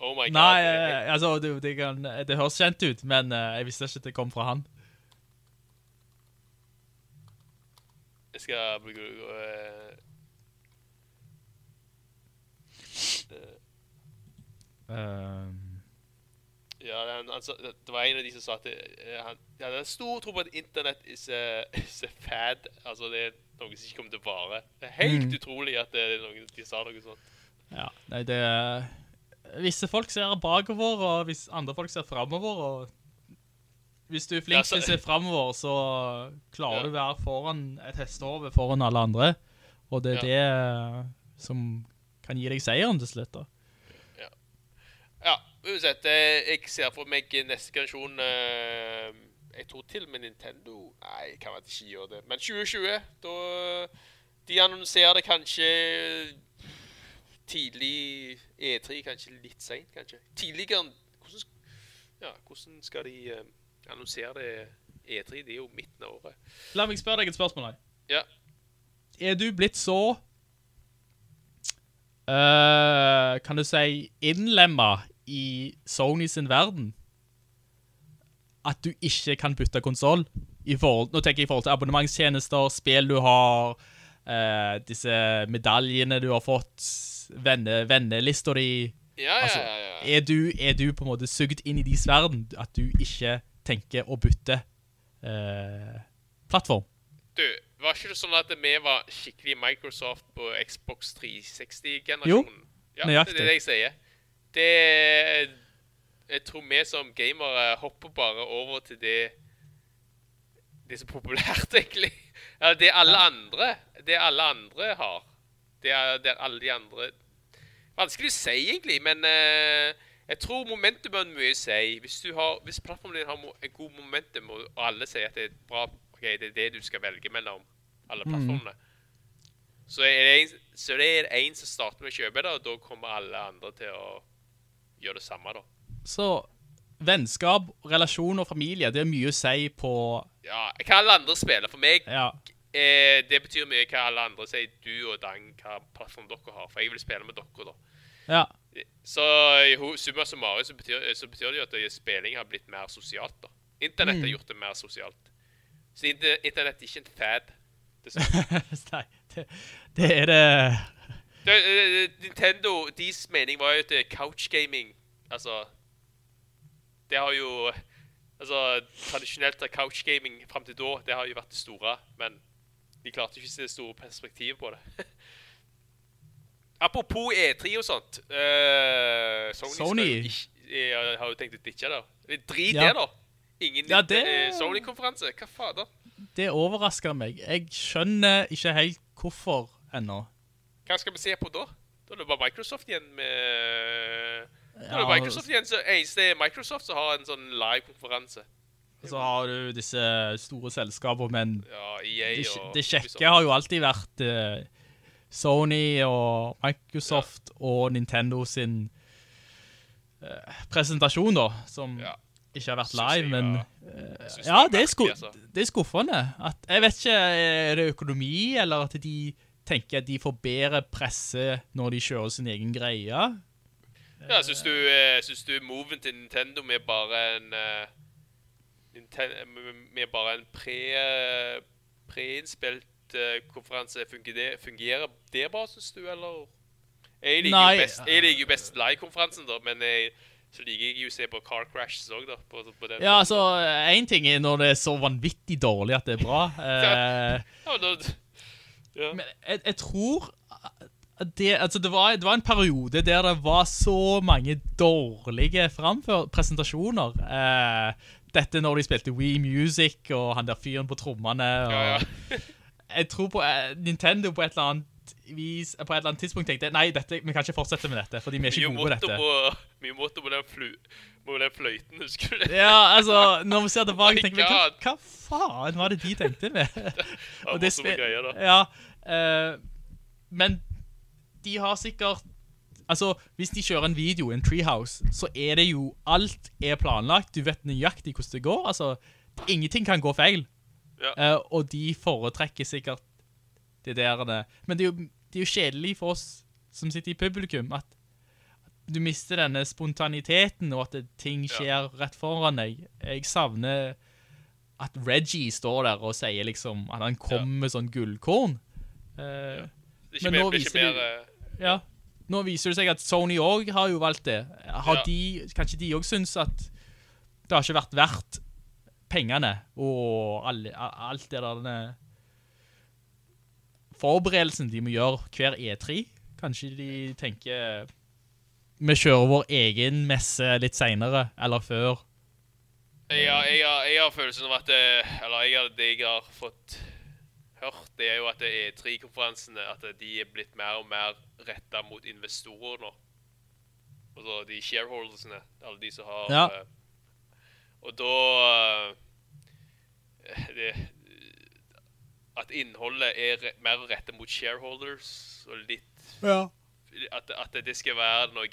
Oh my god. nei, eh, altså, det, det, kan, det høres kjent ut, men uh, jeg visste ikke at det kom fra han. Jeg skal bruke øh, Ehm, Ja, det, han, han, det var en av de som sa at det, eh, han ja, er stor tro på at internett is a, is a fad. Altså, det er noe som ikke kommer til å vare. Det er helt Mm. utrolig at det er noen, de sa noe sånt. ja, nei, det... er... Visse folk ser bakover, og hvis andre folk ser fremover, og hvis du er flink Ja, til å se fremover, så klarer Ja. du å være foran et hestehove foran alle andre, og det er det eh, som kan gi deg seieren til slutt da. Ja, ja uansett, eh, jeg ser for meg neste generasjon eh, Jeg tror til og med Nintendo Nei, jeg kan vel ikke gjøre det. Men 2020, da De annonserer det kanskje tidlig E3, kanskje litt seint, kanskje. Tidligere hvordan, ja, hvordan skal de annonsere det E3? Det er jo midten av året. La meg spørre deg et spørsmål her. Ja. Er du blitt så uh, kan du si innlemma i Sony sin verden at du ikke kan bytte konsol? I forhold, nå tenker jeg i forhold til abonnementstjenester, spill du har, uh, disse medaljene du har fått, venne, vennelister di. Ja, ja, ja, ja. Altså, Er du, er du på en måte sugd inn i deres verden, at du ikke tenker å bytte eh, plattform? Du, var ikke det sånn at vi var skikkelig Microsoft på Xbox 360-generasjonen? Jo, ja, nøyaktig. Det er det jeg sier. Det Jeg tror vi som gamere hopper bare over til det Det er så populært, egentlig. Eller det alle andre Det alle andre har. Det er der alle de andre Vanskelig å si, egentlig, men eh, jeg tror momentum har mye å si. Hvis, du har, hvis plattformen din har en god momentum, og alle sier at det er bra Ok, det er det du skal velge mellom alle plattformene, så er det en, så det er en som starter med å kjøpe det, og da kommer alle andre til å gjøre det samme, da. Så vennskap, relasjon og familie, det er mye å si på Ja, hva alle andre spiller. For meg Ja. eh, Det betyr mye hva alle andre sier. Du og Dang, hva plattform dere har. For jeg vil spille med dere, da. ja. Så i summa summarum så betyr, så betyr det jo at spilling har blitt mer sosialt. da. Internett Mm. har gjort det mer sosialt. Så inter- internett er ikke en fad. Nei, det, det er det Det, uh, Nintendo, deres mening var jo at couchgaming couch gaming Altså Det har jo Altså, tradisjonelt har couch gaming fram til da, det har jo vært det store, men de klarte ikke å se det store perspektivet på det. Apropos E3 og sånt Uh, Sony, Sony. Skal jeg har jo tenkt å ditche det. Drit Ja. det, da. Ingen Ja, det- eh, Sony-konferanse. Hva fader? Det overrasker meg. Jeg skjønner ikke helt hvorfor ennå. Hva skal vi se på da? Da er det bare Microsoft igjen med Da er det Ja, Microsoft igjen, så eneste er Microsoft som har en sånn live-konferanse. Så har du disse store selskaper, men Ja, EA det, det kjekke har jo alltid vært eh, Sony og Microsoft og Nintendo sin eh, presentasjon, da, som Ja. ikke har vært live, men eh, ja, det er, sku, altså. det er skuffende. At, jeg vet ikke, er det økonomi, eller at de tenker at de får bedre presse når de kjører sin egen greie? Ja, synes du, synes du moven til Nintendo med bare en uh, Nintendo, med- bare en pre eh, preinnspilt eh, konferanse fungerer fungerer det bra, syns du, eller? Jeg liker Nei. jo best, jeg liker jo best live-konferansen, da, men jeg, så liker jeg jo å se på Car Crashes òg, da. På, på den. Ja, altså, en ting er når det er så vanvittig dårlig at det er bra. Eh, Ja, men da, ja. Men jeg, jeg tror det, altså det, var, det var en periode der det var så mange dårlige presentasjoner. Eh, dette når de spilte Wii Music og han der fyren på trommene. Og, Ja, ja. Jeg tror på uh, Nintendo på et eller annet vis, på et eller annet tidspunkt tenkte nei, dette, vi kan ikke fortsette med dette, fordi vi er ikke Mye gode på dette. på, mye motto på den, flu, på den fløyten, husker du det? Ja, altså, når vi ser tilbake, tenker vi, hva, hva faen var det de tenkte med? Og det spe- greier, da. Ja, uh, men de har sikkert Altså, hvis de kjører en video, en treehouse, så er det jo Alt er planlagt. Du vet nøyaktig hvordan det går. Altså, ingenting kan gå feil. Ja. Eh, og de foretrekker sikkert det der det. Men det er, jo, det er jo kjedelig for oss som sitter i publikum, at du mister denne spontaniteten, og at det, ting skjer rett foran deg. Jeg savner at Reggie står der og sier liksom at han kommer med sånn gullkorn. Uh, Det Men mer, nå viser mer de- eh, ja. Nå viser det seg at Sony også har jo valgt det. Har Ja. de, kanskje de også synes at det har ikke vært verdt pengene og all, alt det der denne forberedelsen de må gjøre hver E3. Kanskje de tenker vi kjører vår egen messe litt senere, eller før. Jeg har, jeg, har, jeg har følelsen av at eh, Eller jeg har, det jeg har fått hørt, det er jo at E3-konferansene At de er blitt mer og mer rettet mot investorer nå. Altså de shareholdersene. Alle de som har Ja. Eh, Og da eh, det, At innholdet er mer retta mot shareholders og litt at, at det skal være noe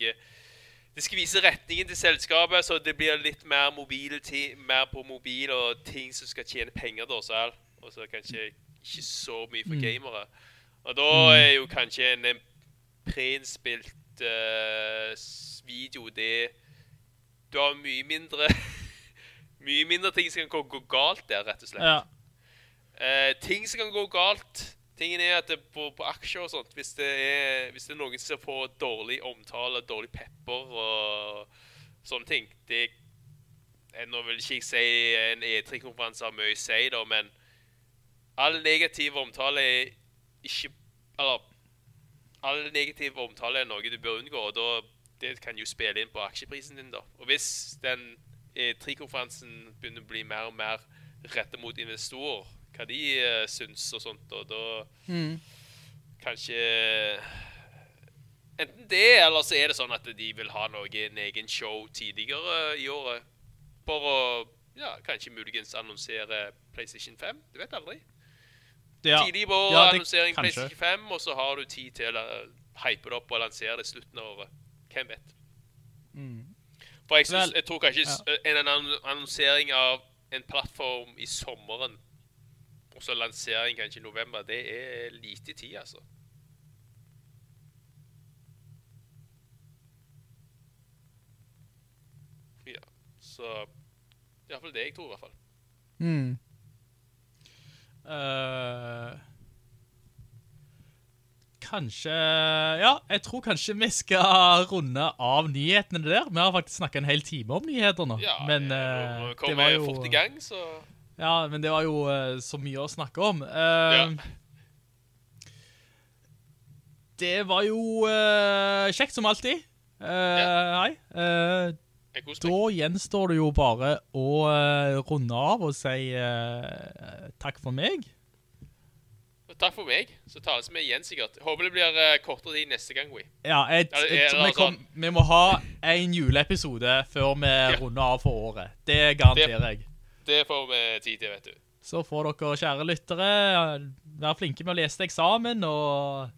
Det skal vise retningen til selskapet, så det blir litt mer mobil, mer på mobil og ting som skal tjene penger, da, så Og så kanskje ikke så mye for gamere. Og da er jo kanskje en, en preinnspilt uh, video det Du har mye mindre Mye mindre ting som kan gå, gå galt der, rett og slett. Ja. Eh, ting som kan gå galt Tingen er at på, på aksjer og sånt Hvis det er, hvis det er noen som ser på dårlig omtale, dårlig pepper og sånne ting Det er Nå vil ikke jeg si en E3-konferanse har mye å si, da, men all negativ omtale er ikke Eller all negativ omtale er noe du bør unngå, og da det kan jo spille inn på aksjeprisen din, da. Og hvis den E3-konferansen begynner å bli mer og mer rettet mot investorer, hva de uh, syns og sånt, og da kanskje Enten det, eller så er det sånn at de vil ha noe, en egen show tidligere i året. For å ja, kanskje muligens annonsere PlayStation 5. Du vet aldri. Ja. Tidlig på Ja, annonsering kanskje. PlayStation 5, og så har du tid til å hype det opp og lansere det i slutten av året. Hvem vet? For jeg, synes. Jeg tror kanskje ja. en annonsering av en plattform i sommeren, og så lansering kanskje i november, det er lite tid, altså. Ja, så i hvert fall det jeg tror i hvert fall. Mm. Eh, kanskje Ja, jeg tror kanskje vi skal runde av nyhetene der. Vi har faktisk snakket en hel time om nyheter nå. Ja, men jeg, uh, det kommer var jo fort i gang, så Ja, men det var jo uh, så mye å snakke om. Uh, Ja. Det var jo eh, kjekt som alltid. Ja. Hei. Eh, da gjenstår det jo bare å eh, runde av og si eh, takk for meg. Takk for meg. Så tales vi igjen sikkert. Håper det blir uh, kortere tid neste gang, we. Ja, jeg, Ja, det jeg, tror vi, kom, vi må ha en juleepisode før vi runder av for året. Det garanterer jeg. Det får vi tid til, vet du. Så får dere, kjære lyttere, være flinke med å lese eksamen og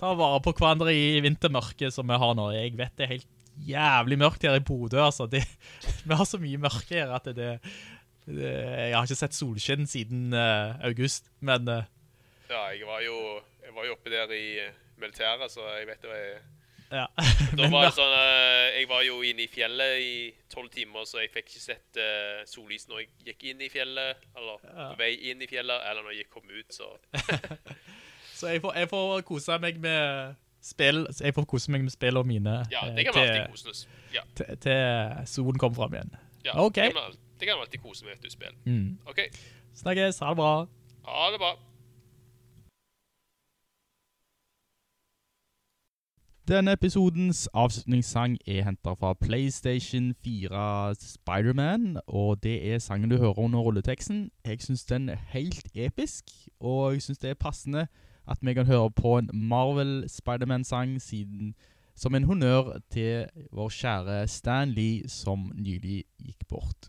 ta vare på hverandre i vintermørket som vi har nå. Jeg vet det er helt jævlig mørkt her i Bodø, altså. Det, vi har så mye mørke her at det, det Jeg har ikke sett solskinn siden uh, august, men eh, Ja, jeg var jo, jeg var jo oppe der i eh, militæret, så jeg vet det var ja. Da var det sånn eh, Jeg var jo inne i fjellet i tolv timer, så jeg fikk ikke sett uh, sollys når jeg gikk inn i fjellet, eller på vei inn i fjellet, eller når jeg kom ut, så Så jeg får, jeg får kose meg med spill Jeg får kose meg med spillene mine Ja, eh, det kan til, alltid kose. Ja, til, til solen kommer fram igjen. ja okay. det, kan man, det kan vi alltid kose med et spill. Mm. OK. Snakkes. Ha det bra. Ha det bra. Denne episodens avslutningssang er hentet fra PlayStation 4 Spider-Man, og det er sangen du hører under rulleteksten. Jeg synes den er helt episk, og jeg synes det er passende at vi kan høre på en Marvel Spider-Man-sang som en honnør til vår kjære Stan Lee som nylig gikk bort.